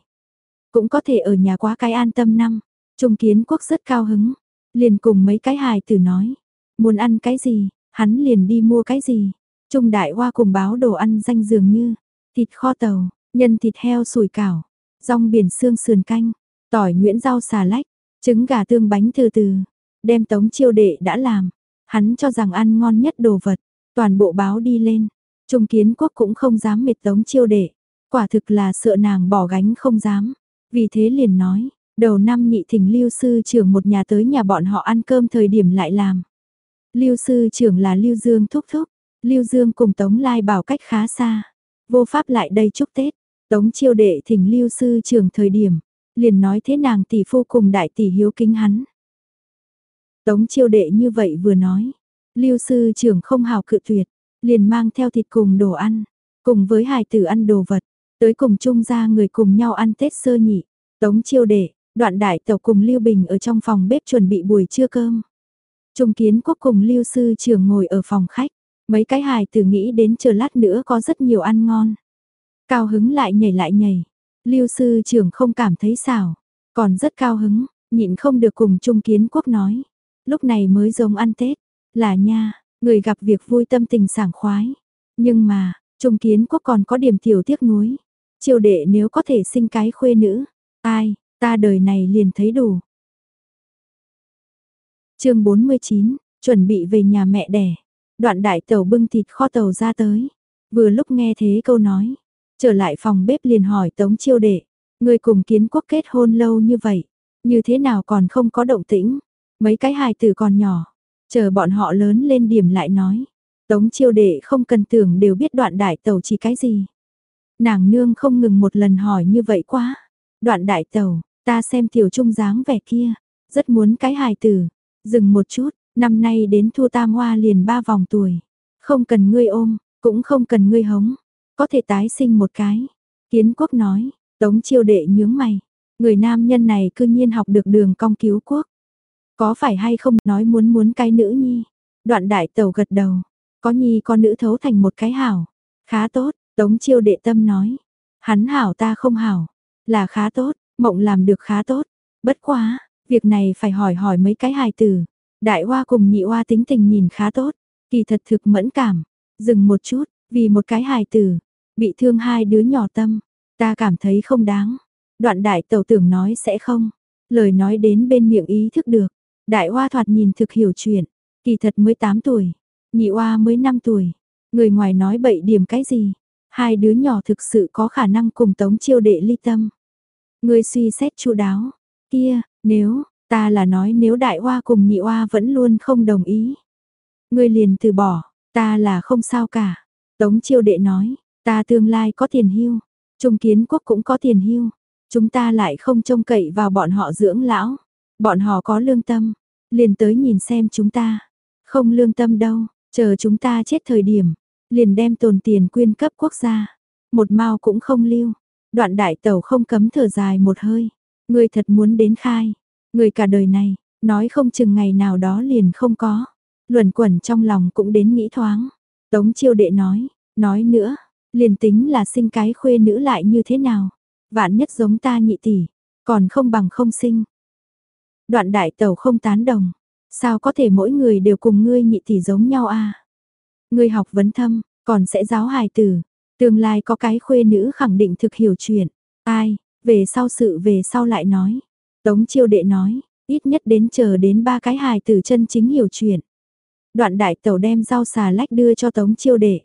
Cũng có thể ở nhà quá cái an tâm năm. Trung Kiến Quốc rất cao hứng. Liền cùng mấy cái hài tử nói. Muốn ăn cái gì, hắn liền đi mua cái gì. Trung đại hoa cùng báo đồ ăn danh dường như thịt kho tàu, nhân thịt heo sủi cảo, rong biển xương sườn canh, tỏi nguyễn rau xà lách, trứng gà tương bánh từ từ, đem tống chiêu đệ đã làm. Hắn cho rằng ăn ngon nhất đồ vật, toàn bộ báo đi lên. Trung kiến quốc cũng không dám mệt tống chiêu đệ, quả thực là sợ nàng bỏ gánh không dám. Vì thế liền nói, đầu năm nhị thỉnh lưu sư trưởng một nhà tới nhà bọn họ ăn cơm thời điểm lại làm. Lưu sư trưởng là Lưu Dương thúc thúc, Lưu Dương cùng Tống Lai bảo cách khá xa. Vô pháp lại đây chúc Tết. Tống chiêu đệ thỉnh Lưu sư trưởng thời điểm. Liền nói thế nàng tỷ phu cùng đại tỷ hiếu kính hắn. Tống chiêu đệ như vậy vừa nói. Lưu sư trưởng không hào cự tuyệt. Liền mang theo thịt cùng đồ ăn. Cùng với hài tử ăn đồ vật. Tới cùng chung ra người cùng nhau ăn Tết sơ nhị. Tống chiêu đệ, đoạn đại tàu cùng Lưu Bình ở trong phòng bếp chuẩn bị buổi trưa cơm. Trung kiến quốc cùng Lưu sư trưởng ngồi ở phòng khách. Mấy cái hài tử nghĩ đến chờ lát nữa có rất nhiều ăn ngon. Cao hứng lại nhảy lại nhảy. Lưu sư trưởng không cảm thấy xảo, còn rất cao hứng, nhịn không được cùng Trung Kiến Quốc nói. Lúc này mới giống ăn Tết, là nha, người gặp việc vui tâm tình sảng khoái. Nhưng mà, Trung Kiến Quốc còn có điểm tiểu tiếc nuối. Triều đệ nếu có thể sinh cái khuê nữ, ai, ta đời này liền thấy đủ. chương 49, chuẩn bị về nhà mẹ đẻ. Đoạn đại tàu bưng thịt kho tàu ra tới. Vừa lúc nghe thế câu nói. Trở lại phòng bếp liền hỏi Tống Chiêu Đệ. Người cùng kiến quốc kết hôn lâu như vậy. Như thế nào còn không có động tĩnh. Mấy cái hài tử còn nhỏ. Chờ bọn họ lớn lên điểm lại nói. Tống Chiêu Đệ không cần tưởng đều biết đoạn đại tàu chỉ cái gì. Nàng nương không ngừng một lần hỏi như vậy quá. Đoạn đại tàu, ta xem tiểu trung dáng vẻ kia. rất muốn cái hài tử. Dừng một chút, năm nay đến Thu Tam Hoa liền ba vòng tuổi. Không cần ngươi ôm, cũng không cần ngươi hống, có thể tái sinh một cái. Kiến quốc nói, tống chiêu đệ nhướng mày, người nam nhân này cư nhiên học được đường cong cứu quốc. Có phải hay không nói muốn muốn cái nữ nhi? Đoạn đại tàu gật đầu, có nhi con nữ thấu thành một cái hảo. Khá tốt, tống chiêu đệ tâm nói. Hắn hảo ta không hảo, là khá tốt, mộng làm được khá tốt. Bất quá, việc này phải hỏi hỏi mấy cái hài tử. Đại hoa cùng nhị hoa tính tình nhìn khá tốt, kỳ thật thực mẫn cảm. Dừng một chút, vì một cái hài tử, bị thương hai đứa nhỏ tâm, ta cảm thấy không đáng. Đoạn đại tàu tưởng nói sẽ không, lời nói đến bên miệng ý thức được. Đại hoa thoạt nhìn thực hiểu chuyện, kỳ thật mới 8 tuổi, nhị hoa mới 5 tuổi. Người ngoài nói bậy điểm cái gì, hai đứa nhỏ thực sự có khả năng cùng tống chiêu đệ ly tâm. Người suy xét chu đáo, kia, nếu, ta là nói nếu đại hoa cùng nhị hoa vẫn luôn không đồng ý. Người liền từ bỏ, ta là không sao cả. Tống chiêu đệ nói, ta tương lai có tiền hưu, trung kiến quốc cũng có tiền hưu, chúng ta lại không trông cậy vào bọn họ dưỡng lão, bọn họ có lương tâm, liền tới nhìn xem chúng ta, không lương tâm đâu, chờ chúng ta chết thời điểm, liền đem tồn tiền quyên cấp quốc gia, một mao cũng không lưu. Đoạn đại tẩu không cấm thở dài một hơi, người thật muốn đến khai, người cả đời này, nói không chừng ngày nào đó liền không có, luẩn quẩn trong lòng cũng đến nghĩ thoáng. Tống chiêu đệ nói, nói nữa, liền tính là sinh cái khuê nữ lại như thế nào, vạn nhất giống ta nhị tỷ, còn không bằng không sinh. Đoạn đại tẩu không tán đồng, sao có thể mỗi người đều cùng ngươi nhị tỷ giống nhau a? Ngươi học vấn thâm, còn sẽ giáo hài tử, tương lai có cái khuê nữ khẳng định thực hiểu chuyện. Ai, về sau sự về sau lại nói. Tống chiêu đệ nói, ít nhất đến chờ đến ba cái hài tử chân chính hiểu chuyện. Đoạn đại tẩu đem rau xà lách đưa cho tống chiêu đệ.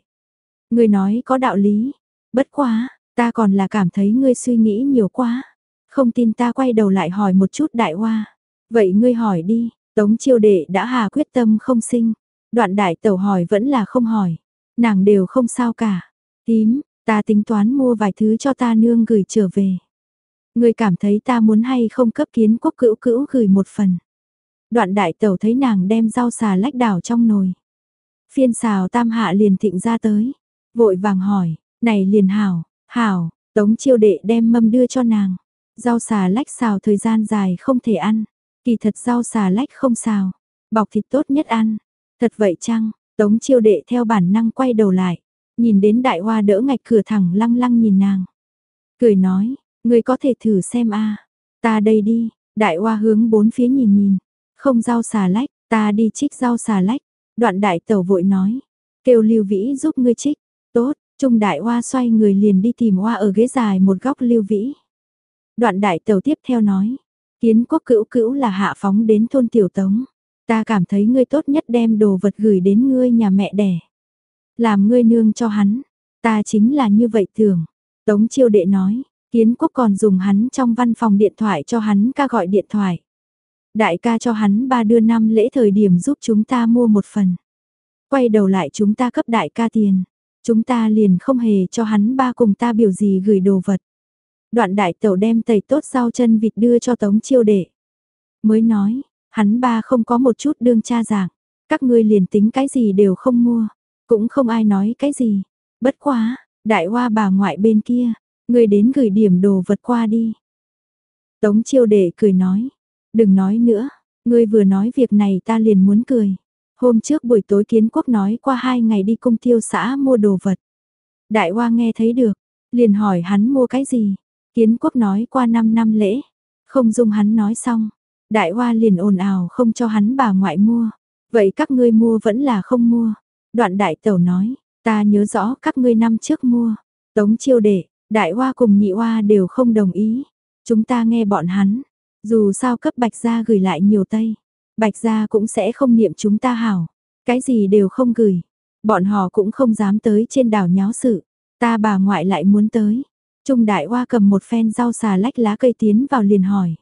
Ngươi nói có đạo lý, bất quá, ta còn là cảm thấy ngươi suy nghĩ nhiều quá. Không tin ta quay đầu lại hỏi một chút đại hoa. Vậy ngươi hỏi đi, tống chiêu đệ đã hà quyết tâm không sinh. Đoạn đại tẩu hỏi vẫn là không hỏi. Nàng đều không sao cả. Tím, ta tính toán mua vài thứ cho ta nương gửi trở về. Ngươi cảm thấy ta muốn hay không cấp kiến quốc cữu cữu gửi một phần. Đoạn đại tẩu thấy nàng đem rau xà lách đảo trong nồi. Phiên xào tam hạ liền thịnh ra tới. Vội vàng hỏi, này liền hảo, hảo, tống chiêu đệ đem mâm đưa cho nàng. Rau xà lách xào thời gian dài không thể ăn. Kỳ thật rau xà lách không xào, bọc thịt tốt nhất ăn. Thật vậy chăng, tống chiêu đệ theo bản năng quay đầu lại. Nhìn đến đại hoa đỡ ngạch cửa thẳng lăng lăng nhìn nàng. Cười nói, người có thể thử xem a Ta đây đi, đại hoa hướng bốn phía nhìn nhìn. Không rau xà lách, ta đi trích rau xà lách. Đoạn đại tẩu vội nói, kêu lưu vĩ giúp ngươi trích. Tốt, Trung đại hoa xoay người liền đi tìm hoa ở ghế dài một góc lưu vĩ. Đoạn đại tàu tiếp theo nói, kiến quốc cữu cữu là hạ phóng đến thôn tiểu tống. Ta cảm thấy ngươi tốt nhất đem đồ vật gửi đến ngươi nhà mẹ đẻ. Làm ngươi nương cho hắn. Ta chính là như vậy thường. Tống chiêu đệ nói, kiến quốc còn dùng hắn trong văn phòng điện thoại cho hắn ca gọi điện thoại. Đại ca cho hắn ba đưa năm lễ thời điểm giúp chúng ta mua một phần. Quay đầu lại chúng ta cấp đại ca tiền. Chúng ta liền không hề cho hắn ba cùng ta biểu gì gửi đồ vật. Đoạn đại tẩu đem tẩy tốt rau chân vịt đưa cho tống chiêu đệ. Mới nói, hắn ba không có một chút đương cha giảng Các ngươi liền tính cái gì đều không mua. Cũng không ai nói cái gì. Bất quá, đại hoa bà ngoại bên kia, người đến gửi điểm đồ vật qua đi. Tống chiêu đệ cười nói, đừng nói nữa, ngươi vừa nói việc này ta liền muốn cười. Hôm trước buổi tối kiến quốc nói qua hai ngày đi cung tiêu xã mua đồ vật. Đại hoa nghe thấy được, liền hỏi hắn mua cái gì. Kiến quốc nói qua 5 năm lễ, không dung hắn nói xong. Đại hoa liền ồn ào không cho hắn bà ngoại mua. Vậy các ngươi mua vẫn là không mua. Đoạn đại tẩu nói, ta nhớ rõ các ngươi năm trước mua. Tống chiêu đệ, đại hoa cùng nhị hoa đều không đồng ý. Chúng ta nghe bọn hắn. Dù sao cấp bạch gia gửi lại nhiều tây. Bạch gia cũng sẽ không niệm chúng ta hảo, cái gì đều không gửi. Bọn họ cũng không dám tới trên đảo nháo sự. Ta bà ngoại lại muốn tới. Trung đại hoa cầm một phen rau xà lách lá cây tiến vào liền hỏi.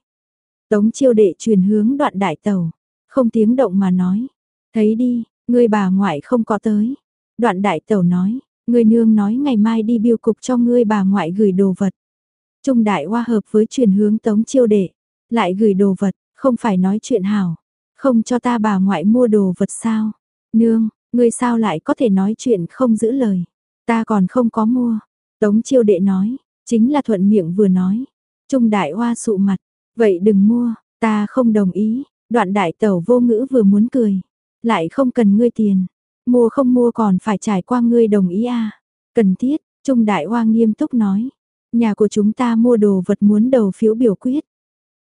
Tống chiêu đệ truyền hướng đoạn đại tàu. Không tiếng động mà nói. Thấy đi, người bà ngoại không có tới. Đoạn đại tàu nói. Người nương nói ngày mai đi biêu cục cho ngươi bà ngoại gửi đồ vật. Trung đại hoa hợp với truyền hướng tống chiêu đệ. Lại gửi đồ vật, Không phải nói chuyện hảo, không cho ta bà ngoại mua đồ vật sao? Nương, ngươi sao lại có thể nói chuyện không giữ lời? Ta còn không có mua. Tống chiêu đệ nói, chính là thuận miệng vừa nói. Trung đại hoa sụ mặt, vậy đừng mua, ta không đồng ý. Đoạn đại tẩu vô ngữ vừa muốn cười, lại không cần ngươi tiền. Mua không mua còn phải trải qua ngươi đồng ý à. Cần thiết, Trung đại hoa nghiêm túc nói. Nhà của chúng ta mua đồ vật muốn đầu phiếu biểu quyết.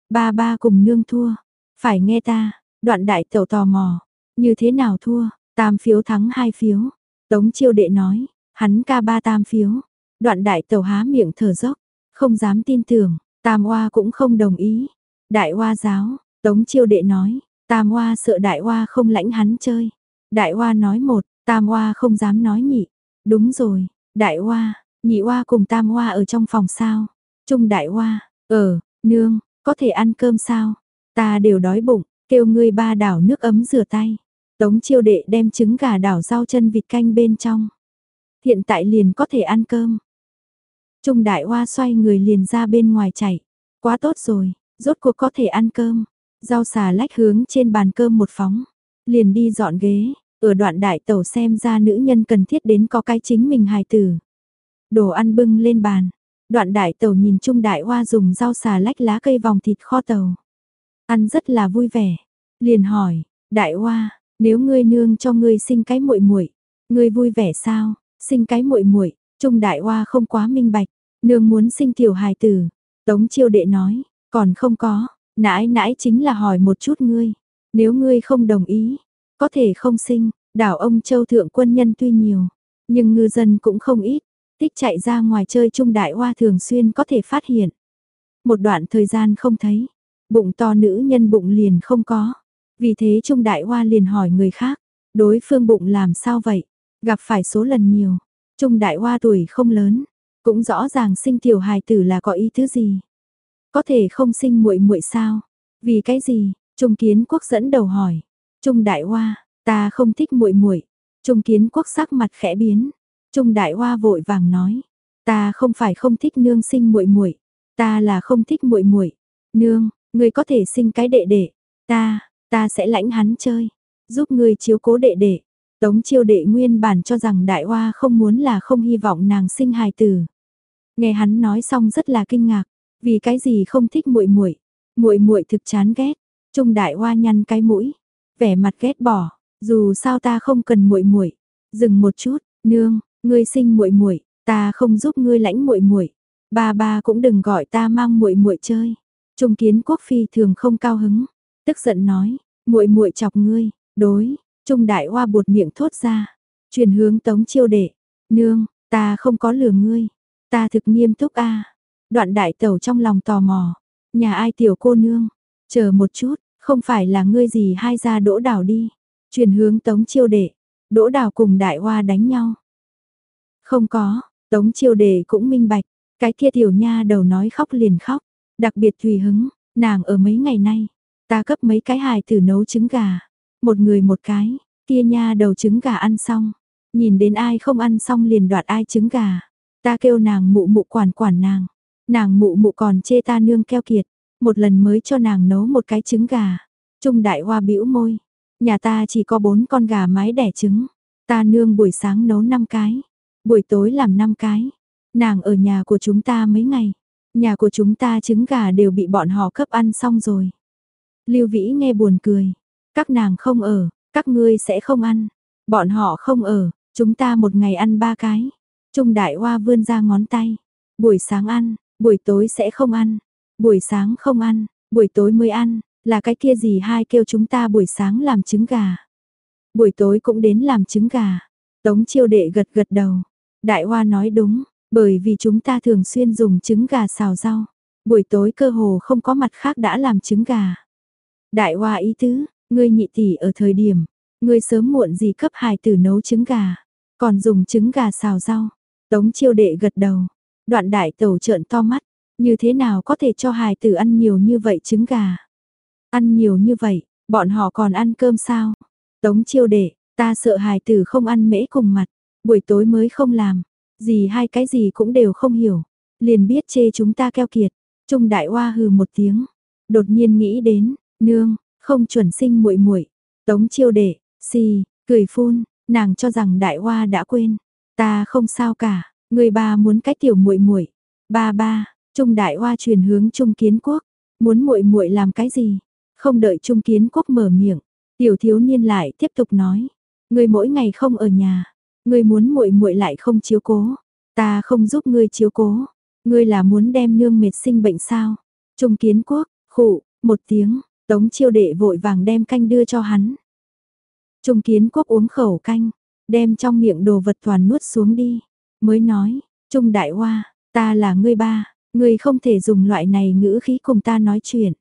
Ba ba cùng nương thua. Phải nghe ta, đoạn đại tẩu tò mò. Như thế nào thua, tam phiếu thắng hai phiếu. Tống chiêu đệ nói, hắn ca ba tam phiếu. Đoạn đại tàu há miệng thở dốc, không dám tin tưởng, tam oa cũng không đồng ý. Đại oa giáo, tống chiêu đệ nói, tam oa sợ đại oa không lãnh hắn chơi. Đại oa nói một, tam oa không dám nói nhị. Đúng rồi, đại oa, nhị oa cùng tam oa ở trong phòng sao. Trung đại oa, ở, nương, có thể ăn cơm sao? Ta đều đói bụng, kêu ngươi ba đảo nước ấm rửa tay. Tống chiêu đệ đem trứng gà đảo rau chân vịt canh bên trong. Hiện tại liền có thể ăn cơm. Trung đại hoa xoay người liền ra bên ngoài chạy. Quá tốt rồi, rốt cuộc có thể ăn cơm. Rau xà lách hướng trên bàn cơm một phóng. Liền đi dọn ghế, ở đoạn đại tẩu xem ra nữ nhân cần thiết đến có cái chính mình hài tử. Đồ ăn bưng lên bàn. Đoạn đại tẩu nhìn Trung đại hoa dùng rau xà lách lá cây vòng thịt kho tàu. Ăn rất là vui vẻ. Liền hỏi, đại hoa, nếu ngươi nương cho ngươi sinh cái muội muội, ngươi vui vẻ sao? Sinh cái muội muội, Trung Đại Hoa không quá minh bạch, nương muốn sinh tiểu hài tử. Tống Chiêu Đệ nói, còn không có, nãi nãi chính là hỏi một chút ngươi, nếu ngươi không đồng ý, có thể không sinh, đảo ông Châu Thượng quân nhân tuy nhiều, nhưng ngư dân cũng không ít, tích chạy ra ngoài chơi Trung Đại Hoa thường xuyên có thể phát hiện. Một đoạn thời gian không thấy, bụng to nữ nhân bụng liền không có, vì thế Trung Đại Hoa liền hỏi người khác, đối phương bụng làm sao vậy, gặp phải số lần nhiều, Trung đại hoa tuổi không lớn, cũng rõ ràng sinh tiểu hài tử là có ý thứ gì. Có thể không sinh muội muội sao? Vì cái gì? Trung Kiến Quốc dẫn đầu hỏi. Trung đại hoa, ta không thích muội muội. Trung Kiến Quốc sắc mặt khẽ biến. Trung đại hoa vội vàng nói, ta không phải không thích nương sinh muội muội, ta là không thích muội muội. Nương, ngươi có thể sinh cái đệ đệ, ta, ta sẽ lãnh hắn chơi, giúp ngươi chiếu cố đệ đệ. Tống chiêu đệ nguyên bản cho rằng đại hoa không muốn là không hy vọng nàng sinh hài tử. Nghe hắn nói xong rất là kinh ngạc, vì cái gì không thích muội muội, muội muội thực chán ghét. Trung đại hoa nhăn cái mũi, vẻ mặt ghét bỏ, dù sao ta không cần muội muội. Dừng một chút, nương, ngươi sinh muội muội, ta không giúp ngươi lãnh muội muội. Ba ba cũng đừng gọi ta mang muội muội chơi. Trung Kiến Quốc phi thường không cao hứng, tức giận nói, muội muội chọc ngươi, đối, Trung đại hoa buột miệng thốt ra, truyền hướng tống chiêu đệ, nương, ta không có lừa ngươi, ta thực nghiêm túc a. Đoạn đại tẩu trong lòng tò mò, nhà ai tiểu cô nương, chờ một chút, không phải là ngươi gì hai ra đỗ đảo đi, truyền hướng tống chiêu đệ, đỗ đảo cùng đại hoa đánh nhau. Không có, tống chiêu đệ cũng minh bạch, cái kia tiểu nha đầu nói khóc liền khóc, đặc biệt tùy hứng, nàng ở mấy ngày nay, ta cấp mấy cái hài tử nấu trứng gà, một người một cái, kia nha đầu trứng gà ăn xong. Nhìn đến ai không ăn xong liền đoạt ai trứng gà. Ta kêu nàng mụ mụ quản quản nàng. Nàng mụ mụ còn chê ta nương keo kiệt. Một lần mới cho nàng nấu một cái trứng gà. Trung đại hoa bĩu môi. Nhà ta chỉ có bốn con gà mái đẻ trứng. Ta nương buổi sáng nấu năm cái. Buổi tối làm năm cái. Nàng ở nhà của chúng ta mấy ngày. Nhà của chúng ta trứng gà đều bị bọn họ cấp ăn xong rồi. Lưu Vĩ nghe buồn cười. Các nàng không ở, các ngươi sẽ không ăn. Bọn họ không ở, chúng ta một ngày ăn ba cái. Trung đại hoa vươn ra ngón tay. Buổi sáng ăn, buổi tối sẽ không ăn. Buổi sáng không ăn, buổi tối mới ăn. Là cái kia gì hai kêu chúng ta buổi sáng làm trứng gà. Buổi tối cũng đến làm trứng gà. Tống chiêu đệ gật gật đầu. Đại hoa nói đúng, bởi vì chúng ta thường xuyên dùng trứng gà xào rau. Buổi tối cơ hồ không có mặt khác đã làm trứng gà. Đại hoa ý tứ, Ngươi nhị tỷ ở thời điểm, ngươi sớm muộn gì cấp hài tử nấu trứng gà, còn dùng trứng gà xào rau. Tống chiêu đệ gật đầu, đoạn đại tẩu trợn to mắt, như thế nào có thể cho hài tử ăn nhiều như vậy trứng gà. Ăn nhiều như vậy, bọn họ còn ăn cơm sao? Tống chiêu đệ, ta sợ hài tử không ăn mễ cùng mặt, buổi tối mới không làm, gì hai cái gì cũng đều không hiểu, liền biết chê chúng ta keo kiệt. Trung đại hoa hừ một tiếng, đột nhiên nghĩ đến, Nương, không chuẩn sinh muội muội. Tống chiêu đệ, xì, cười phun, nàng cho rằng đại hoa đã quên. Ta không sao cả, người ba muốn cái tiểu muội muội. Ba ba, Trung đại hoa truyền hướng Trung kiến quốc, muốn muội muội làm cái gì? Không đợi Trung kiến quốc mở miệng, tiểu thiếu niên lại tiếp tục nói, người mỗi ngày không ở nhà, người muốn muội muội lại không chiếu cố, ta không giúp ngươi chiếu cố, ngươi là muốn đem nương mệt sinh bệnh sao? Trung kiến quốc, khụ, một tiếng, tống chiêu đệ vội vàng đem canh đưa cho hắn. Trung kiến quốc uống khẩu canh, đem trong miệng đồ vật toàn nuốt xuống đi, mới nói, Trung đại hoa, ta là ngươi ba, ngươi không thể dùng loại này ngữ khí cùng ta nói chuyện.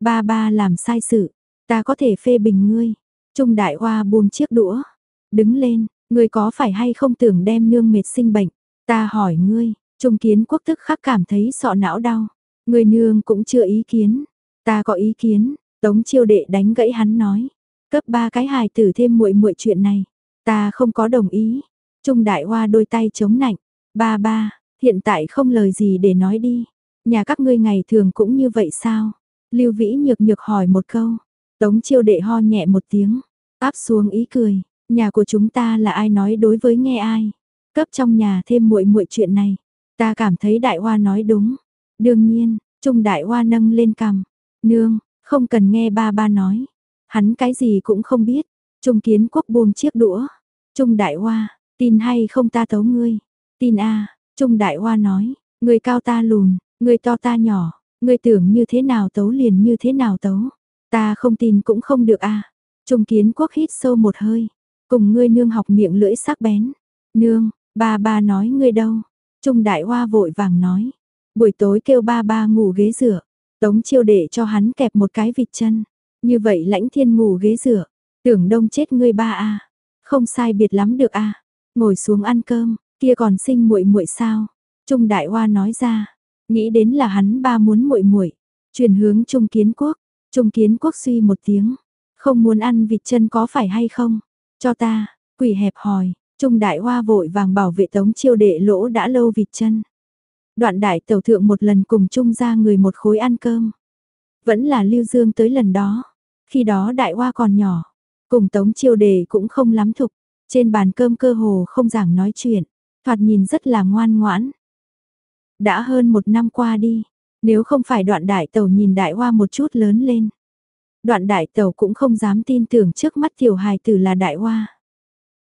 Ba ba làm sai sự, ta có thể phê bình ngươi. Trung đại hoa buông chiếc đũa, đứng lên, ngươi có phải hay không tưởng đem nương mệt sinh bệnh? Ta hỏi ngươi, Trung kiến quốc tức khắc cảm thấy sọ não đau. Ngươi nương cũng chưa ý kiến, ta có ý kiến, Tống chiêu đệ đánh gãy hắn nói, cấp ba cái hài tử thêm muội muội chuyện này, ta không có đồng ý. Trung đại hoa đôi tay chống nạnh, ba ba, hiện tại không lời gì để nói đi, nhà các ngươi ngày thường cũng như vậy sao? Lưu Vĩ nhược nhược hỏi một câu, Tống chiêu đệ ho nhẹ một tiếng, áp xuống ý cười, nhà của chúng ta là ai nói đối với nghe ai? Cấp trong nhà thêm muội muội chuyện này, ta cảm thấy đại hoa nói đúng. Đương nhiên, Trung đại hoa nâng lên cằm, nương, không cần nghe ba ba nói, hắn cái gì cũng không biết. Trung kiến quốc buông chiếc đũa, Trung đại hoa, tin hay không ta tấu ngươi, tin a Trung đại hoa nói, người cao ta lùn, người to ta nhỏ, người tưởng như thế nào tấu liền như thế nào tấu. Ta không tin cũng không được a Trung kiến quốc hít sâu một hơi, cùng ngươi nương học miệng lưỡi sắc bén. Nương, ba ba nói ngươi đâu. Trung đại hoa vội vàng nói. Buổi tối kêu ba ba ngủ ghế rửa. Tống chiêu để cho hắn kẹp một cái vịt chân. Như vậy lãnh thiên ngủ ghế rửa. Tưởng đông chết ngươi ba a Không sai biệt lắm được a Ngồi xuống ăn cơm, kia còn sinh muội muội sao? Trung đại hoa nói ra. Nghĩ đến là hắn ba muốn muội muội Truyền hướng Trung kiến quốc. Trung kiến quốc suy một tiếng. Không muốn ăn vịt chân có phải hay không? Cho ta, quỷ hẹp hòi, Trung đại hoa vội vàng bảo vệ tống chiêu đệ lỗ đã lâu vịt chân. Đoạn đại tàu thượng một lần cùng chung ra người một khối ăn cơm. Vẫn là lưu dương tới lần đó. Khi đó đại hoa còn nhỏ. Cùng tống chiêu đệ cũng không lắm thục. Trên bàn cơm cơ hồ không giảng nói chuyện. Thoạt nhìn rất là ngoan ngoãn. Đã hơn một năm qua đi. Nếu không phải đoạn đại tàu nhìn đại hoa một chút lớn lên. Đoạn đại tàu cũng không dám tin tưởng trước mắt tiểu hài tử là đại hoa.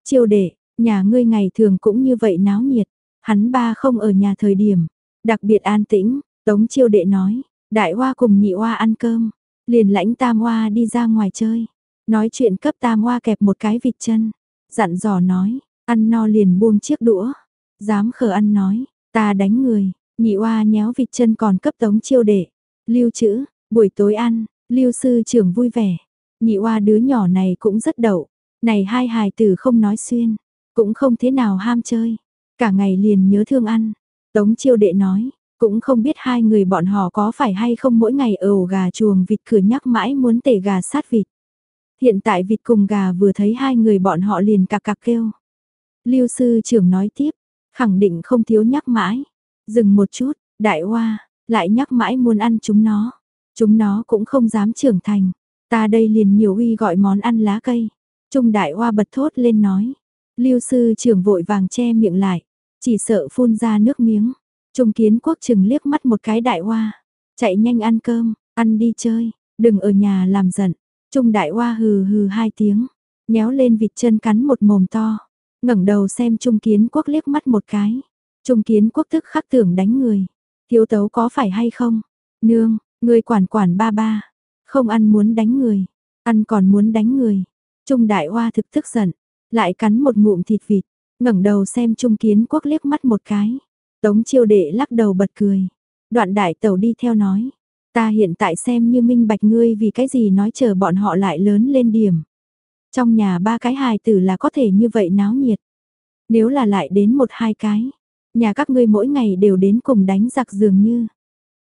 Chiêu đệ, nhà ngươi ngày thường cũng như vậy náo nhiệt, hắn ba không ở nhà thời điểm, đặc biệt an tĩnh, tống chiêu đệ nói, đại hoa cùng nhị hoa ăn cơm, liền lãnh tam hoa đi ra ngoài chơi, nói chuyện cấp tam hoa kẹp một cái vịt chân, dặn dò nói, ăn no liền buông chiếc đũa, dám khờ ăn nói, ta đánh người, nhị hoa nhéo vịt chân còn cấp tống chiêu đệ, lưu trữ, buổi tối ăn, lưu sư trưởng vui vẻ, nhị hoa đứa nhỏ này cũng rất đậu, này hai hài tử không nói xuyên, cũng không thế nào ham chơi, cả ngày liền nhớ thương ăn. Tống chiêu đệ nói, cũng không biết hai người bọn họ có phải hay không mỗi ngày ở gà chuồng vịt cửa nhắc mãi muốn tể gà sát vịt. Hiện tại vịt cùng gà vừa thấy hai người bọn họ liền cạc cạc kêu. Lưu sư trưởng nói tiếp, khẳng định không thiếu nhắc mãi. Dừng một chút, đại hoa, lại nhắc mãi muốn ăn chúng nó. Chúng nó cũng không dám trưởng thành. Ta đây liền nhiều uy gọi món ăn lá cây. Trung đại hoa bật thốt lên nói. Lưu sư trưởng vội vàng che miệng lại, chỉ sợ phun ra nước miếng. Trung kiến quốc chừng liếc mắt một cái đại hoa, chạy nhanh ăn cơm, ăn đi chơi, đừng ở nhà làm giận. Trung đại hoa hừ hừ hai tiếng, nhéo lên vịt chân cắn một mồm to, ngẩng đầu xem Trung kiến quốc liếc mắt một cái. Trung kiến quốc thức khắc tưởng đánh người, thiếu tấu có phải hay không? Nương, người quản quản ba ba, không ăn muốn đánh người, ăn còn muốn đánh người. Trung đại hoa thực tức giận, lại cắn một ngụm thịt vịt, ngẩng đầu xem Trung Kiến Quốc liếc mắt một cái. Tống chiêu đệ lắc đầu bật cười. Đoạn đại tẩu đi theo nói. Ta hiện tại xem như minh bạch ngươi vì cái gì nói chờ bọn họ lại lớn lên điểm. Trong nhà ba cái hài tử là có thể như vậy náo nhiệt. Nếu là lại đến một hai cái. Nhà các ngươi mỗi ngày đều đến cùng đánh giặc dường như.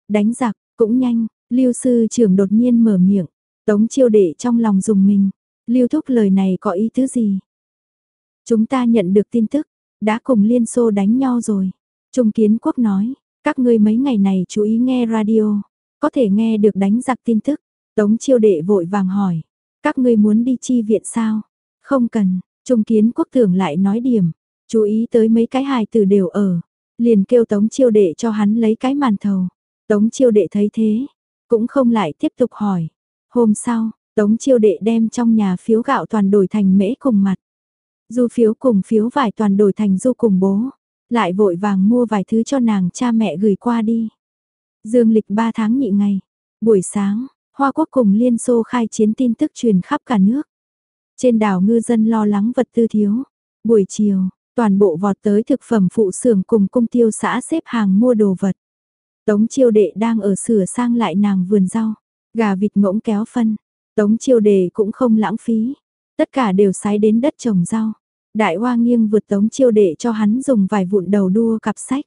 Đánh giặc, cũng nhanh, lưu sư trưởng đột nhiên mở miệng. Tống chiêu đệ trong lòng dùng mình. Lưu thúc lời này có ý thứ gì? Chúng ta nhận được tin tức, đã cùng Liên Xô đánh nhau rồi. Trung Kiến Quốc nói, các ngươi mấy ngày này chú ý nghe radio, có thể nghe được đánh giặc tin tức. Tống chiêu đệ vội vàng hỏi, các ngươi muốn đi chi viện sao? Không cần, trung kiến quốc tưởng lại nói điểm, chú ý tới mấy cái hài từ đều ở, liền kêu tống chiêu đệ cho hắn lấy cái màn thầu. Tống chiêu đệ thấy thế, cũng không lại tiếp tục hỏi. Hôm sau, tống chiêu đệ đem trong nhà phiếu gạo toàn đổi thành mễ cùng mặt. Du phiếu cùng phiếu vải toàn đổi thành du cùng bố. Lại vội vàng mua vài thứ cho nàng cha mẹ gửi qua đi. Dương lịch 3 tháng nhị ngày. Buổi sáng, Hoa Quốc cùng Liên Xô khai chiến tin tức truyền khắp cả nước. Trên đảo ngư dân lo lắng vật tư thiếu. Buổi chiều, toàn bộ vọt tới thực phẩm phụ xưởng cùng công tiêu xã xếp hàng mua đồ vật. Tống chiêu đệ đang ở sửa sang lại nàng vườn rau, gà vịt ngỗng kéo phân. Tống chiêu đệ cũng không lãng phí, tất cả đều sái đến đất trồng rau. Đại hoa nghiêng vượt tống chiêu đệ cho hắn dùng vài vụn đầu đua cặp sách.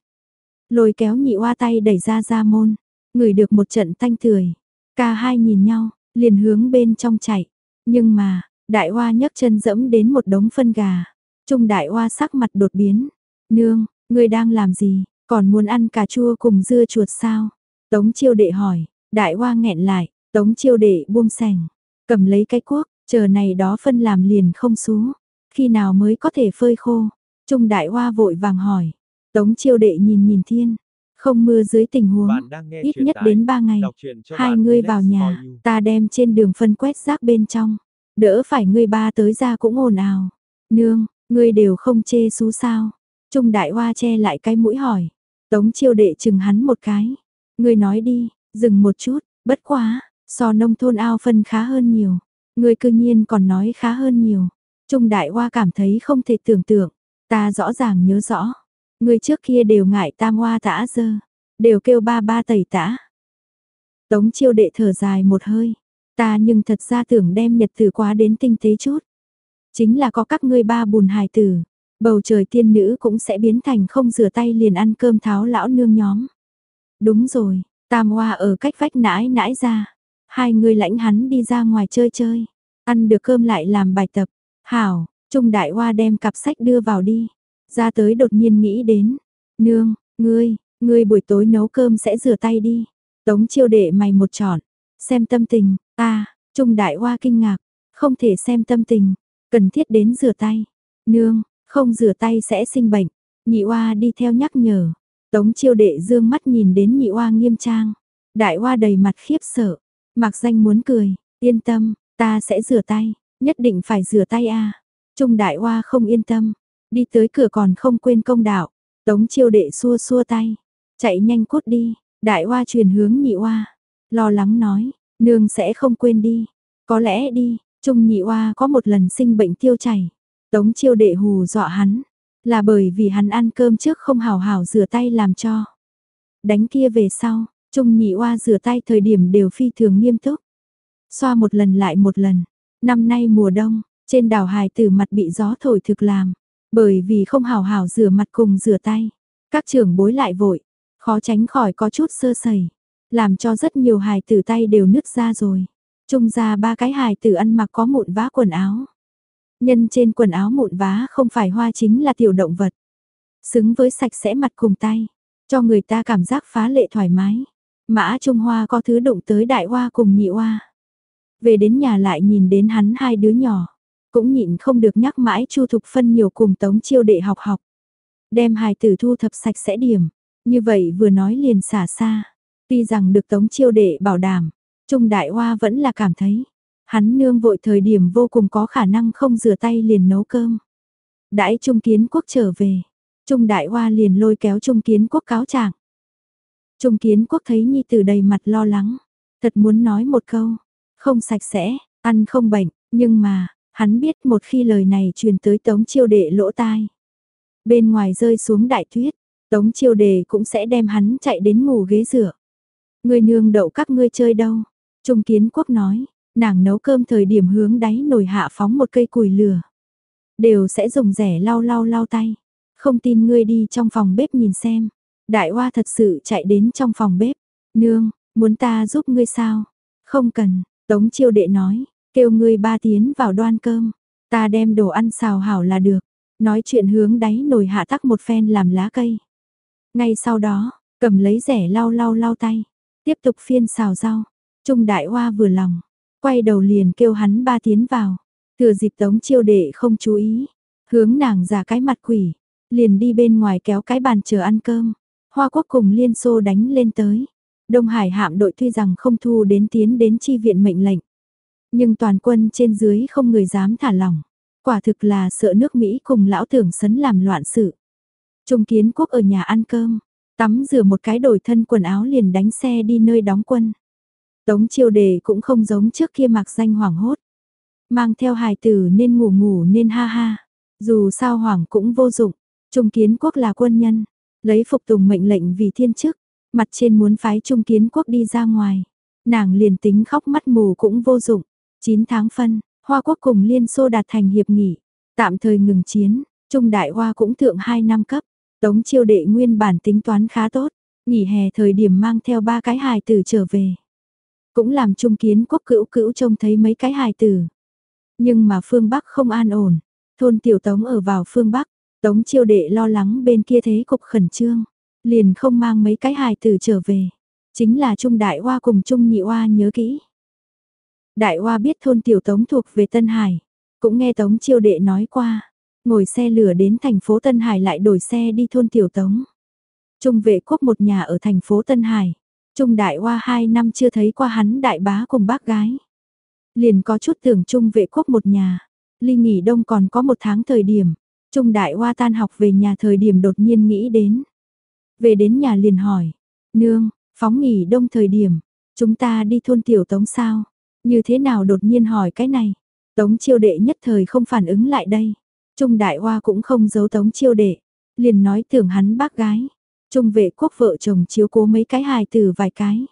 Lôi kéo nhị hoa tay đẩy ra ra môn, người được một trận tanh tưởi. cả hai nhìn nhau, liền hướng bên trong chạy. Nhưng mà, đại hoa nhấc chân dẫm đến một đống phân gà. Trung đại hoa sắc mặt đột biến. Nương, ngươi đang làm gì, còn muốn ăn cà chua cùng dưa chuột sao? Tống chiêu đệ hỏi, đại hoa nghẹn lại, tống chiêu đệ buông sành, cầm lấy cái cuốc, chờ này đó phân làm liền không xú. Khi nào mới có thể phơi khô? Trung đại hoa vội vàng hỏi. Tống chiêu đệ nhìn nhìn thiên, không mưa dưới tình huống, ít nhất đến 3 ngày, hai ngươi vào nhà, ta đem trên đường phân quét rác bên trong, đỡ phải ngươi ba tới ra cũng ồn ào. Nương, ngươi đều không chê xú sao? Trung đại hoa che lại cái mũi hỏi. Tống chiêu đệ chừng hắn một cái. Ngươi nói đi, dừng một chút, bất quá, so nông thôn ao phân khá hơn nhiều. Ngươi cư nhiên còn nói khá hơn nhiều. Trung đại hoa cảm thấy không thể tưởng tượng. Ta rõ ràng nhớ rõ. người trước kia đều ngại tam hoa tã dơ. Đều kêu ba ba tẩy tã. Tống chiêu đệ thở dài một hơi. Ta nhưng thật ra tưởng đem nhật tử quá đến tinh tế chút. Chính là có các ngươi ba bùn hài tử. Bầu trời tiên nữ cũng sẽ biến thành không rửa tay liền ăn cơm tháo lão nương nhóm. Đúng rồi, tam hoa ở cách vách nãi nãi ra. Hai người lãnh hắn đi ra ngoài chơi chơi. Ăn được cơm lại làm bài tập. Hảo, Trung Đại Hoa đem cặp sách đưa vào đi. Ra tới đột nhiên nghĩ đến. Nương, ngươi, ngươi buổi tối nấu cơm sẽ rửa tay đi. Tống chiêu đệ mày một tròn. Xem tâm tình, ta, Trung Đại Hoa kinh ngạc. Không thể xem tâm tình, cần thiết đến rửa tay. Nương, không rửa tay sẽ sinh bệnh. Nhị Hoa đi theo nhắc nhở. Tống chiêu đệ dương mắt nhìn đến nhị Hoa nghiêm trang. Đại Hoa đầy mặt khiếp sợ. Mặc danh muốn cười. Yên tâm, ta sẽ rửa tay. Nhất định phải rửa tay a. Trung đại oa không yên tâm. Đi tới cửa còn không quên công đạo. Tống chiêu đệ xua xua tay. Chạy nhanh cút đi. Đại oa truyền hướng nhị oa. Lo lắng nói. Nương sẽ không quên đi. Có lẽ đi. Trung nhị oa có một lần sinh bệnh tiêu chảy. Tống chiêu đệ hù dọa hắn, là bởi vì hắn ăn cơm trước không hào hào rửa tay làm cho. Đánh kia về sau, Trung nhị oa rửa tay thời điểm đều phi thường nghiêm túc. Xoa một lần lại một lần, năm nay mùa đông, trên đảo hài tử mặt bị gió thổi thực làm, bởi vì không hào hào rửa mặt cùng rửa tay. Các trưởng bối lại vội, khó tránh khỏi có chút sơ sẩy, làm cho rất nhiều hài tử tay đều nứt ra rồi. Trung ra ba cái hài tử ăn mặc có mụn vá quần áo. Nhân trên quần áo mụn vá không phải hoa chính là tiểu động vật. Xứng với sạch sẽ mặt cùng tay, cho người ta cảm giác phá lệ thoải mái. Mã Trung Hoa có thứ đụng tới đại hoa cùng nhị hoa. Về đến nhà lại nhìn đến hắn hai đứa nhỏ. Cũng nhịn không được nhắc mãi chu thục phân nhiều cùng tống chiêu đệ học học. Đem hài tử thu thập sạch sẽ điểm. Như vậy vừa nói liền xả xa. Tuy rằng được tống chiêu đệ bảo đảm. Trung đại hoa vẫn là cảm thấy. Hắn nương vội thời điểm vô cùng có khả năng không rửa tay liền nấu cơm. Đãi Trung Kiến Quốc trở về, Trung Đại Hoa liền lôi kéo Trung Kiến Quốc cáo trạng. Trung Kiến Quốc thấy Nhi Tử đầy mặt lo lắng, thật muốn nói một câu, không sạch sẽ, ăn không bệnh, nhưng mà, hắn biết một khi lời này truyền tới Tống Chiêu Đệ lỗ tai. Bên ngoài rơi xuống đại tuyết, Tống Chiêu Đệ cũng sẽ đem hắn chạy đến ngủ ghế rửa. Người nương đậu các ngươi chơi đâu? Trung Kiến Quốc nói, Nàng nấu cơm thời điểm hướng đáy nồi hạ phóng một cây củi lửa. Đều sẽ dùng rẻ lau lau lau tay. Không tin ngươi đi trong phòng bếp nhìn xem. Đại hoa thật sự chạy đến trong phòng bếp. Nương, muốn ta giúp ngươi sao? Không cần, Tống chiêu đệ nói, kêu ngươi ba tiến vào đoan cơm. Ta đem đồ ăn xào hảo là được. Nói chuyện hướng đáy nồi hạ tắc một phen làm lá cây. Ngay sau đó, cầm lấy rẻ lau lau lau tay. Tiếp tục phiên xào rau. Trung đại hoa vừa lòng, quay đầu liền kêu hắn ba tiến vào. Thừa dịp tống chiêu đệ không chú ý, hướng nàng ra cái mặt quỷ, liền đi bên ngoài kéo cái bàn chờ ăn cơm. Hoa quốc cùng liên xô đánh lên tới. Đông Hải hạm đội tuy rằng không thu đến tiến đến chi viện mệnh lệnh. Nhưng toàn quân trên dưới không người dám thả lỏng. Quả thực là sợ nước Mỹ cùng lão tưởng sấn làm loạn sự. Trung kiến quốc ở nhà ăn cơm, tắm rửa một cái đổi thân quần áo liền đánh xe đi nơi đóng quân. Tống chiêu đề cũng không giống trước kia mặc danh hoảng hốt. Mang theo hài tử nên ngủ ngủ nên ha ha. Dù sao hoảng cũng vô dụng. Trung kiến quốc là quân nhân. Lấy phục tùng mệnh lệnh vì thiên chức. Mặt trên muốn phái trung kiến quốc đi ra ngoài. Nàng liền tính khóc mắt mù cũng vô dụng. 9 tháng phân, Hoa quốc cùng Liên Xô đạt thành hiệp nghị. Tạm thời ngừng chiến. Trung đại hoa cũng thượng 2 năm cấp. Tống chiêu đệ nguyên bản tính toán khá tốt. Nghỉ hè thời điểm mang theo ba cái hài tử trở về. Cũng làm trung kiến quốc cữu cữu trông thấy mấy cái hài tử. Nhưng mà phương Bắc không an ổn. Thôn tiểu tống ở vào phương Bắc. Tống chiêu đệ lo lắng bên kia thế cục khẩn trương. Liền không mang mấy cái hài tử trở về. Chính là Trung Đại Hoa cùng Trung Nhị Hoa nhớ kỹ. Đại Hoa biết thôn tiểu tống thuộc về Tân Hải. Cũng nghe tống chiêu đệ nói qua. Ngồi xe lửa đến thành phố Tân Hải lại đổi xe đi thôn tiểu tống. Trung vệ quốc một nhà ở thành phố Tân Hải. Trung đại hoa hai năm chưa thấy qua hắn đại bá cùng bác gái. Liền có chút tưởng Trung vệ quốc một nhà. Ly nghỉ đông còn có một tháng thời điểm. Trung đại hoa tan học về nhà thời điểm đột nhiên nghĩ đến. Về đến nhà liền hỏi. Nương, phóng nghỉ đông thời điểm. Chúng ta đi thôn tiểu tống sao? Như thế nào đột nhiên hỏi cái này? Tống chiêu đệ nhất thời không phản ứng lại đây. Trung đại hoa cũng không giấu tống chiêu đệ. Liền nói tưởng hắn bác gái. Trung vệ quốc vợ chồng chiếu cố mấy cái hài tử vài cái.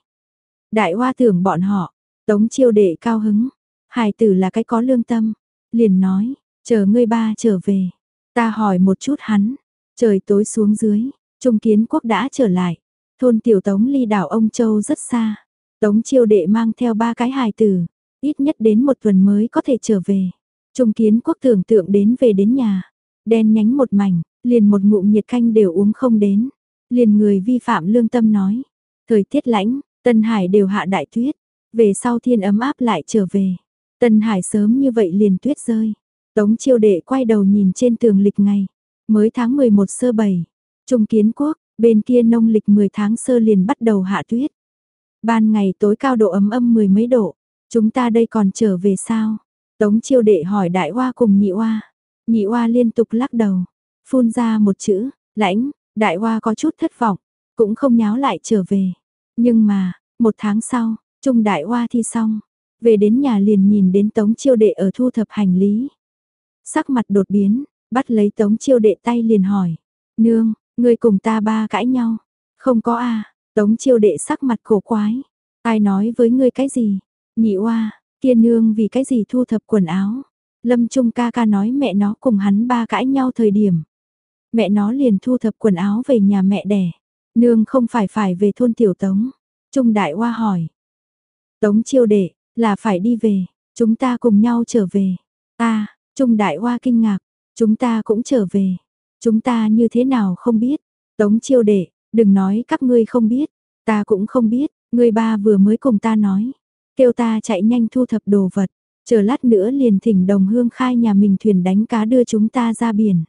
Đại hoa tưởng bọn họ, tống chiêu đệ cao hứng, hài tử là cái có lương tâm, liền nói, chờ ngươi ba trở về, ta hỏi một chút hắn, trời tối xuống dưới, trung kiến quốc đã trở lại, thôn tiểu tống ly đảo ông Châu rất xa, tống chiêu đệ mang theo ba cái hài tử, ít nhất đến một tuần mới có thể trở về. Trung kiến quốc tưởng tượng đến về đến nhà, đen nhánh một mảnh, liền một ngụm nhiệt canh đều uống không đến. Liền người vi phạm lương tâm nói. Thời tiết lãnh, Tân Hải đều hạ đại tuyết. Về sau thiên ấm áp lại trở về. Tân Hải sớm như vậy liền tuyết rơi. Tống chiêu đệ quay đầu nhìn trên tường lịch ngày. Mới tháng 11 sơ bảy. Trung kiến quốc, bên kia nông lịch 10 tháng sơ liền bắt đầu hạ tuyết. Ban ngày tối cao độ ấm âm mười mấy độ. Chúng ta đây còn trở về sao? Tống chiêu đệ hỏi đại hoa cùng nhị hoa. Nhị hoa liên tục lắc đầu. Phun ra một chữ, lãnh, Đại Hoa có chút thất vọng, cũng không nháo lại trở về. Nhưng mà, một tháng sau, Trung Đại Hoa thi xong, về đến nhà liền nhìn đến Tống Chiêu Đệ ở thu thập hành lý. Sắc mặt đột biến, bắt lấy Tống Chiêu Đệ tay liền hỏi, Nương, ngươi cùng ta ba cãi nhau. Không có à, Tống Chiêu Đệ sắc mặt cổ quái. Ai nói với ngươi cái gì? Nhị oa kia nương vì cái gì thu thập quần áo? Lâm Trung ca ca nói mẹ nó cùng hắn ba cãi nhau thời điểm mẹ nó liền thu thập quần áo về nhà mẹ đẻ. Nương không phải phải về thôn tiểu tống. Trung đại oa hỏi. Tống chiêu đệ, là phải đi về, chúng ta cùng nhau trở về. Ta, Trung đại oa kinh ngạc, chúng ta cũng trở về. Chúng ta như thế nào không biết. Tống chiêu đệ, đừng nói các ngươi không biết, ta cũng không biết, người ba vừa mới cùng ta nói. Kêu ta chạy nhanh thu thập đồ vật, chờ lát nữa liền thỉnh đồng hương khai nhà mình thuyền đánh cá đưa chúng ta ra biển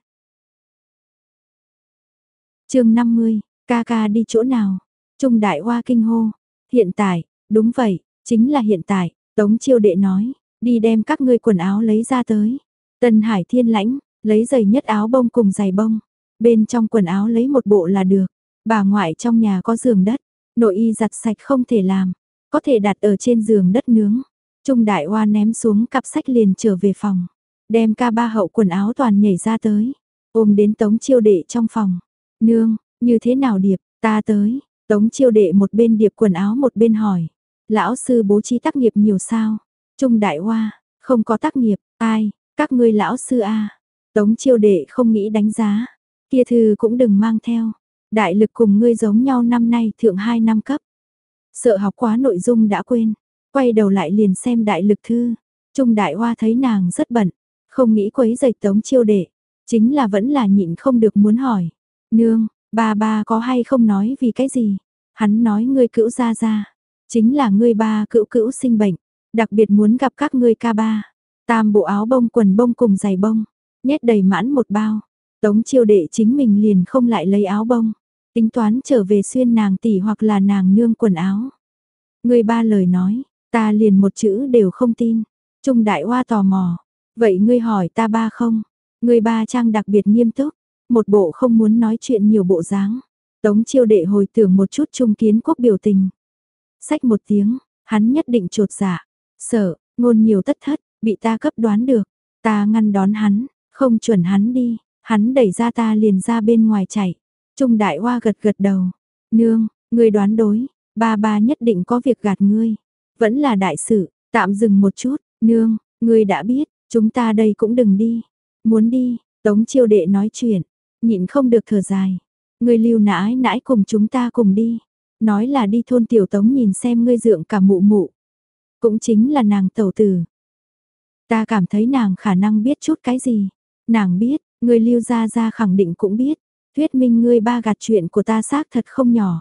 chương 50, ca ca đi chỗ nào? Trung đại hoa kinh hô. Hiện tại, đúng vậy, chính là hiện tại, Tống chiêu đệ nói, đi đem các ngươi quần áo lấy ra tới. Tân Hải thiên lãnh, lấy giày nhất áo bông cùng giày bông. Bên trong quần áo lấy một bộ là được. Bà ngoại trong nhà có giường đất, nội y giặt sạch không thể làm, có thể đặt ở trên giường đất nướng. Trung đại hoa ném xuống cặp sách liền trở về phòng, đem ca ba hậu quần áo toàn nhảy ra tới, ôm đến tống chiêu đệ trong phòng. Nương, như thế nào điệp, ta tới, tống chiêu đệ một bên điệp quần áo một bên hỏi. Lão sư bố trí tác nghiệp nhiều sao? Trung đại hoa, không có tác nghiệp, ai, các ngươi lão sư a Tống chiêu đệ không nghĩ đánh giá, kia thư cũng đừng mang theo. Đại lực cùng ngươi giống nhau năm nay thượng 2 năm cấp. Sợ học quá nội dung đã quên, quay đầu lại liền xem đại lực thư. Trung đại hoa thấy nàng rất bận, không nghĩ quấy giày tống chiêu đệ, chính là vẫn là nhịn không được muốn hỏi. Nương, ba ba có hay không nói vì cái gì? Hắn nói ngươi cữu ra ra. Chính là ngươi ba cữu cữu sinh bệnh, đặc biệt muốn gặp các ngươi ca ba. Tam bộ áo bông quần bông cùng giày bông, nhét đầy mãn một bao. Tống chiêu đệ chính mình liền không lại lấy áo bông, tính toán trở về xuyên nàng tỷ hoặc là nàng nương quần áo. Người ba lời nói, ta liền một chữ đều không tin. Trung đại hoa tò mò, vậy ngươi hỏi ta ba không? Người ba trang đặc biệt nghiêm túc, một bộ không muốn nói chuyện nhiều bộ dáng. Tống chiêu đệ hồi tưởng một chút trung kiến quốc biểu tình. Sách một tiếng, hắn nhất định trột dạ, sợ, ngôn nhiều tất thất, bị ta cấp đoán được. Ta ngăn đón hắn, không chuẩn hắn đi, hắn đẩy ra ta liền ra bên ngoài chạy. Trung đại hoa gật gật đầu, nương, ngươi đoán đối, ba ba nhất định có việc gạt ngươi. Vẫn là đại sự, tạm dừng một chút, nương, ngươi đã biết, chúng ta đây cũng đừng đi. Muốn đi, tống chiêu đệ nói chuyện, nhịn không được thở dài. Ngươi lưu nãi nãi cùng chúng ta cùng đi. Nói là đi thôn tiểu tống nhìn xem ngươi dượng cả mụ mụ. Cũng chính là nàng tẩu tử. Ta cảm thấy nàng khả năng biết chút cái gì. Nàng biết, người lưu ra ra khẳng định cũng biết. Thuyết minh ngươi ba gạt chuyện của ta xác thật không nhỏ.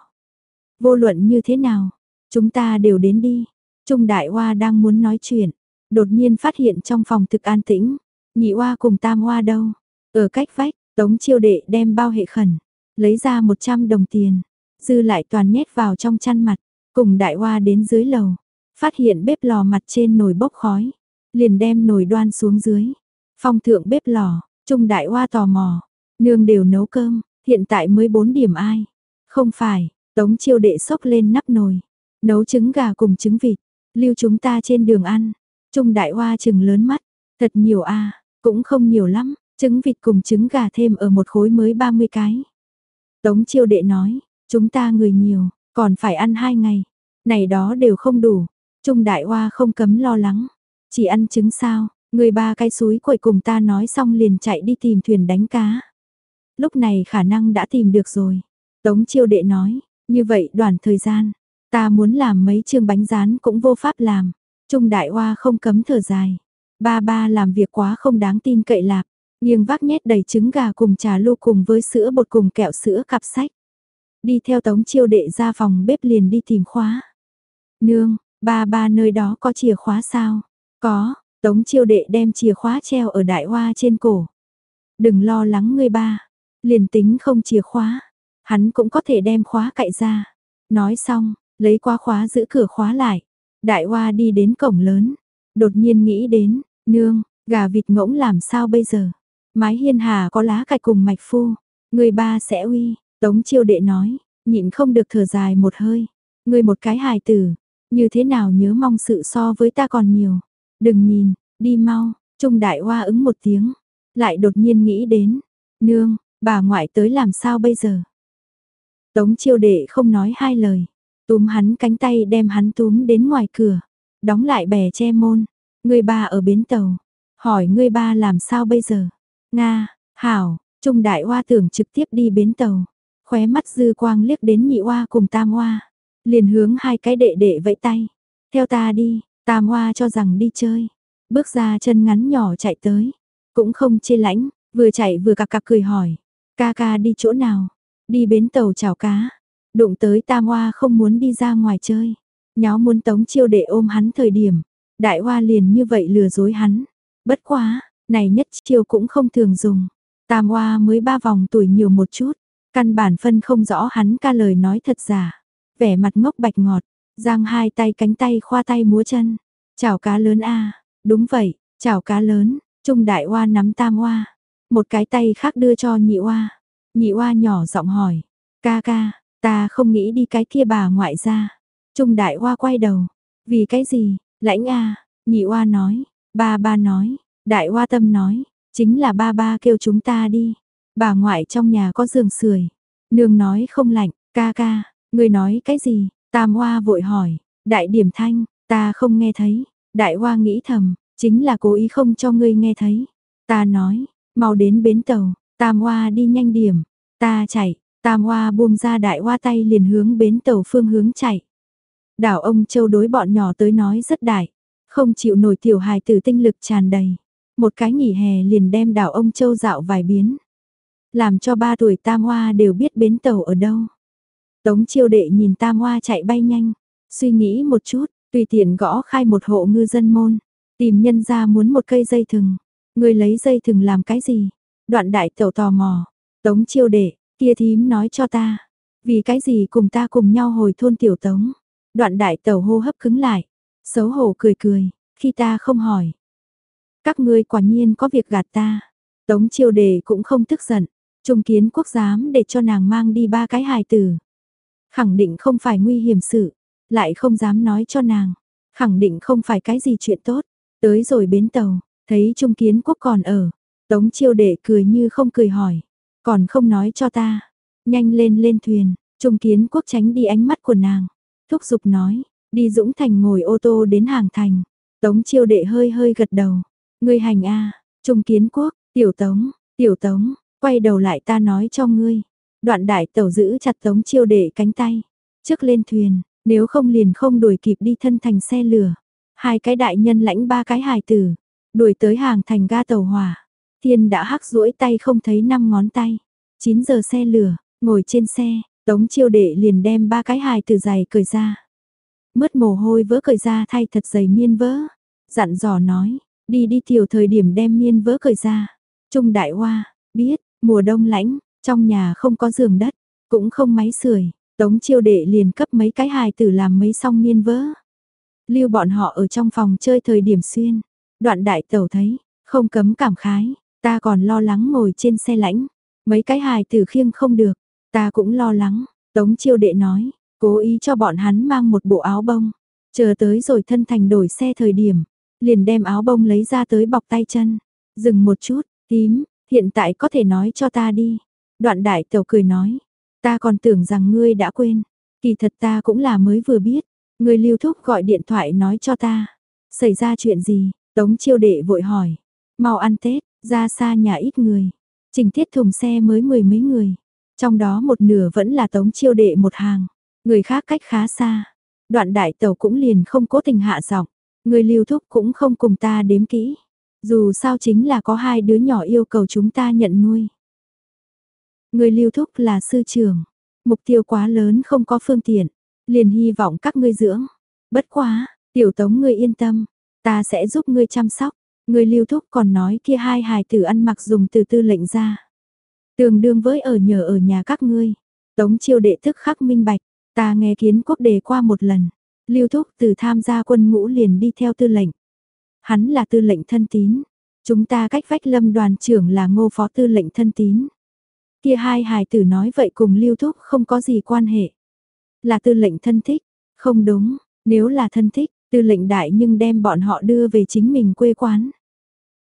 Vô luận như thế nào, chúng ta đều đến đi. Trung đại hoa đang muốn nói chuyện, đột nhiên phát hiện trong phòng thực an tĩnh, nhị hoa cùng tam hoa đâu. Ở cách vách, tống chiêu đệ đem bao hệ khẩn, lấy ra 100 đồng tiền, dư lại toàn nhét vào trong chăn mặt, cùng đại hoa đến dưới lầu, phát hiện bếp lò mặt trên nồi bốc khói, liền đem nồi đoan xuống dưới. Phong thượng bếp lò, trung đại hoa tò mò, nương đều nấu cơm, hiện tại mới 4 điểm ai. Không phải, tống chiêu đệ sốc lên nắp nồi, nấu trứng gà cùng trứng vịt, lưu chúng ta trên đường ăn. Trung đại hoa trừng lớn mắt, thật nhiều a cũng không nhiều lắm, trứng vịt cùng trứng gà thêm ở một khối mới 30 cái. Tống chiêu đệ nói, chúng ta người nhiều, còn phải ăn hai ngày. Này đó đều không đủ. Trung đại hoa không cấm lo lắng. Chỉ ăn trứng sao, người ba cái suối quậy cùng ta nói xong liền chạy đi tìm thuyền đánh cá. Lúc này khả năng đã tìm được rồi. Tống chiêu đệ nói, như vậy đoạn thời gian, ta muốn làm mấy chương bánh rán cũng vô pháp làm. Trung đại hoa không cấm thở dài. Ba ba làm việc quá không đáng tin cậy lạp. nghiêng vác nhét đầy trứng gà cùng trà lô cùng với sữa bột cùng kẹo sữa cặp sách. Đi theo tống chiêu đệ ra phòng bếp liền đi tìm khóa. Nương, ba ba nơi đó có chìa khóa sao? Có, tống chiêu đệ đem chìa khóa treo ở đại hoa trên cổ. Đừng lo lắng ngươi ba, liền tính không chìa khóa, hắn cũng có thể đem khóa cậy ra. Nói xong, lấy qua khóa giữ cửa khóa lại. Đại hoa đi đến cổng lớn, đột nhiên nghĩ đến, nương, gà vịt ngỗng làm sao bây giờ? Mái hiên hà có lá cạch cùng mạch phu, người ba sẽ uy, tống chiêu đệ nói, nhịn không được thở dài một hơi. Người một cái hài tử, như thế nào nhớ mong sự so với ta còn nhiều. Đừng nhìn, đi mau, trung đại hoa ứng một tiếng, lại đột nhiên nghĩ đến, nương, bà ngoại tới làm sao bây giờ. Tống chiêu đệ không nói hai lời, túm hắn cánh tay đem hắn túm đến ngoài cửa, đóng lại bè che môn, người ba ở bến tàu, hỏi người ba làm sao bây giờ. Nga, Hảo, Trung Đại Hoa tưởng trực tiếp đi bến tàu. Khóe mắt dư quang liếc đến nhị hoa cùng tam hoa. Liền hướng hai cái đệ đệ vẫy tay. Theo ta đi, tam hoa cho rằng đi chơi. Bước ra chân ngắn nhỏ chạy tới. Cũng không chê lãnh, vừa chạy vừa cặc cặc cười hỏi. Ca ca đi chỗ nào? Đi bến tàu chào cá. Đụng tới tam hoa không muốn đi ra ngoài chơi. Nháo muốn tống chiêu để ôm hắn thời điểm. Đại hoa liền như vậy lừa dối hắn. Bất quá, này nhất chiêu cũng không thường dùng. Tam Hoa mới ba vòng tuổi nhiều một chút, căn bản phân không rõ hắn ca lời nói thật giả. Vẻ mặt ngốc bạch ngọt, giang hai tay cánh tay khoa tay múa chân. Chào cá lớn a đúng vậy, chào cá lớn, Trung Đại Hoa nắm Tam Hoa. Một cái tay khác đưa cho Nhị Hoa. Nhị Hoa nhỏ giọng hỏi, ca ca, ta không nghĩ đi cái kia bà ngoại ra. Trung Đại Hoa quay đầu, vì cái gì, lãnh a Nhị Hoa nói, ba ba nói, Đại Hoa Tâm nói, chính là ba ba kêu chúng ta đi. Bà ngoại trong nhà có giường sưởi. Nương nói không lạnh, ca ca, người nói cái gì? Tam Hoa vội hỏi, đại điểm thanh, ta không nghe thấy. Đại Hoa nghĩ thầm, chính là cố ý không cho ngươi nghe thấy. Ta nói, mau đến bến tàu, Tam Hoa đi nhanh điểm. Ta chạy, Tam Hoa buông ra đại hoa tay liền hướng bến tàu phương hướng chạy. Đảo ông châu đối bọn nhỏ tới nói rất đại, không chịu nổi tiểu hài tử tinh lực tràn đầy. Một cái nghỉ hè liền đem đảo ông châu dạo vài biến. Làm cho ba tuổi tam hoa đều biết bến tàu ở đâu. Tống chiêu đệ nhìn tam hoa chạy bay nhanh. Suy nghĩ một chút, tùy tiện gõ khai một hộ ngư dân môn, tìm nhân ra muốn một cây dây thừng. Người lấy dây thừng làm cái gì? Đoạn đại tẩu tò mò. Tống chiêu đệ, kia thím nói cho ta. Vì cái gì cùng ta cùng nhau hồi thôn tiểu tống. Đoạn đại tẩu hô hấp cứng lại. Xấu hổ cười cười, khi ta không hỏi. Các ngươi quả nhiên có việc gạt ta. Tống chiêu đề cũng không tức giận. Trung kiến quốc giám để cho nàng mang đi ba cái hài tử. Khẳng định không phải nguy hiểm sự. Lại không dám nói cho nàng. Khẳng định không phải cái gì chuyện tốt. Tới rồi bến tàu, thấy Trung kiến quốc còn ở. Tống chiêu đệ cười như không cười hỏi. Còn không nói cho ta. Nhanh lên lên thuyền. Trung kiến quốc tránh đi ánh mắt của nàng. Thúc giục nói. Đi Dũng Thành ngồi ô tô đến hàng thành. Tống chiêu đệ hơi hơi gật đầu. Ngươi hành a Trung kiến quốc, tiểu tống, tiểu tống, quay đầu lại ta nói cho ngươi. Đoạn đại tẩu giữ chặt tống chiêu đệ cánh tay. Trước lên thuyền, nếu không liền không đuổi kịp đi thân thành xe lửa. Hai cái đại nhân lãnh ba cái hài tử. Đuổi tới hàng thành ga tàu hỏa. Thiên đã hắc duỗi tay không thấy năm ngón tay. 9 giờ xe lửa, ngồi trên xe, tống chiêu đệ liền đem ba cái hài tử giày cởi ra. mất mồ hôi vỡ cởi ra thay thật dày miên vỡ. Dặn dò nói, đi đi tiểu thời điểm đem miên vỡ cởi ra. Trung đại hoa, biết, mùa đông lãnh, trong nhà không có giường đất, cũng không máy sưởi Tống chiêu đệ liền cấp mấy cái hài tử làm mấy song miên vỡ. Lưu bọn họ ở trong phòng chơi thời điểm xuyên. Đoạn đại tẩu thấy, không cấm cảm khái, ta còn lo lắng ngồi trên xe lãnh. Mấy cái hài tử khiêng không được, ta cũng lo lắng. Tống chiêu đệ nói, cố ý cho bọn hắn mang một bộ áo bông. Chờ tới rồi thân thành đổi xe thời điểm, liền đem áo bông lấy ra tới bọc tay chân. Dừng một chút, tím, hiện tại có thể nói cho ta đi. Đoạn đại tàu cười nói, ta còn tưởng rằng ngươi đã quên. Kỳ thật ta cũng là mới vừa biết. Ngươi lưu thúc gọi điện thoại nói cho ta. Xảy ra chuyện gì? Tống chiêu đệ vội hỏi. Mau ăn Tết, ra xa nhà ít người. Trình thiết thùng xe mới mười mấy người. Trong đó một nửa vẫn là tống chiêu đệ một hàng. Người khác cách khá xa. Đoạn đại tàu cũng liền không cố tình hạ giọng. Người lưu thúc cũng không cùng ta đếm kỹ. Dù sao chính là có hai đứa nhỏ yêu cầu chúng ta nhận nuôi. Người lưu thúc là sư trưởng. Mục tiêu quá lớn không có phương tiện. Liền hy vọng các ngươi dưỡng. Bất quá, tiểu tống ngươi yên tâm. Ta sẽ giúp ngươi chăm sóc. Người lưu thúc còn nói kia hai hài tử ăn mặc dùng từ tư lệnh ra. Tương đương với ở nhờ ở nhà các ngươi. Tống chiêu đệ thức khắc minh bạch. Ta nghe kiến quốc đề qua một lần. Lưu thúc từ tham gia quân ngũ liền đi theo tư lệnh. Hắn là tư lệnh thân tín. Chúng ta cách vách lâm đoàn trưởng là ngô phó tư lệnh thân tín. Kia hai hài tử nói vậy cùng lưu thúc không có gì quan hệ. Là tư lệnh thân thích. Không đúng, nếu là thân thích, tư lệnh đại nhưng đem bọn họ đưa về chính mình quê quán.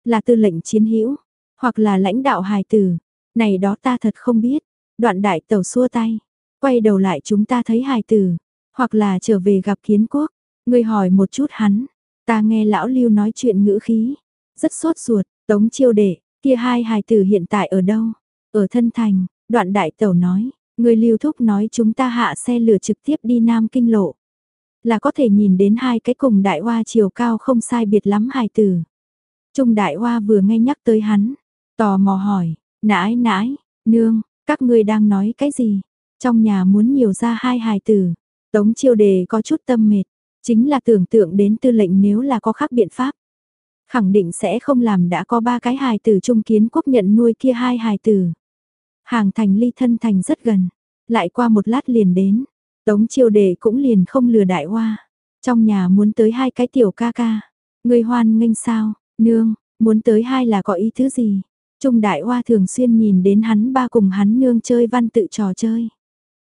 Là tư lệnh chiến hữu hoặc là lãnh đạo hài tử. Này đó ta thật không biết. Đoạn đại tẩu xua tay. Quay đầu lại chúng ta thấy hài tử. Hoặc là trở về gặp kiến quốc. Người hỏi một chút hắn. Ta nghe lão lưu nói chuyện ngữ khí. Rất sốt ruột. Tống chiêu đệ. Kia hai hài tử hiện tại ở đâu? Ở thân thành. Đoạn đại tẩu nói. Người lưu thúc nói chúng ta hạ xe lửa trực tiếp đi Nam Kinh Lộ. Là có thể nhìn đến hai cái cùng đại hoa chiều cao không sai biệt lắm hài tử. Trung đại hoa vừa nghe nhắc tới hắn. Tò mò hỏi. Nãi nãi, nương, các ngươi đang nói cái gì? Trong nhà muốn nhiều ra hai hài tử. Tống chiêu đề có chút tâm mệt. Chính là tưởng tượng đến tư lệnh nếu là có khác biện pháp. Khẳng định sẽ không làm đã có ba cái hài tử trung kiến quốc nhận nuôi kia hai hài tử. Hàng thành ly thân thành rất gần. Lại qua một lát liền đến. Tống chiêu đề cũng liền không lừa đại hoa. Trong nhà muốn tới hai cái tiểu ca ca. Người hoan nghênh sao, nương, muốn tới hai là có ý thứ gì? Trung đại hoa thường xuyên nhìn đến hắn ba cùng hắn nương chơi văn tự trò chơi.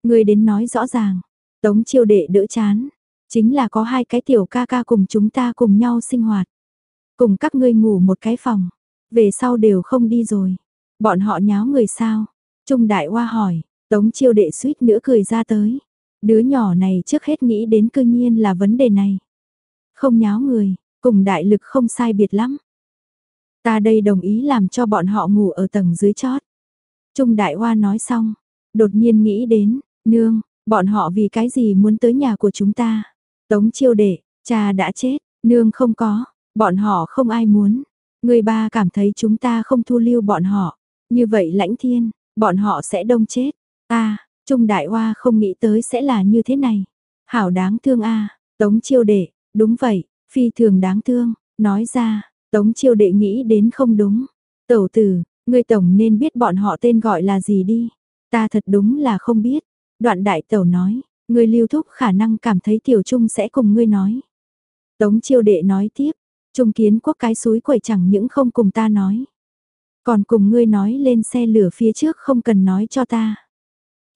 Người đến nói rõ ràng, tống chiêu đệ đỡ chán. Chính là có hai cái tiểu ca ca cùng chúng ta cùng nhau sinh hoạt. Cùng các ngươi ngủ một cái phòng. Về sau đều không đi rồi. Bọn họ nháo người sao? Trung đại hoa hỏi, tống chiêu đệ suýt nữa cười ra tới. Đứa nhỏ này trước hết nghĩ đến cư nhiên là vấn đề này. Không nháo người, cùng đại lực không sai biệt lắm. Ta đây đồng ý làm cho bọn họ ngủ ở tầng dưới chót. Trung đại hoa nói xong, đột nhiên nghĩ đến, nương, bọn họ vì cái gì muốn tới nhà của chúng ta. Tống chiêu đệ, cha đã chết, nương không có, bọn họ không ai muốn. Người ba cảm thấy chúng ta không thu lưu bọn họ. Như vậy lãnh thiên, bọn họ sẽ đông chết. Ta, Trung Đại Hoa không nghĩ tới sẽ là như thế này. Hảo đáng thương a Tống chiêu đệ, đúng vậy, phi thường đáng thương, nói ra, tống chiêu đệ nghĩ đến không đúng. Tẩu tử, ngươi tổng nên biết bọn họ tên gọi là gì đi. Ta thật đúng là không biết. Đoạn đại tẩu nói, ngươi lưu thúc khả năng cảm thấy tiểu trung sẽ cùng ngươi nói. Tống chiêu đệ nói tiếp, trung kiến quốc cái suối quẩy chẳng những không cùng ta nói. Còn cùng ngươi nói lên xe lửa phía trước không cần nói cho ta.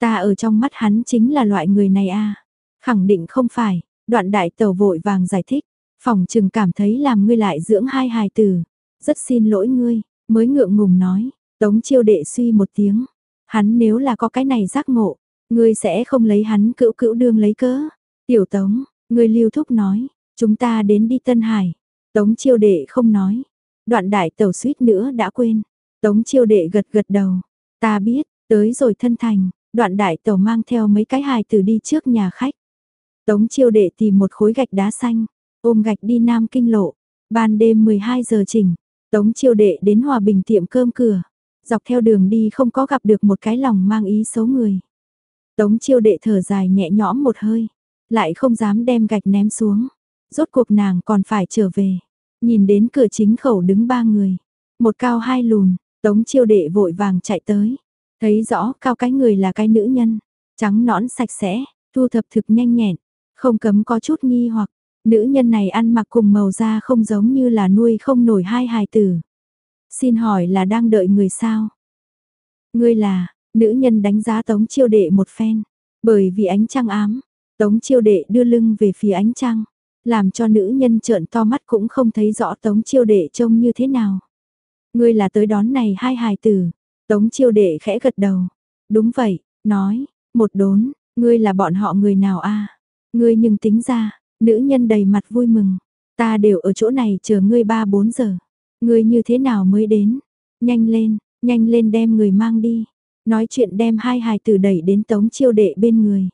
Ta ở trong mắt hắn chính là loại người này a Khẳng định không phải, đoạn đại tàu vội vàng giải thích. Phòng trừng cảm thấy làm ngươi lại dưỡng hai hài tử. Rất xin lỗi ngươi, mới ngượng ngùng nói. Tống chiêu đệ suy một tiếng. Hắn nếu là có cái này giác ngộ, ngươi sẽ không lấy hắn cữu cữu đương lấy cớ. Tiểu tống, ngươi lưu thúc nói, chúng ta đến đi Tân Hải. Tống chiêu đệ không nói. Đoạn đại tàu suýt nữa đã quên. Tống chiêu đệ gật gật đầu. Ta biết, tới rồi thân thành, đoạn đại tẩu mang theo mấy cái hài từ đi trước nhà khách. Tống chiêu đệ tìm một khối gạch đá xanh, ôm gạch đi Nam Kinh lộ. Ban đêm 12 giờ chỉnh, Tống chiêu đệ đến Hòa Bình tiệm cơm cửa. Dọc theo đường đi không có gặp được một cái lòng mang ý xấu người. Tống chiêu đệ thở dài nhẹ nhõm một hơi, lại không dám đem gạch ném xuống. Rốt cuộc nàng còn phải trở về. Nhìn đến cửa chính khẩu đứng ba người. Một cao hai lùn, tống chiêu đệ vội vàng chạy tới. Thấy rõ cao cái người là cái nữ nhân. Trắng nõn sạch sẽ, thu thập thực nhanh nhẹn. Không cấm có chút nghi hoặc, nữ nhân này ăn mặc cùng màu da không giống như là nuôi không nổi hai hài tử. Xin hỏi là đang đợi người sao? Ngươi là, nữ nhân đánh giá tống chiêu đệ một phen. Bởi vì ánh trăng ám, tống chiêu đệ đưa lưng về phía ánh trăng làm cho nữ nhân trợn to mắt cũng không thấy rõ tống chiêu đệ trông như thế nào. Ngươi là tới đón này hai hài tử, tống chiêu đệ khẽ gật đầu. Đúng vậy, nói, một đốn, ngươi là bọn họ người nào a Ngươi nhưng tính ra, nữ nhân đầy mặt vui mừng, ta đều ở chỗ này chờ ngươi ba bốn giờ. Ngươi như thế nào mới đến? Nhanh lên, nhanh lên đem người mang đi. Nói chuyện đem hai hài tử đẩy đến tống chiêu đệ bên người.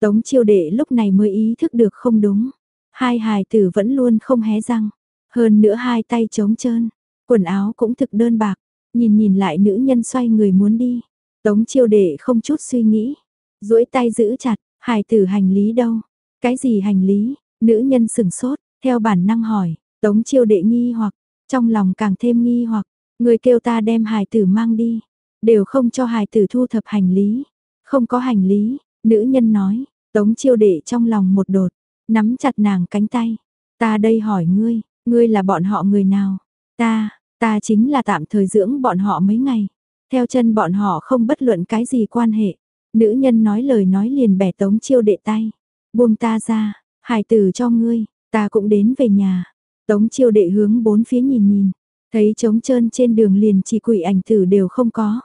Tống chiêu đệ lúc này mới ý thức được không đúng. Hai hài tử vẫn luôn không hé răng. Hơn nữa hai tay trống trơn. Quần áo cũng thực đơn bạc. Nhìn nhìn lại nữ nhân xoay người muốn đi. Tống chiêu đệ không chút suy nghĩ. duỗi tay giữ chặt. Hài tử hành lý đâu? Cái gì hành lý? Nữ nhân sừng sốt. Theo bản năng hỏi. Tống chiêu đệ nghi hoặc. Trong lòng càng thêm nghi hoặc. Người kêu ta đem hài tử mang đi. Đều không cho hài tử thu thập hành lý. Không có hành lý. Nữ nhân nói. Tống chiêu đệ trong lòng một đột nắm chặt nàng cánh tay. Ta đây hỏi ngươi, ngươi là bọn họ người nào? Ta, ta chính là tạm thời dưỡng bọn họ mấy ngày. Theo chân bọn họ không bất luận cái gì quan hệ. Nữ nhân nói lời nói liền bẻ tống chiêu đệ tay. Buông ta ra, hài tử cho ngươi, ta cũng đến về nhà. Tống chiêu đệ hướng bốn phía nhìn nhìn. Thấy trống trơn trên đường liền chỉ quỷ ảnh tử đều không có.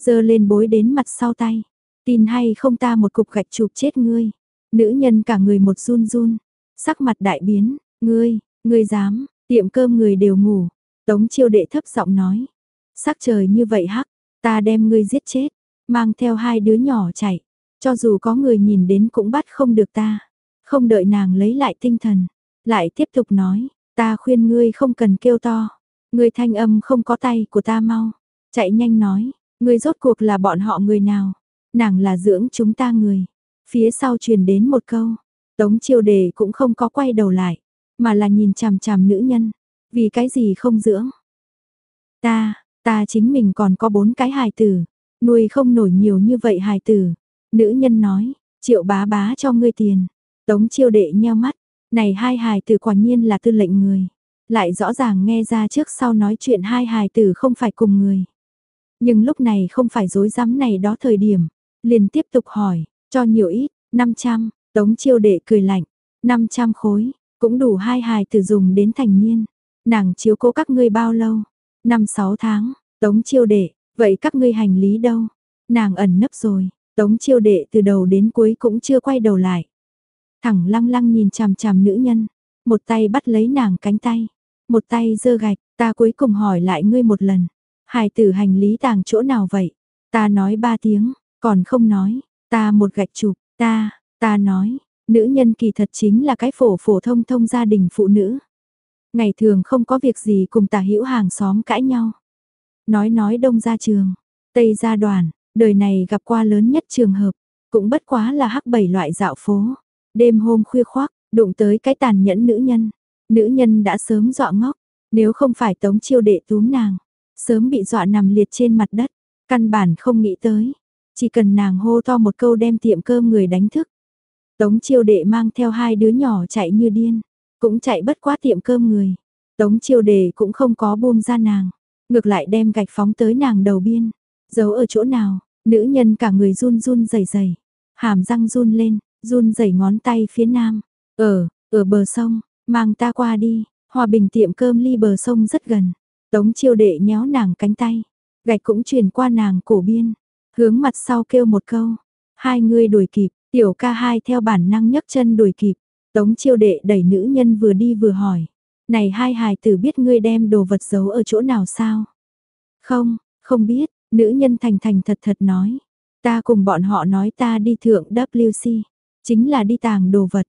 Dơ lên bối đến mặt sau tay. Tin hay không ta một cục gạch chụp chết ngươi. Nữ nhân cả người một run run, sắc mặt đại biến, ngươi, ngươi dám, tiệm cơm người đều ngủ. Tống chiêu đệ thấp giọng nói, sắc trời như vậy hắc, ta đem ngươi giết chết, mang theo hai đứa nhỏ chạy, cho dù có người nhìn đến cũng bắt không được ta. Không đợi nàng lấy lại tinh thần, lại tiếp tục nói, ta khuyên ngươi không cần kêu to, ngươi thanh âm không có tay của ta mau, chạy nhanh nói, ngươi rốt cuộc là bọn họ người nào, nàng là dưỡng chúng ta người, Phía sau truyền đến một câu, Tống chiêu đề cũng không có quay đầu lại, mà là nhìn chằm chằm nữ nhân. Vì cái gì không dưỡng? Ta, ta chính mình còn có bốn cái hài tử, nuôi không nổi nhiều như vậy hài tử. Nữ nhân nói, triệu bá bá cho ngươi tiền. Tống chiêu đệ nheo mắt, này hai hài tử quả nhiên là tư lệnh người. Lại rõ ràng nghe ra trước sau nói chuyện hai hài tử không phải cùng người. Nhưng lúc này không phải dối rắm này đó thời điểm. Liền tiếp tục hỏi, cho nhiều ít, 500, tống chiêu đệ cười lạnh, 500 khối, cũng đủ hai hài tử dùng đến thành niên. Nàng chiếu cố các ngươi bao lâu? 5-6 tháng, tống chiêu đệ, vậy các ngươi hành lý đâu? Nàng ẩn nấp rồi, tống chiêu đệ từ đầu đến cuối cũng chưa quay đầu lại. Thẳng lăng lăng nhìn chằm chằm nữ nhân, một tay bắt lấy nàng cánh tay, một tay giơ gạch, ta cuối cùng hỏi lại ngươi một lần. Hài tử hành lý tàng chỗ nào vậy? Ta nói ba tiếng, còn không nói, Ta một gạch chụp, ta, ta nói, nữ nhân kỳ thật chính là cái phổ phổ thông thông gia đình phụ nữ. Ngày thường không có việc gì cùng tả hữu hàng xóm cãi nhau. Nói nói đông ra trường, tây ra đoàn, đời này gặp qua lớn nhất trường hợp, cũng bất quá là hắc bảy loại dạo phố. Đêm hôm khuya khoác, đụng tới cái tàn nhẫn nữ nhân. Nữ nhân đã sớm dọa ngốc, nếu không phải tống chiêu đệ túm nàng, sớm bị dọa nằm liệt trên mặt đất, căn bản không nghĩ tới. Chỉ cần nàng hô to một câu đem tiệm cơm người đánh thức. Tống chiêu đệ mang theo hai đứa nhỏ chạy như điên, cũng chạy bất quá tiệm cơm người. Tống chiêu đề cũng không có buông ra nàng, ngược lại đem gạch phóng tới nàng đầu biên. Giấu ở chỗ nào, nữ nhân cả người run run dày dày. hàm răng run lên, run dày ngón tay phía nam. Ở, ở bờ sông, mang ta qua đi, hòa bình tiệm cơm ly bờ sông rất gần. Tống chiêu đệ nhéo nàng cánh tay, gạch cũng truyền qua nàng cổ biên, hướng mặt sau kêu một câu. Hai người đuổi kịp, tiểu ca hai theo bản năng nhấc chân đuổi kịp. Tống chiêu đệ đẩy nữ nhân vừa đi vừa hỏi. Này hai hài tử biết ngươi đem đồ vật giấu ở chỗ nào sao? Không, không biết, nữ nhân thành thành thật thật nói. Ta cùng bọn họ nói ta đi thượng WC, chính là đi tàng đồ vật.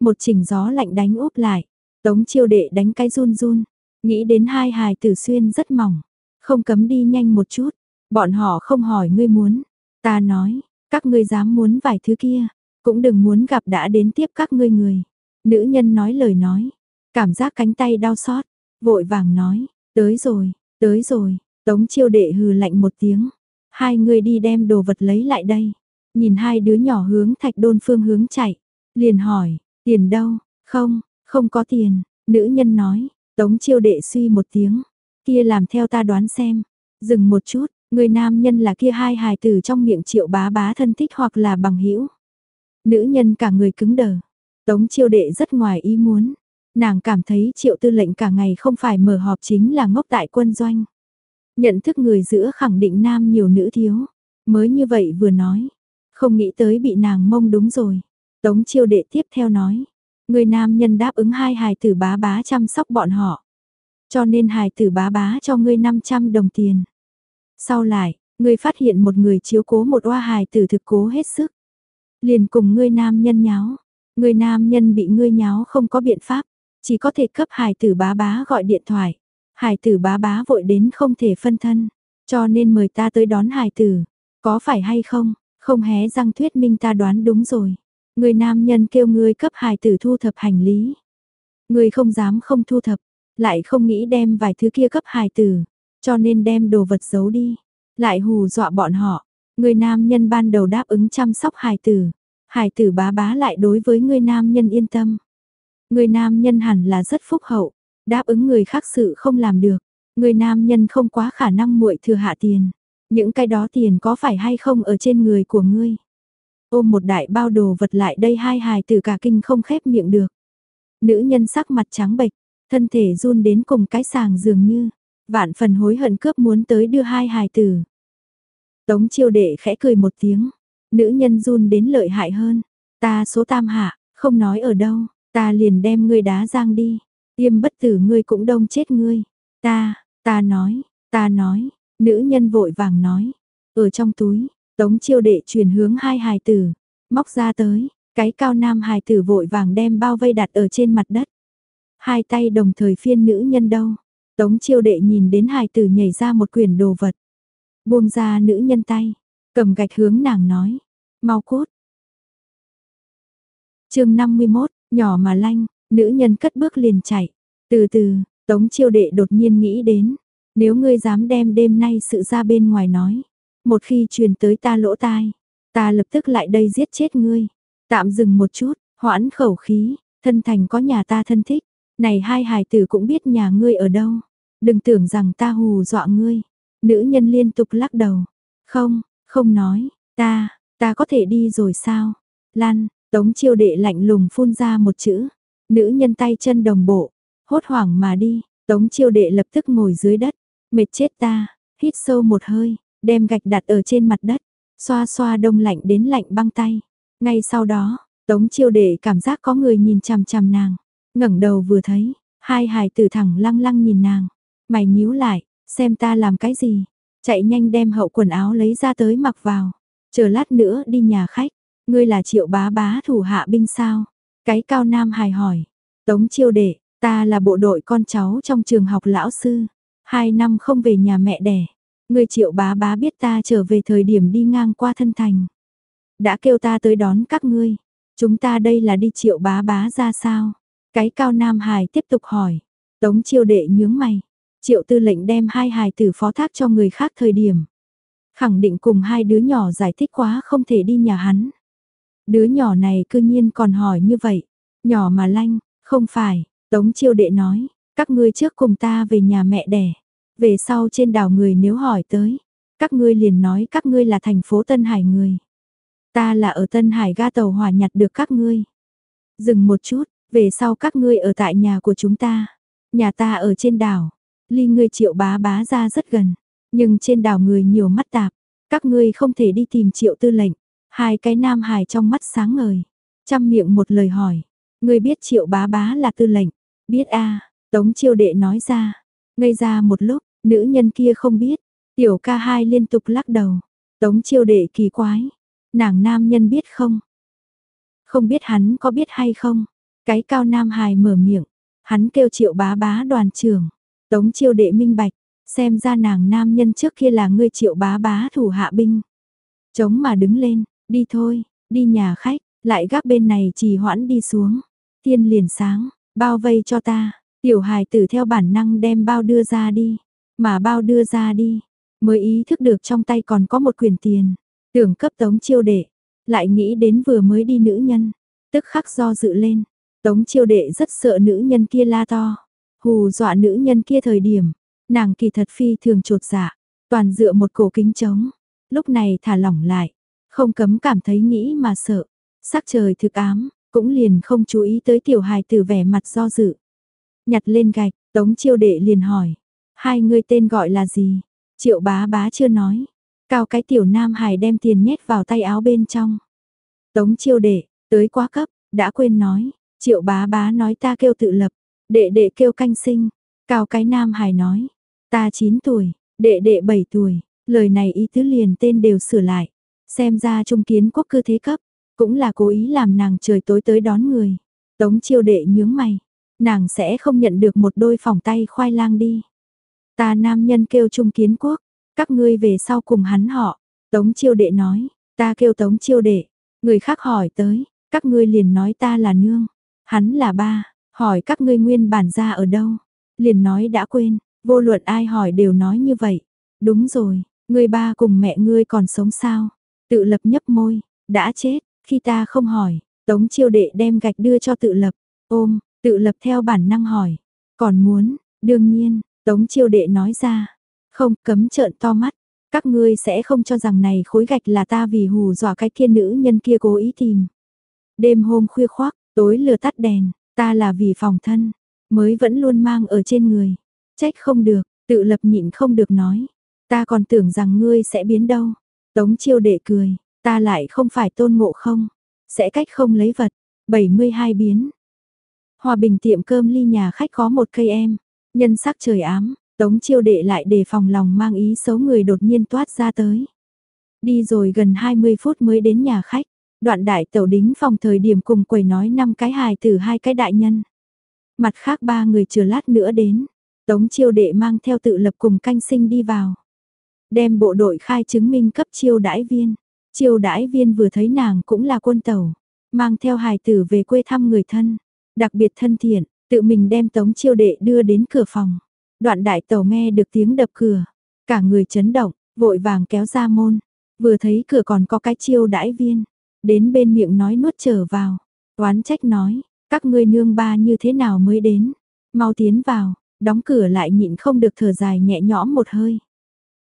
Một chỉnh gió lạnh đánh úp lại, tống chiêu đệ đánh cái run run, nghĩ đến hai hài tử xuyên rất mỏng, không cấm đi nhanh một chút, bọn họ không hỏi ngươi muốn, ta nói, các ngươi dám muốn vài thứ kia, cũng đừng muốn gặp đã đến tiếp các ngươi người. Nữ nhân nói lời nói, cảm giác cánh tay đau xót, vội vàng nói, tới rồi, tới rồi, tống chiêu đệ hừ lạnh một tiếng, hai người đi đem đồ vật lấy lại đây, nhìn hai đứa nhỏ hướng thạch đôn phương hướng chạy, liền hỏi, tiền đâu, không, không có tiền, nữ nhân nói, tống chiêu đệ suy một tiếng, kia làm theo ta đoán xem, dừng một chút, người nam nhân là kia hai hài tử trong miệng triệu bá bá thân thích hoặc là bằng hữu. Nữ nhân cả người cứng đờ, tống chiêu đệ rất ngoài ý muốn, nàng cảm thấy triệu tư lệnh cả ngày không phải mở họp chính là ngốc tại quân doanh. Nhận thức người giữa khẳng định nam nhiều nữ thiếu, mới như vậy vừa nói, không nghĩ tới bị nàng mông đúng rồi. Tống chiêu đệ tiếp theo nói, người nam nhân đáp ứng hai hài tử bá bá chăm sóc bọn họ. Cho nên hài tử bá bá cho ngươi 500 đồng tiền. Sau lại, ngươi phát hiện một người chiếu cố một oa hài tử thực cố hết sức. Liền cùng ngươi nam nhân nháo. người nam nhân bị ngươi nháo không có biện pháp. Chỉ có thể cấp hài tử bá bá gọi điện thoại. Hài tử bá bá vội đến không thể phân thân. Cho nên mời ta tới đón hài tử. Có phải hay không? Không hé răng thuyết minh ta đoán đúng rồi. Người nam nhân kêu ngươi cấp hài tử thu thập hành lý. Ngươi không dám không thu thập, lại không nghĩ đem vài thứ kia cấp hài tử, cho nên đem đồ vật giấu đi, lại hù dọa bọn họ. Người nam nhân ban đầu đáp ứng chăm sóc hài tử, hài tử bá bá lại đối với người nam nhân yên tâm. Người nam nhân hẳn là rất phúc hậu, đáp ứng người khác sự không làm được, người nam nhân không quá khả năng muội thừa hạ tiền. Những cái đó tiền có phải hay không ở trên người của ngươi? Ôm một đại bao đồ vật lại đây hai hài tử cả kinh không khép miệng được. Nữ nhân sắc mặt trắng bệch, thân thể run đến cùng cái sàng dường như, vạn phần hối hận cướp muốn tới đưa hai hài tử. Tống chiêu đệ khẽ cười một tiếng, nữ nhân run đến lợi hại hơn, ta số tam hạ, không nói ở đâu, ta liền đem ngươi đá giang đi, tiêm bất tử ngươi cũng đông chết ngươi, ta, ta nói, ta nói, nữ nhân vội vàng nói, ở trong túi, tống chiêu đệ chuyển hướng hai hài tử, móc ra tới, cái cao nam hài tử vội vàng đem bao vây đặt ở trên mặt đất. Hai tay đồng thời phiên nữ nhân đâu. Tống chiêu đệ nhìn đến hài tử nhảy ra một quyển đồ vật. Buông ra nữ nhân tay, cầm gạch hướng nàng nói. Mau cốt. chương 51, nhỏ mà lanh, nữ nhân cất bước liền chạy. Từ từ, tống chiêu đệ đột nhiên nghĩ đến. Nếu ngươi dám đem đêm nay sự ra bên ngoài nói. Một khi truyền tới ta lỗ tai, ta lập tức lại đây giết chết ngươi. Tạm dừng một chút, hoãn khẩu khí, thân thành có nhà ta thân thích. Này hai hài tử cũng biết nhà ngươi ở đâu. Đừng tưởng rằng ta hù dọa ngươi. Nữ nhân liên tục lắc đầu. Không, không nói, ta, ta có thể đi rồi sao? Lan, tống chiêu đệ lạnh lùng phun ra một chữ. Nữ nhân tay chân đồng bộ, hốt hoảng mà đi. Tống chiêu đệ lập tức ngồi dưới đất. Mệt chết ta, hít sâu một hơi, đem gạch đặt ở trên mặt đất. Xoa xoa đông lạnh đến lạnh băng tay. Ngay sau đó, tống chiêu đệ cảm giác có người nhìn chằm chằm nàng ngẩng đầu vừa thấy, hai hài tử thẳng lăng lăng nhìn nàng. Mày nhíu lại, xem ta làm cái gì. Chạy nhanh đem hậu quần áo lấy ra tới mặc vào. Chờ lát nữa đi nhà khách. Ngươi là triệu bá bá thủ hạ binh sao? Cái cao nam hài hỏi. Tống chiêu đệ, ta là bộ đội con cháu trong trường học lão sư. Hai năm không về nhà mẹ đẻ. Ngươi triệu bá bá biết ta trở về thời điểm đi ngang qua thân thành. Đã kêu ta tới đón các ngươi. Chúng ta đây là đi triệu bá bá ra sao? Cái cao Nam hài tiếp tục hỏi. Tống chiêu đệ nhướng mày. Triệu tư lệnh đem hai hài tử phó thác cho người khác thời điểm. Khẳng định cùng hai đứa nhỏ giải thích quá không thể đi nhà hắn. Đứa nhỏ này cư nhiên còn hỏi như vậy. Nhỏ mà lanh, không phải, Tống chiêu đệ nói, các ngươi trước cùng ta về nhà mẹ đẻ. Về sau trên đảo người nếu hỏi tới, các ngươi liền nói các ngươi là thành phố Tân Hải người. Ta là ở Tân Hải ga tàu hỏa nhặt được các ngươi. Dừng một chút, về sau các ngươi ở tại nhà của chúng ta. Nhà ta ở trên đảo, ly người triệu bá bá ra rất gần. Nhưng trên đảo người nhiều mắt tạp, các ngươi không thể đi tìm triệu tư lệnh. Hai cái nam hài trong mắt sáng ngời, chăm miệng một lời hỏi. Ngươi biết triệu bá bá là tư lệnh, biết a Tống chiêu đệ nói ra, ngây ra một lúc, nữ nhân kia không biết, tiểu ca hai liên tục lắc đầu. Tống chiêu đệ kỳ quái, nàng nam nhân biết không? Không biết hắn có biết hay không? Cái cao nam hài mở miệng, hắn kêu triệu bá bá đoàn trưởng. Tống chiêu đệ minh bạch, xem ra nàng nam nhân trước kia là ngươi triệu bá bá thủ hạ binh. Chống mà đứng lên, đi thôi, đi nhà khách, lại gác bên này trì hoãn đi xuống. tiên liền sáng, bao vây cho ta, tiểu hài tử theo bản năng đem bao đưa ra đi, mà bao đưa ra đi, mới ý thức được trong tay còn có một quyền tiền, tưởng cấp tống chiêu đệ, lại nghĩ đến vừa mới đi nữ nhân, tức khắc do dự lên, tống chiêu đệ rất sợ nữ nhân kia la to, hù dọa nữ nhân kia thời điểm, nàng kỳ thật phi thường trột dạ, toàn dựa một cổ kính trống, lúc này thả lỏng lại, không cấm cảm thấy nghĩ mà sợ, sắc trời thực ám, cũng liền không chú ý tới tiểu hài tử vẻ mặt do dự. Nhặt lên gạch, tống chiêu đệ liền hỏi, hai người tên gọi là gì? Triệu bá bá chưa nói, cao cái tiểu nam hài đem tiền nhét vào tay áo bên trong. Tống chiêu đệ, tới quá cấp, đã quên nói, triệu bá bá nói ta kêu tự lập, đệ đệ kêu canh sinh, cao cái nam hài nói, ta 9 tuổi, đệ đệ 7 tuổi, lời này ý tứ liền tên đều sửa lại, xem ra trung kiến quốc cư thế cấp, cũng là cố ý làm nàng trời tối tới đón người. Tống chiêu đệ nhướng mày. Nàng sẽ không nhận được một đôi phòng tay khoai lang đi. Ta nam nhân kêu trung kiến quốc. Các ngươi về sau cùng hắn họ. Tống chiêu đệ nói. Ta kêu tống chiêu đệ. Người khác hỏi tới. Các ngươi liền nói ta là nương. Hắn là ba. Hỏi các ngươi nguyên bản ra ở đâu. Liền nói đã quên. Vô luận ai hỏi đều nói như vậy. Đúng rồi. người ba cùng mẹ ngươi còn sống sao? Tự lập nhấp môi. Đã chết. Khi ta không hỏi, Tống chiêu đệ đem gạch đưa cho tự lập, ôm, tự lập theo bản năng hỏi. Còn muốn, đương nhiên, Tống chiêu đệ nói ra. Không, cấm trợn to mắt. Các ngươi sẽ không cho rằng này khối gạch là ta vì hù dọa cái kia nữ nhân kia cố ý tìm. Đêm hôm khuya khoác, tối lừa tắt đèn, ta là vì phòng thân, mới vẫn luôn mang ở trên người. Trách không được, tự lập nhịn không được nói. Ta còn tưởng rằng ngươi sẽ biến đâu. Tống chiêu đệ cười, Ta lại không phải tôn ngộ không, sẽ cách không lấy vật, 72 biến. Hòa bình tiệm cơm ly nhà khách có một cây em, nhân sắc trời ám, tống chiêu đệ lại để phòng lòng mang ý xấu người đột nhiên toát ra tới. Đi rồi gần 20 phút mới đến nhà khách, đoạn đại tẩu đính phòng thời điểm cùng quầy nói năm cái hài từ hai cái đại nhân. Mặt khác ba người chờ lát nữa đến, tống chiêu đệ mang theo tự lập cùng canh sinh đi vào. Đem bộ đội khai chứng minh cấp chiêu đãi viên. Chiêu đãi viên vừa thấy nàng cũng là quân tẩu mang theo hài tử về quê thăm người thân, đặc biệt thân thiện, tự mình đem tống chiêu đệ đưa đến cửa phòng. Đoạn đại tàu nghe được tiếng đập cửa, cả người chấn động, vội vàng kéo ra môn, vừa thấy cửa còn có cái chiêu đãi viên, đến bên miệng nói nuốt trở vào, oán trách nói, các ngươi nương ba như thế nào mới đến, mau tiến vào, đóng cửa lại nhịn không được thở dài nhẹ nhõm một hơi.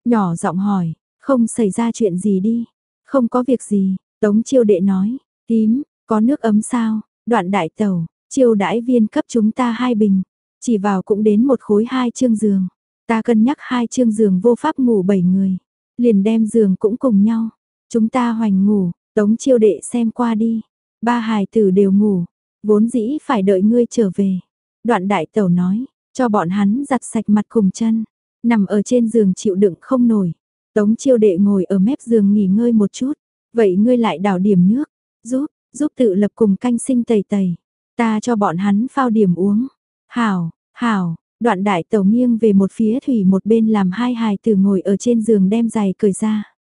Nhỏ giọng hỏi, không xảy ra chuyện gì đi, không có việc gì, Tống chiêu đệ nói, tím, có nước ấm sao, đoạn đại tàu, chiêu đãi viên cấp chúng ta hai bình, chỉ vào cũng đến một khối hai chương giường. Ta cân nhắc hai chương giường vô pháp ngủ bảy người, liền đem giường cũng cùng nhau. Chúng ta hoành ngủ, tống chiêu đệ xem qua đi. Ba hài tử đều ngủ, vốn dĩ phải đợi ngươi trở về. Đoạn đại tẩu nói, cho bọn hắn giặt sạch mặt cùng chân, nằm ở trên giường chịu đựng không nổi. Tống chiêu đệ ngồi ở mép giường nghỉ ngơi một chút. Vậy ngươi lại đảo điểm nước, giúp, giúp tự lập cùng canh sinh tẩy tẩy. Ta cho bọn hắn phao điểm uống. Hảo, hảo, đoạn đại tẩu nghiêng về một phía thủy một bên làm hai hài tử ngồi ở trên giường đem giày cởi ra.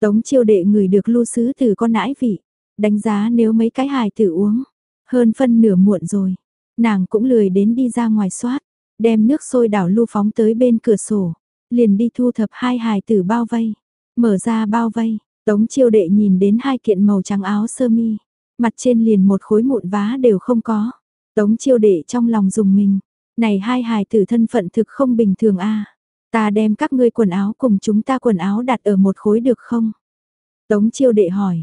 Tống chiêu đệ người được lưu sứ từ con nãi vị. Đánh giá nếu mấy cái hài tử uống, hơn phân nửa muộn rồi. Nàng cũng lười đến đi ra ngoài soát, đem nước sôi đảo lưu phóng tới bên cửa sổ, liền đi thu thập hai hài tử bao vây. Mở ra bao vây, tống chiêu đệ nhìn đến hai kiện màu trắng áo sơ mi, mặt trên liền một khối mụn vá đều không có. Tống chiêu đệ trong lòng dùng mình, này hai hài tử thân phận thực không bình thường a Ta đem các ngươi quần áo cùng chúng ta quần áo đặt ở một khối được không? Tống chiêu đệ hỏi.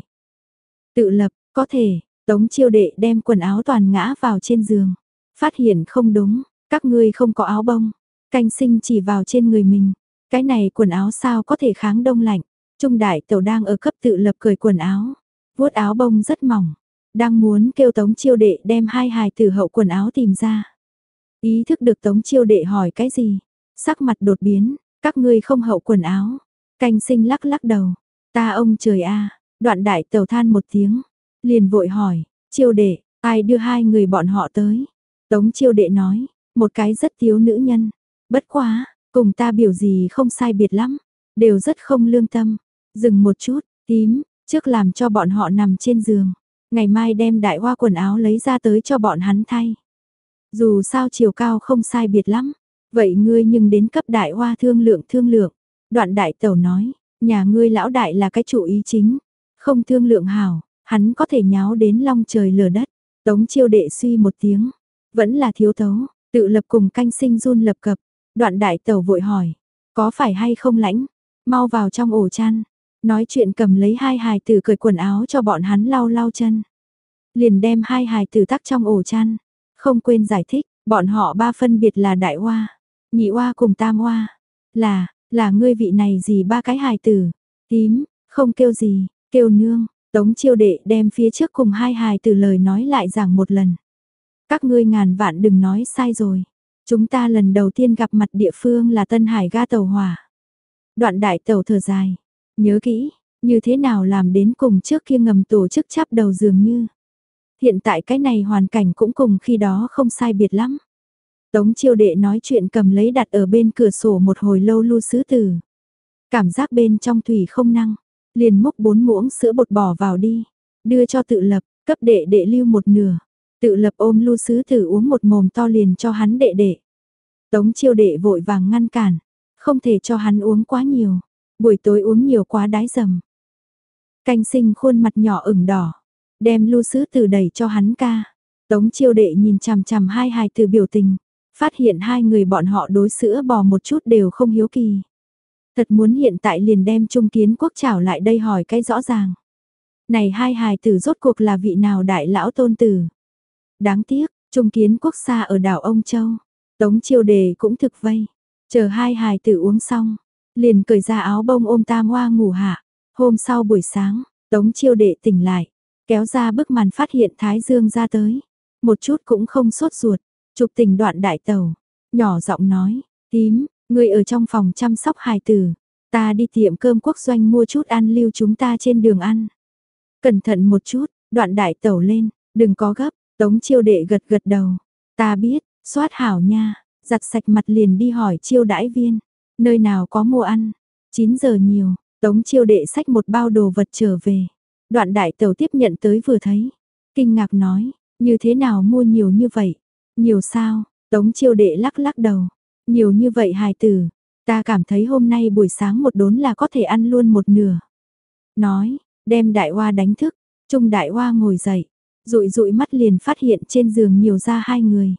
Tự lập, có thể, tống chiêu đệ đem quần áo toàn ngã vào trên giường. Phát hiện không đúng, các ngươi không có áo bông. Canh sinh chỉ vào trên người mình. Cái này quần áo sao có thể kháng đông lạnh. Trung đại tẩu đang ở cấp tự lập cởi quần áo. vuốt áo bông rất mỏng. Đang muốn kêu tống chiêu đệ đem hai hài tử hậu quần áo tìm ra. Ý thức được tống chiêu đệ hỏi cái gì? Sắc mặt đột biến, các ngươi không hậu quần áo. Canh sinh lắc lắc đầu. Ta ông trời a đoạn đại tàu than một tiếng. Liền vội hỏi, chiêu đệ, ai đưa hai người bọn họ tới? Tống chiêu đệ nói, một cái rất thiếu nữ nhân. Bất quá, cùng ta biểu gì không sai biệt lắm. Đều rất không lương tâm. Dừng một chút, tím, trước làm cho bọn họ nằm trên giường. Ngày mai đem đại hoa quần áo lấy ra tới cho bọn hắn thay. Dù sao chiều cao không sai biệt lắm. Vậy ngươi nhưng đến cấp đại hoa thương lượng thương lượng. Đoạn đại tẩu nói, nhà ngươi lão đại là cái chủ ý chính. Không thương lượng hảo, hắn có thể nháo đến long trời lở đất. Tống chiêu đệ suy một tiếng. Vẫn là thiếu tấu, tự lập cùng canh sinh run lập cập. Đoạn đại tẩu vội hỏi, có phải hay không lãnh? Mau vào trong ổ chăn. Nói chuyện cầm lấy hai hài tử cởi quần áo cho bọn hắn lau lau chân. Liền đem hai hài tử tắc trong ổ chăn. Không quên giải thích, bọn họ ba phân biệt là đại hoa, nhị oa cùng tam oa. Là, là ngươi vị này gì ba cái hài tử. Tím, không kêu gì, kêu nương. Tống chiêu đệ đem phía trước cùng hai hài tử lời nói lại giảng một lần. Các ngươi ngàn vạn đừng nói sai rồi. Chúng ta lần đầu tiên gặp mặt địa phương là Tân Hải ga tàu hỏa. Đoạn đại tàu thở dài. Nhớ kỹ, như thế nào làm đến cùng trước kia ngầm tổ chức chắp đầu dường như. Hiện tại cái này hoàn cảnh cũng cùng khi đó không sai biệt lắm. Tống chiêu đệ nói chuyện cầm lấy đặt ở bên cửa sổ một hồi lâu lưu sứ tử. Cảm giác bên trong thủy không năng, liền múc bốn muỗng sữa bột bỏ vào đi, đưa cho tự lập, cấp đệ đệ lưu một nửa. Tự lập ôm lưu sứ tử uống một mồm to liền cho hắn đệ đệ. Tống chiêu đệ vội vàng ngăn cản, không thể cho hắn uống quá nhiều, buổi tối uống nhiều quá đái dầm. Canh sinh khuôn mặt nhỏ ửng đỏ, đem lưu sứ tử đẩy cho hắn ca. Tống chiêu đệ nhìn chằm chằm hai hài từ biểu tình, phát hiện hai người bọn họ đối sữa bò một chút đều không hiếu kỳ. Thật muốn hiện tại liền đem Trung Kiến Quốc trảo lại đây hỏi cái rõ ràng. Này hai hài tử rốt cuộc là vị nào đại lão tôn tử? Đáng tiếc, Trung Kiến Quốc xa ở đảo Ông Châu. Tống chiêu đề cũng thực vây. Chờ hai hài tử uống xong, liền cởi ra áo bông ôm tam hoa ngủ hạ. Hôm sau buổi sáng, Tống chiêu đệ tỉnh lại, kéo ra bức màn phát hiện Thái Dương ra tới. Một chút cũng không sốt ruột, chụp tình đoạn đại tàu, nhỏ giọng nói, tím, người ở trong phòng chăm sóc hài tử, ta đi tiệm cơm quốc doanh mua chút ăn lưu chúng ta trên đường ăn. Cẩn thận một chút, đoạn đại tàu lên, đừng có gấp, tống chiêu đệ gật gật đầu, ta biết, soát hảo nha, giặt sạch mặt liền đi hỏi chiêu đãi viên, nơi nào có mua ăn, 9 giờ nhiều, tống chiêu đệ xách một bao đồ vật trở về. Đoạn đại tàu tiếp nhận tới vừa thấy, kinh ngạc nói, như thế nào mua nhiều như vậy? Nhiều sao? Tống chiêu đệ lắc lắc đầu. Nhiều như vậy hài tử, ta cảm thấy hôm nay buổi sáng một đốn là có thể ăn luôn một nửa. Nói, đem đại hoa đánh thức, trung đại hoa ngồi dậy, rụi rụi mắt liền phát hiện trên giường nhiều ra hai người.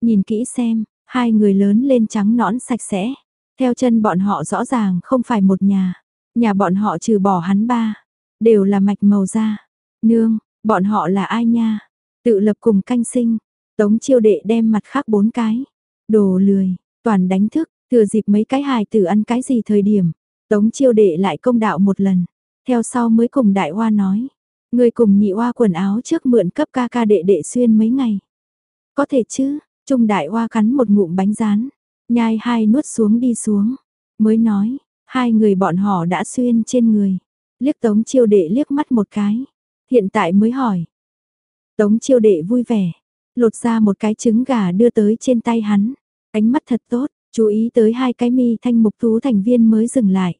Nhìn kỹ xem, hai người lớn lên trắng nõn sạch sẽ, theo chân bọn họ rõ ràng không phải một nhà, nhà bọn họ trừ bỏ hắn ba, đều là mạch màu da. Nương, bọn họ là ai nha? Tự lập cùng canh sinh, Tống chiêu đệ đem mặt khác bốn cái. Đồ lười, toàn đánh thức, thừa dịp mấy cái hài tử ăn cái gì thời điểm. Tống chiêu đệ lại công đạo một lần. Theo sau mới cùng đại hoa nói. Người cùng nhị hoa quần áo trước mượn cấp ca ca đệ đệ xuyên mấy ngày. Có thể chứ, trung đại hoa cắn một ngụm bánh rán. Nhai hai nuốt xuống đi xuống. Mới nói, hai người bọn họ đã xuyên trên người. Liếc tống chiêu đệ liếc mắt một cái. Hiện tại mới hỏi. Tống chiêu đệ vui vẻ, lột ra một cái trứng gà đưa tới trên tay hắn. Ánh mắt thật tốt, chú ý tới hai cái mi thanh mục tú thành viên mới dừng lại.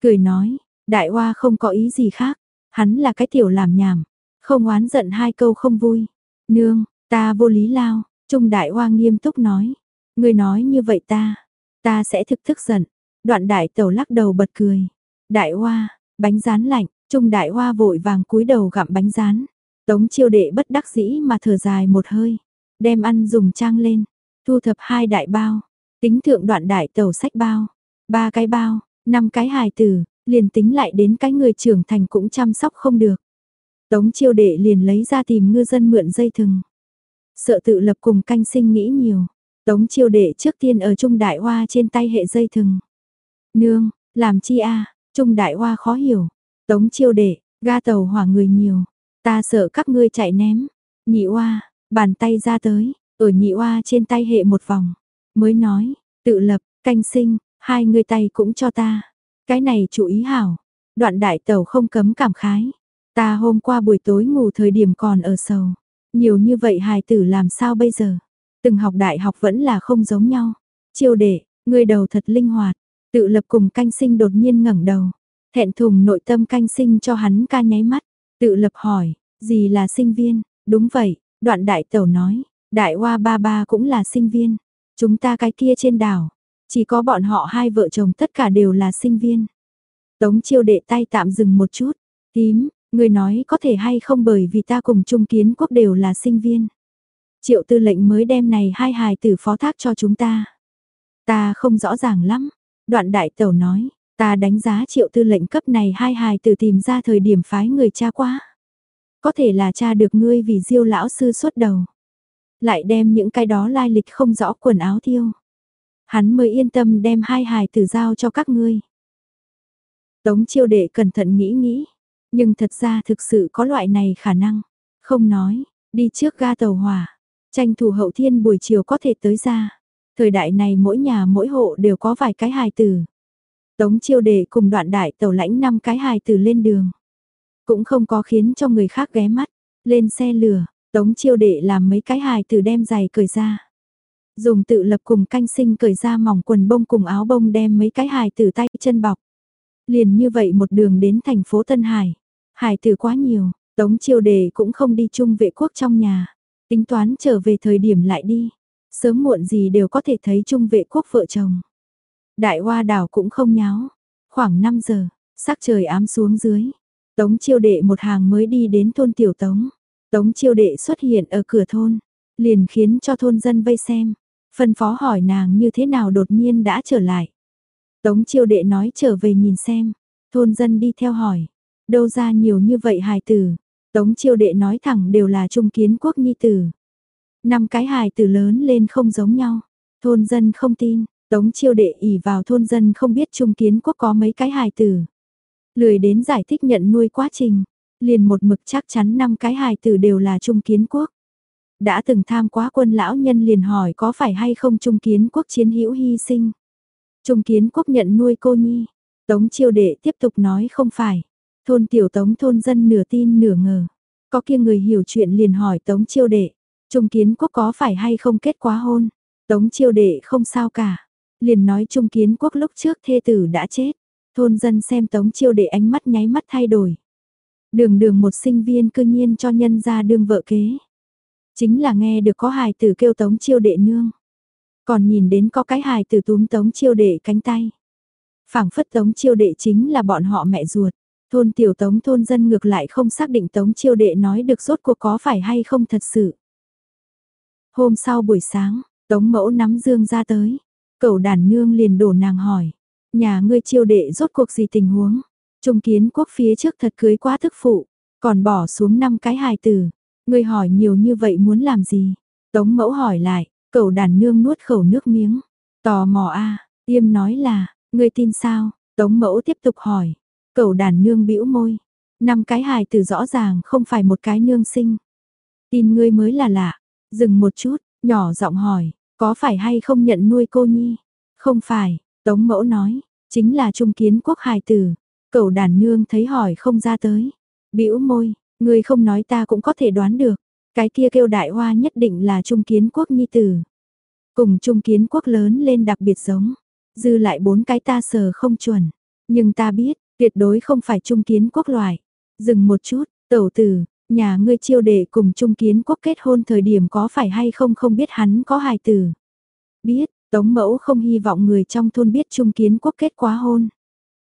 Cười nói, đại hoa không có ý gì khác, Hắn là cái tiểu làm nhảm, không oán giận hai câu không vui. Nương, ta vô lý lao, Trung Đại Hoa nghiêm túc nói. Người nói như vậy ta, ta sẽ thực thức giận. Đoạn đại tẩu lắc đầu bật cười. Đại Hoa, bánh rán lạnh, Trung Đại Hoa vội vàng cúi đầu gặm bánh rán. Tống chiêu đệ bất đắc dĩ mà thở dài một hơi. Đem ăn dùng trang lên, thu thập hai đại bao. Tính thượng đoạn đại tàu sách bao. Ba cái bao, năm cái hài tử, liền tính lại đến cái người trưởng thành cũng chăm sóc không được. Tống chiêu đệ liền lấy ra tìm ngư dân mượn dây thừng. Sợ tự lập cùng canh sinh nghĩ nhiều. Tống chiêu đệ trước tiên ở Trung Đại Hoa trên tay hệ dây thừng. Nương, làm chi a Trung Đại Hoa khó hiểu. Tống chiêu đệ, ga tàu hỏa người nhiều. Ta sợ các ngươi chạy ném. Nhị oa bàn tay ra tới, ở nhị oa trên tay hệ một vòng. Mới nói, tự lập, canh sinh, hai người tay cũng cho ta. Cái này chú ý hảo. Đoạn đại tàu không cấm cảm khái. Ta hôm qua buổi tối ngủ thời điểm còn ở sầu. Nhiều như vậy hài tử làm sao bây giờ? Từng học đại học vẫn là không giống nhau. Chiêu đệ, người đầu thật linh hoạt. Tự lập cùng canh sinh đột nhiên ngẩng đầu. Thẹn thùng nội tâm canh sinh cho hắn ca nháy mắt. Tự lập hỏi, gì là sinh viên? Đúng vậy, đoạn đại tẩu nói. Đại hoa ba ba cũng là sinh viên. Chúng ta cái kia trên đảo. Chỉ có bọn họ hai vợ chồng tất cả đều là sinh viên. Tống chiêu đệ tay tạm dừng một chút. Tím, người nói có thể hay không bởi vì ta cùng Trung Kiến Quốc đều là sinh viên. Triệu tư lệnh mới đem này hai hài tử phó thác cho chúng ta. Ta không rõ ràng lắm. Đoạn đại tẩu nói, ta đánh giá triệu tư lệnh cấp này hai hài tử tìm ra thời điểm phái người cha quá. Có thể là cha được ngươi vì diêu lão sư suốt đầu. Lại đem những cái đó lai lịch không rõ quần áo thiêu. Hắn mới yên tâm đem hai hài tử giao cho các ngươi. Tống chiêu đệ cẩn thận nghĩ nghĩ. Nhưng thật ra thực sự có loại này khả năng. Không nói, đi trước ga tàu hỏa. Tranh thủ hậu thiên buổi chiều có thể tới ra. Thời đại này mỗi nhà mỗi hộ đều có vài cái hài tử. Tống chiêu đệ cùng đoạn đại tàu lãnh năm cái hài tử lên đường. Cũng không có khiến cho người khác ghé mắt. Lên xe lửa, tống chiêu đệ làm mấy cái hài tử đem giày cởi ra. Dùng tự lập cùng canh sinh cởi ra mỏng quần bông cùng áo bông đem mấy cái hài tử tay chân bọc. Liền như vậy một đường đến thành phố Tân Hải. Hải tử quá nhiều, tống chiêu đề cũng không đi chung vệ quốc trong nhà. Tính toán trở về thời điểm lại đi. Sớm muộn gì đều có thể thấy chung vệ quốc vợ chồng. Đại hoa đảo cũng không nháo. Khoảng 5 giờ, sắc trời ám xuống dưới. Tống chiêu đệ một hàng mới đi đến thôn tiểu tống. Tống chiêu đệ xuất hiện ở cửa thôn. Liền khiến cho thôn dân vây xem. Phân phó hỏi nàng như thế nào đột nhiên đã trở lại. Tống chiêu đệ nói trở về nhìn xem. Thôn dân đi theo hỏi. Đâu ra nhiều như vậy hài tử. Tống chiêu đệ nói thẳng đều là trung kiến quốc nhi tử. Năm cái hài tử lớn lên không giống nhau. Thôn dân không tin. Tống chiêu đệ ỉ vào thôn dân không biết trung kiến quốc có mấy cái hài tử. Lười đến giải thích nhận nuôi quá trình. Liền một mực chắc chắn năm cái hài tử đều là trung kiến quốc đã từng tham quá quân lão nhân liền hỏi có phải hay không trung kiến quốc chiến hữu hy sinh. Trung kiến quốc nhận nuôi cô nhi. Tống chiêu đệ tiếp tục nói không phải. Thôn tiểu tống thôn dân nửa tin nửa ngờ. Có kia người hiểu chuyện liền hỏi tống chiêu đệ. Trung kiến quốc có phải hay không kết quá hôn. Tống chiêu đệ không sao cả. Liền nói trung kiến quốc lúc trước thê tử đã chết. Thôn dân xem tống chiêu đệ ánh mắt nháy mắt thay đổi. Đường đường một sinh viên cư nhiên cho nhân ra đương vợ kế. Chính là nghe được có hài tử kêu tống chiêu đệ nương. Còn nhìn đến có cái hài tử túm tống chiêu đệ cánh tay. phảng phất tống chiêu đệ chính là bọn họ mẹ ruột. Thôn tiểu tống thôn dân ngược lại không xác định tống chiêu đệ nói được rốt cuộc có phải hay không thật sự. Hôm sau buổi sáng, tống mẫu nắm dương ra tới. Cậu đàn nương liền đổ nàng hỏi. Nhà ngươi chiêu đệ rốt cuộc gì tình huống? Trung kiến quốc phía trước thật cưới quá thức phụ. Còn bỏ xuống năm cái hài tử. Ngươi hỏi nhiều như vậy muốn làm gì? Tống mẫu hỏi lại, cậu đàn nương nuốt khẩu nước miếng. Tò mò a à, tiêm nói là, ngươi tin sao? Tống mẫu tiếp tục hỏi. Cậu đàn nương bĩu môi. Năm cái hài tử rõ ràng không phải một cái nương sinh. Tin ngươi mới là lạ. Dừng một chút, nhỏ giọng hỏi, có phải hay không nhận nuôi cô nhi? Không phải, Tống mẫu nói, chính là trung kiến quốc hài tử. Cậu đàn nương thấy hỏi không ra tới. bĩu môi, người không nói ta cũng có thể đoán được, cái kia kêu đại hoa nhất định là trung kiến quốc nhi tử. Cùng trung kiến quốc lớn lên đặc biệt giống, dư lại bốn cái ta sờ không chuẩn, nhưng ta biết, tuyệt đối không phải trung kiến quốc loại. Dừng một chút, tẩu tử, nhà ngươi chiêu đệ cùng trung kiến quốc kết hôn thời điểm có phải hay không không biết hắn có hài tử. Biết, Tống mẫu không hy vọng người trong thôn biết trung kiến quốc kết quá hôn.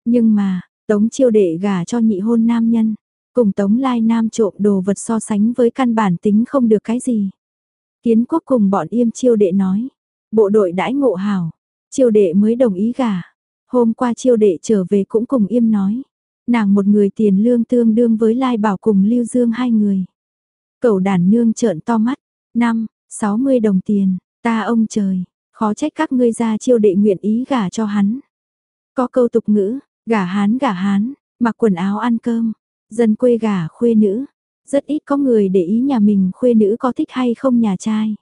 Nhưng mà, Tống chiêu đệ gả cho nhị hôn nam nhân, cùng Tống lai nam trộm đồ vật so sánh với căn bản tính không được cái gì. Kiến quốc cùng bọn yêm chiêu đệ nói, bộ đội đãi ngộ hảo, chiêu đệ mới đồng ý gả. Hôm qua chiêu đệ trở về cũng cùng yêm nói, nàng một người tiền lương tương đương với lai bảo cùng lưu dương hai người. Cậu đàn nương trợn to mắt, năm, 60 đồng tiền, ta ông trời, khó trách các ngươi ra chiêu đệ nguyện ý gả cho hắn. Có câu tục ngữ, gả hán gả hán, mặc quần áo ăn cơm, dân quê gả khuê nữ, rất ít có người để ý nhà mình khuê nữ có thích hay không nhà trai.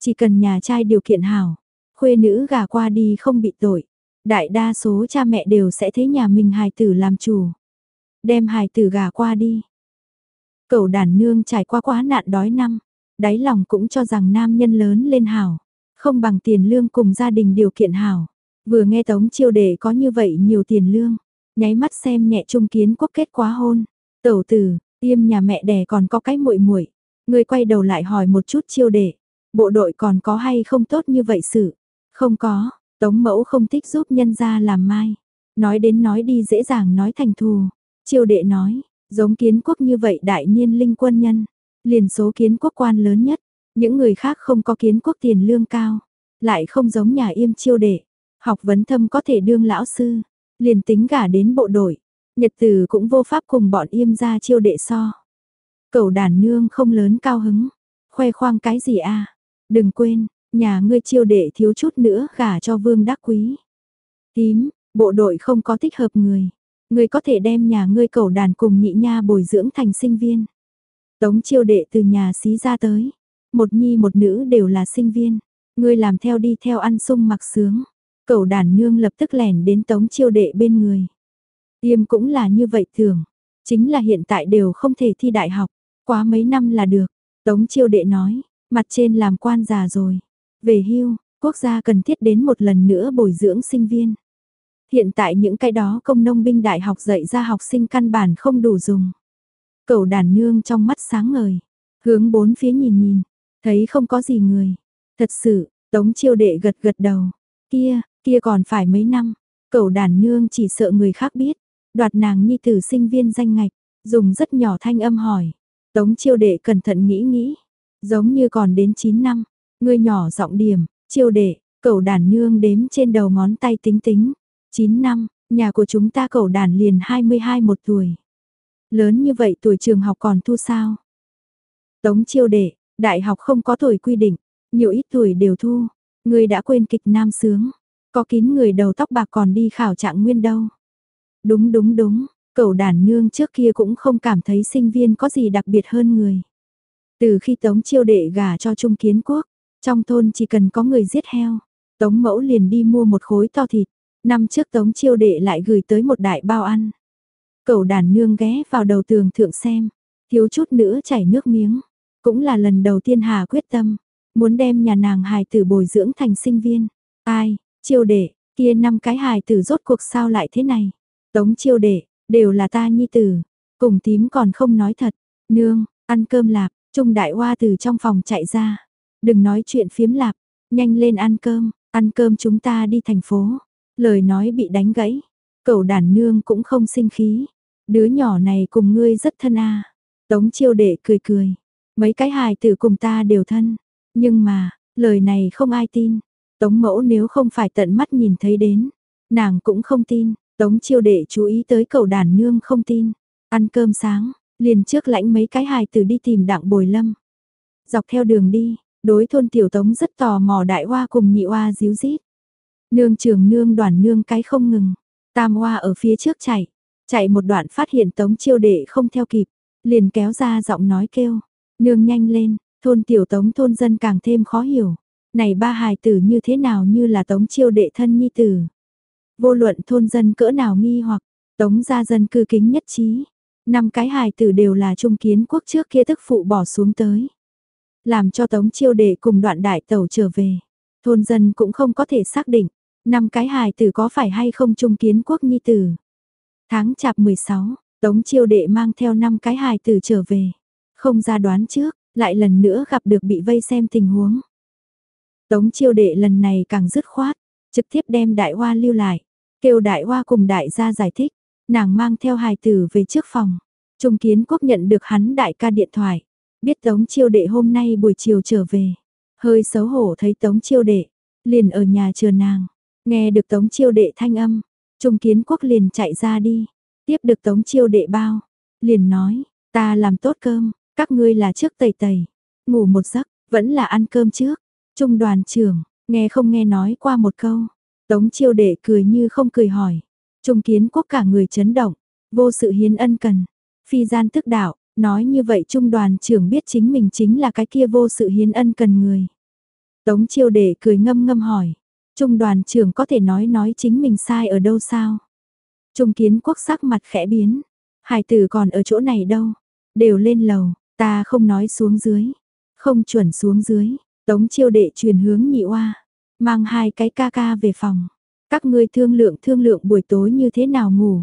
Chỉ cần nhà trai điều kiện hảo, khuê nữ gả qua đi không bị tội. Đại đa số cha mẹ đều sẽ thấy nhà mình hài tử làm chủ. Đem hài tử gà qua đi. Cậu đàn nương trải qua quá nạn đói năm, đáy lòng cũng cho rằng nam nhân lớn lên hảo, không bằng tiền lương cùng gia đình điều kiện hảo. Vừa nghe Tống Chiêu Đệ có như vậy nhiều tiền lương, nháy mắt xem nhẹ trung kiến quốc kết quá hôn. Tẩu tử, tiêm nhà mẹ đẻ còn có cái muội muội. Người quay đầu lại hỏi một chút Chiêu Đệ, bộ đội còn có hay không tốt như vậy sự? Không có, Tống Mẫu không thích giúp nhân gia làm mai. Nói đến nói đi dễ dàng nói thành thù. Chiêu Đệ nói, giống kiến quốc như vậy đại niên linh quân nhân, liền số kiến quốc quan lớn nhất, những người khác không có kiến quốc tiền lương cao, lại không giống nhà Yêm Chiêu Đệ. Học vấn thâm có thể đương lão sư, liền tính gả đến bộ đội, nhật tử cũng vô pháp cùng bọn yêm ra chiêu đệ so. Cậu đàn nương không lớn cao hứng, khoe khoang cái gì a Đừng quên, nhà ngươi chiêu đệ thiếu chút nữa gả cho vương đắc quý. Tím, bộ đội không có thích hợp người. Ngươi có thể đem nhà ngươi cầu đàn cùng nhị nha bồi dưỡng thành sinh viên. Tống chiêu đệ từ nhà xí ra tới. Một nhi một nữ đều là sinh viên. Ngươi làm theo đi theo ăn sung mặc sướng. cầu đàn nương lập tức lẻn đến tống chiêu đệ bên người. Tiêm cũng là như vậy thường. Chính là hiện tại đều không thể thi đại học. Quá mấy năm là được. Tống chiêu đệ nói, mặt trên làm quan già rồi. Về hưu, quốc gia cần thiết đến một lần nữa bồi dưỡng sinh viên. Hiện tại những cái đó công nông binh đại học dạy ra học sinh căn bản không đủ dùng. Cậu đàn nương trong mắt sáng ngời, hướng bốn phía nhìn nhìn, thấy không có gì người. Thật sự, tống chiêu đệ gật gật đầu. Kia, Kia còn phải mấy năm, cậu đàn nương chỉ sợ người khác biết, đoạt nàng nhi tử sinh viên danh ngạch, dùng rất nhỏ thanh âm hỏi. Tống chiêu đệ cẩn thận nghĩ nghĩ, giống như còn đến 9 năm, người nhỏ giọng điểm, chiêu đệ, cậu đàn nương đếm trên đầu ngón tay tính tính, 9 năm, nhà của chúng ta cậu đàn liền 22 một tuổi. Lớn như vậy tuổi trường học còn thu sao? Tống chiêu đệ, đại học không có tuổi quy định, nhiều ít tuổi đều thu, người đã quên kịch nam sướng. Có kín người đầu tóc bạc còn đi khảo trạng nguyên đâu. Đúng đúng đúng, cậu đàn nương trước kia cũng không cảm thấy sinh viên có gì đặc biệt hơn người. Từ khi Tống chiêu đệ gả cho Trung Kiến Quốc, trong thôn chỉ cần có người giết heo, Tống mẫu liền đi mua một khối to thịt. Năm trước Tống chiêu đệ lại gửi tới một đại bao ăn. Cậu đàn nương ghé vào đầu tường thượng xem, thiếu chút nữa chảy nước miếng. Cũng là lần đầu tiên Hà quyết tâm, muốn đem nhà nàng hài tử bồi dưỡng thành sinh viên. Ai, Chiêu đệ, kia năm cái hài tử rốt cuộc sao lại thế này? Tống chiêu đệ, đều là ta nhi tử. Cùng tím còn không nói thật. Nương, ăn cơm lạp, Trung đại hoa từ trong phòng chạy ra. Đừng nói chuyện phiếm lạp, nhanh lên ăn cơm, ăn cơm chúng ta đi thành phố. Lời nói bị đánh gãy. Cậu đàn nương cũng không sinh khí. Đứa nhỏ này cùng ngươi rất thân a. Tống chiêu đệ cười cười. Mấy cái hài tử cùng ta đều thân. Nhưng mà, lời này không ai tin. Tống mẫu nếu không phải tận mắt nhìn thấy đến, nàng cũng không tin, tống chiêu đệ chú ý tới cậu đàn nương không tin. Ăn cơm sáng, liền trước lãnh mấy cái hài tử đi tìm đặng bồi lâm. Dọc theo đường đi, đối thôn tiểu tống rất tò mò đại hoa cùng nhị hoa díu dít. Nương trường nương đoàn nương cái không ngừng, tam hoa ở phía trước chạy, chạy một đoạn phát hiện tống chiêu đệ không theo kịp, liền kéo ra giọng nói kêu, nương nhanh lên, thôn tiểu tống thôn dân càng thêm khó hiểu, này ba hài tử như thế nào như là tống chiêu đệ thân nhi tử. Vô luận thôn dân cỡ nào nghi hoặc, tống gia dân cư kính nhất trí. Năm cái hài tử đều là trung kiến quốc trước kia tức phụ bỏ xuống tới. Làm cho tống chiêu đệ cùng đoạn đại tàu trở về. Thôn dân cũng không có thể xác định, năm cái hài tử có phải hay không trung kiến quốc nhi tử. Tháng chạp 16, Tống chiêu đệ mang theo năm cái hài tử trở về. Không ra đoán trước, lại lần nữa gặp được bị vây xem tình huống. Tống chiêu đệ lần này càng dứt khoát, trực tiếp đem đại hoa lưu lại, kêu đại hoa cùng đại gia giải thích, nàng mang theo hài tử về trước phòng. Trung kiến quốc nhận được hắn đại ca điện thoại, biết tống chiêu đệ hôm nay buổi chiều trở về. Hơi xấu hổ thấy tống chiêu đệ, liền ở nhà chờ nàng, nghe được tống chiêu đệ thanh âm, Trung kiến quốc liền chạy ra đi, tiếp được tống chiêu đệ bao, liền nói, ta làm tốt cơm, các ngươi là trước tẩy tẩy, ngủ một giấc, vẫn là ăn cơm trước. Trung đoàn trưởng, nghe không nghe nói qua một câu. Tống chiêu đệ cười như không cười hỏi. Trung kiến quốc cả người chấn động, vô sự hiến ân cần. Phi gian tức đạo, nói như vậy trung đoàn trưởng biết chính mình chính là cái kia vô sự hiến ân cần người. Tống chiêu đệ cười ngâm ngâm hỏi. Trung đoàn trưởng có thể nói nói chính mình sai ở đâu sao? Trung kiến quốc sắc mặt khẽ biến. Hải tử còn ở chỗ này đâu? Đều lên lầu, ta không nói xuống dưới. Không chuẩn xuống dưới. Tống chiêu đệ truyền hướng nhị oa, mang hai cái ca ca về phòng. Các ngươi thương lượng thương lượng buổi tối như thế nào ngủ.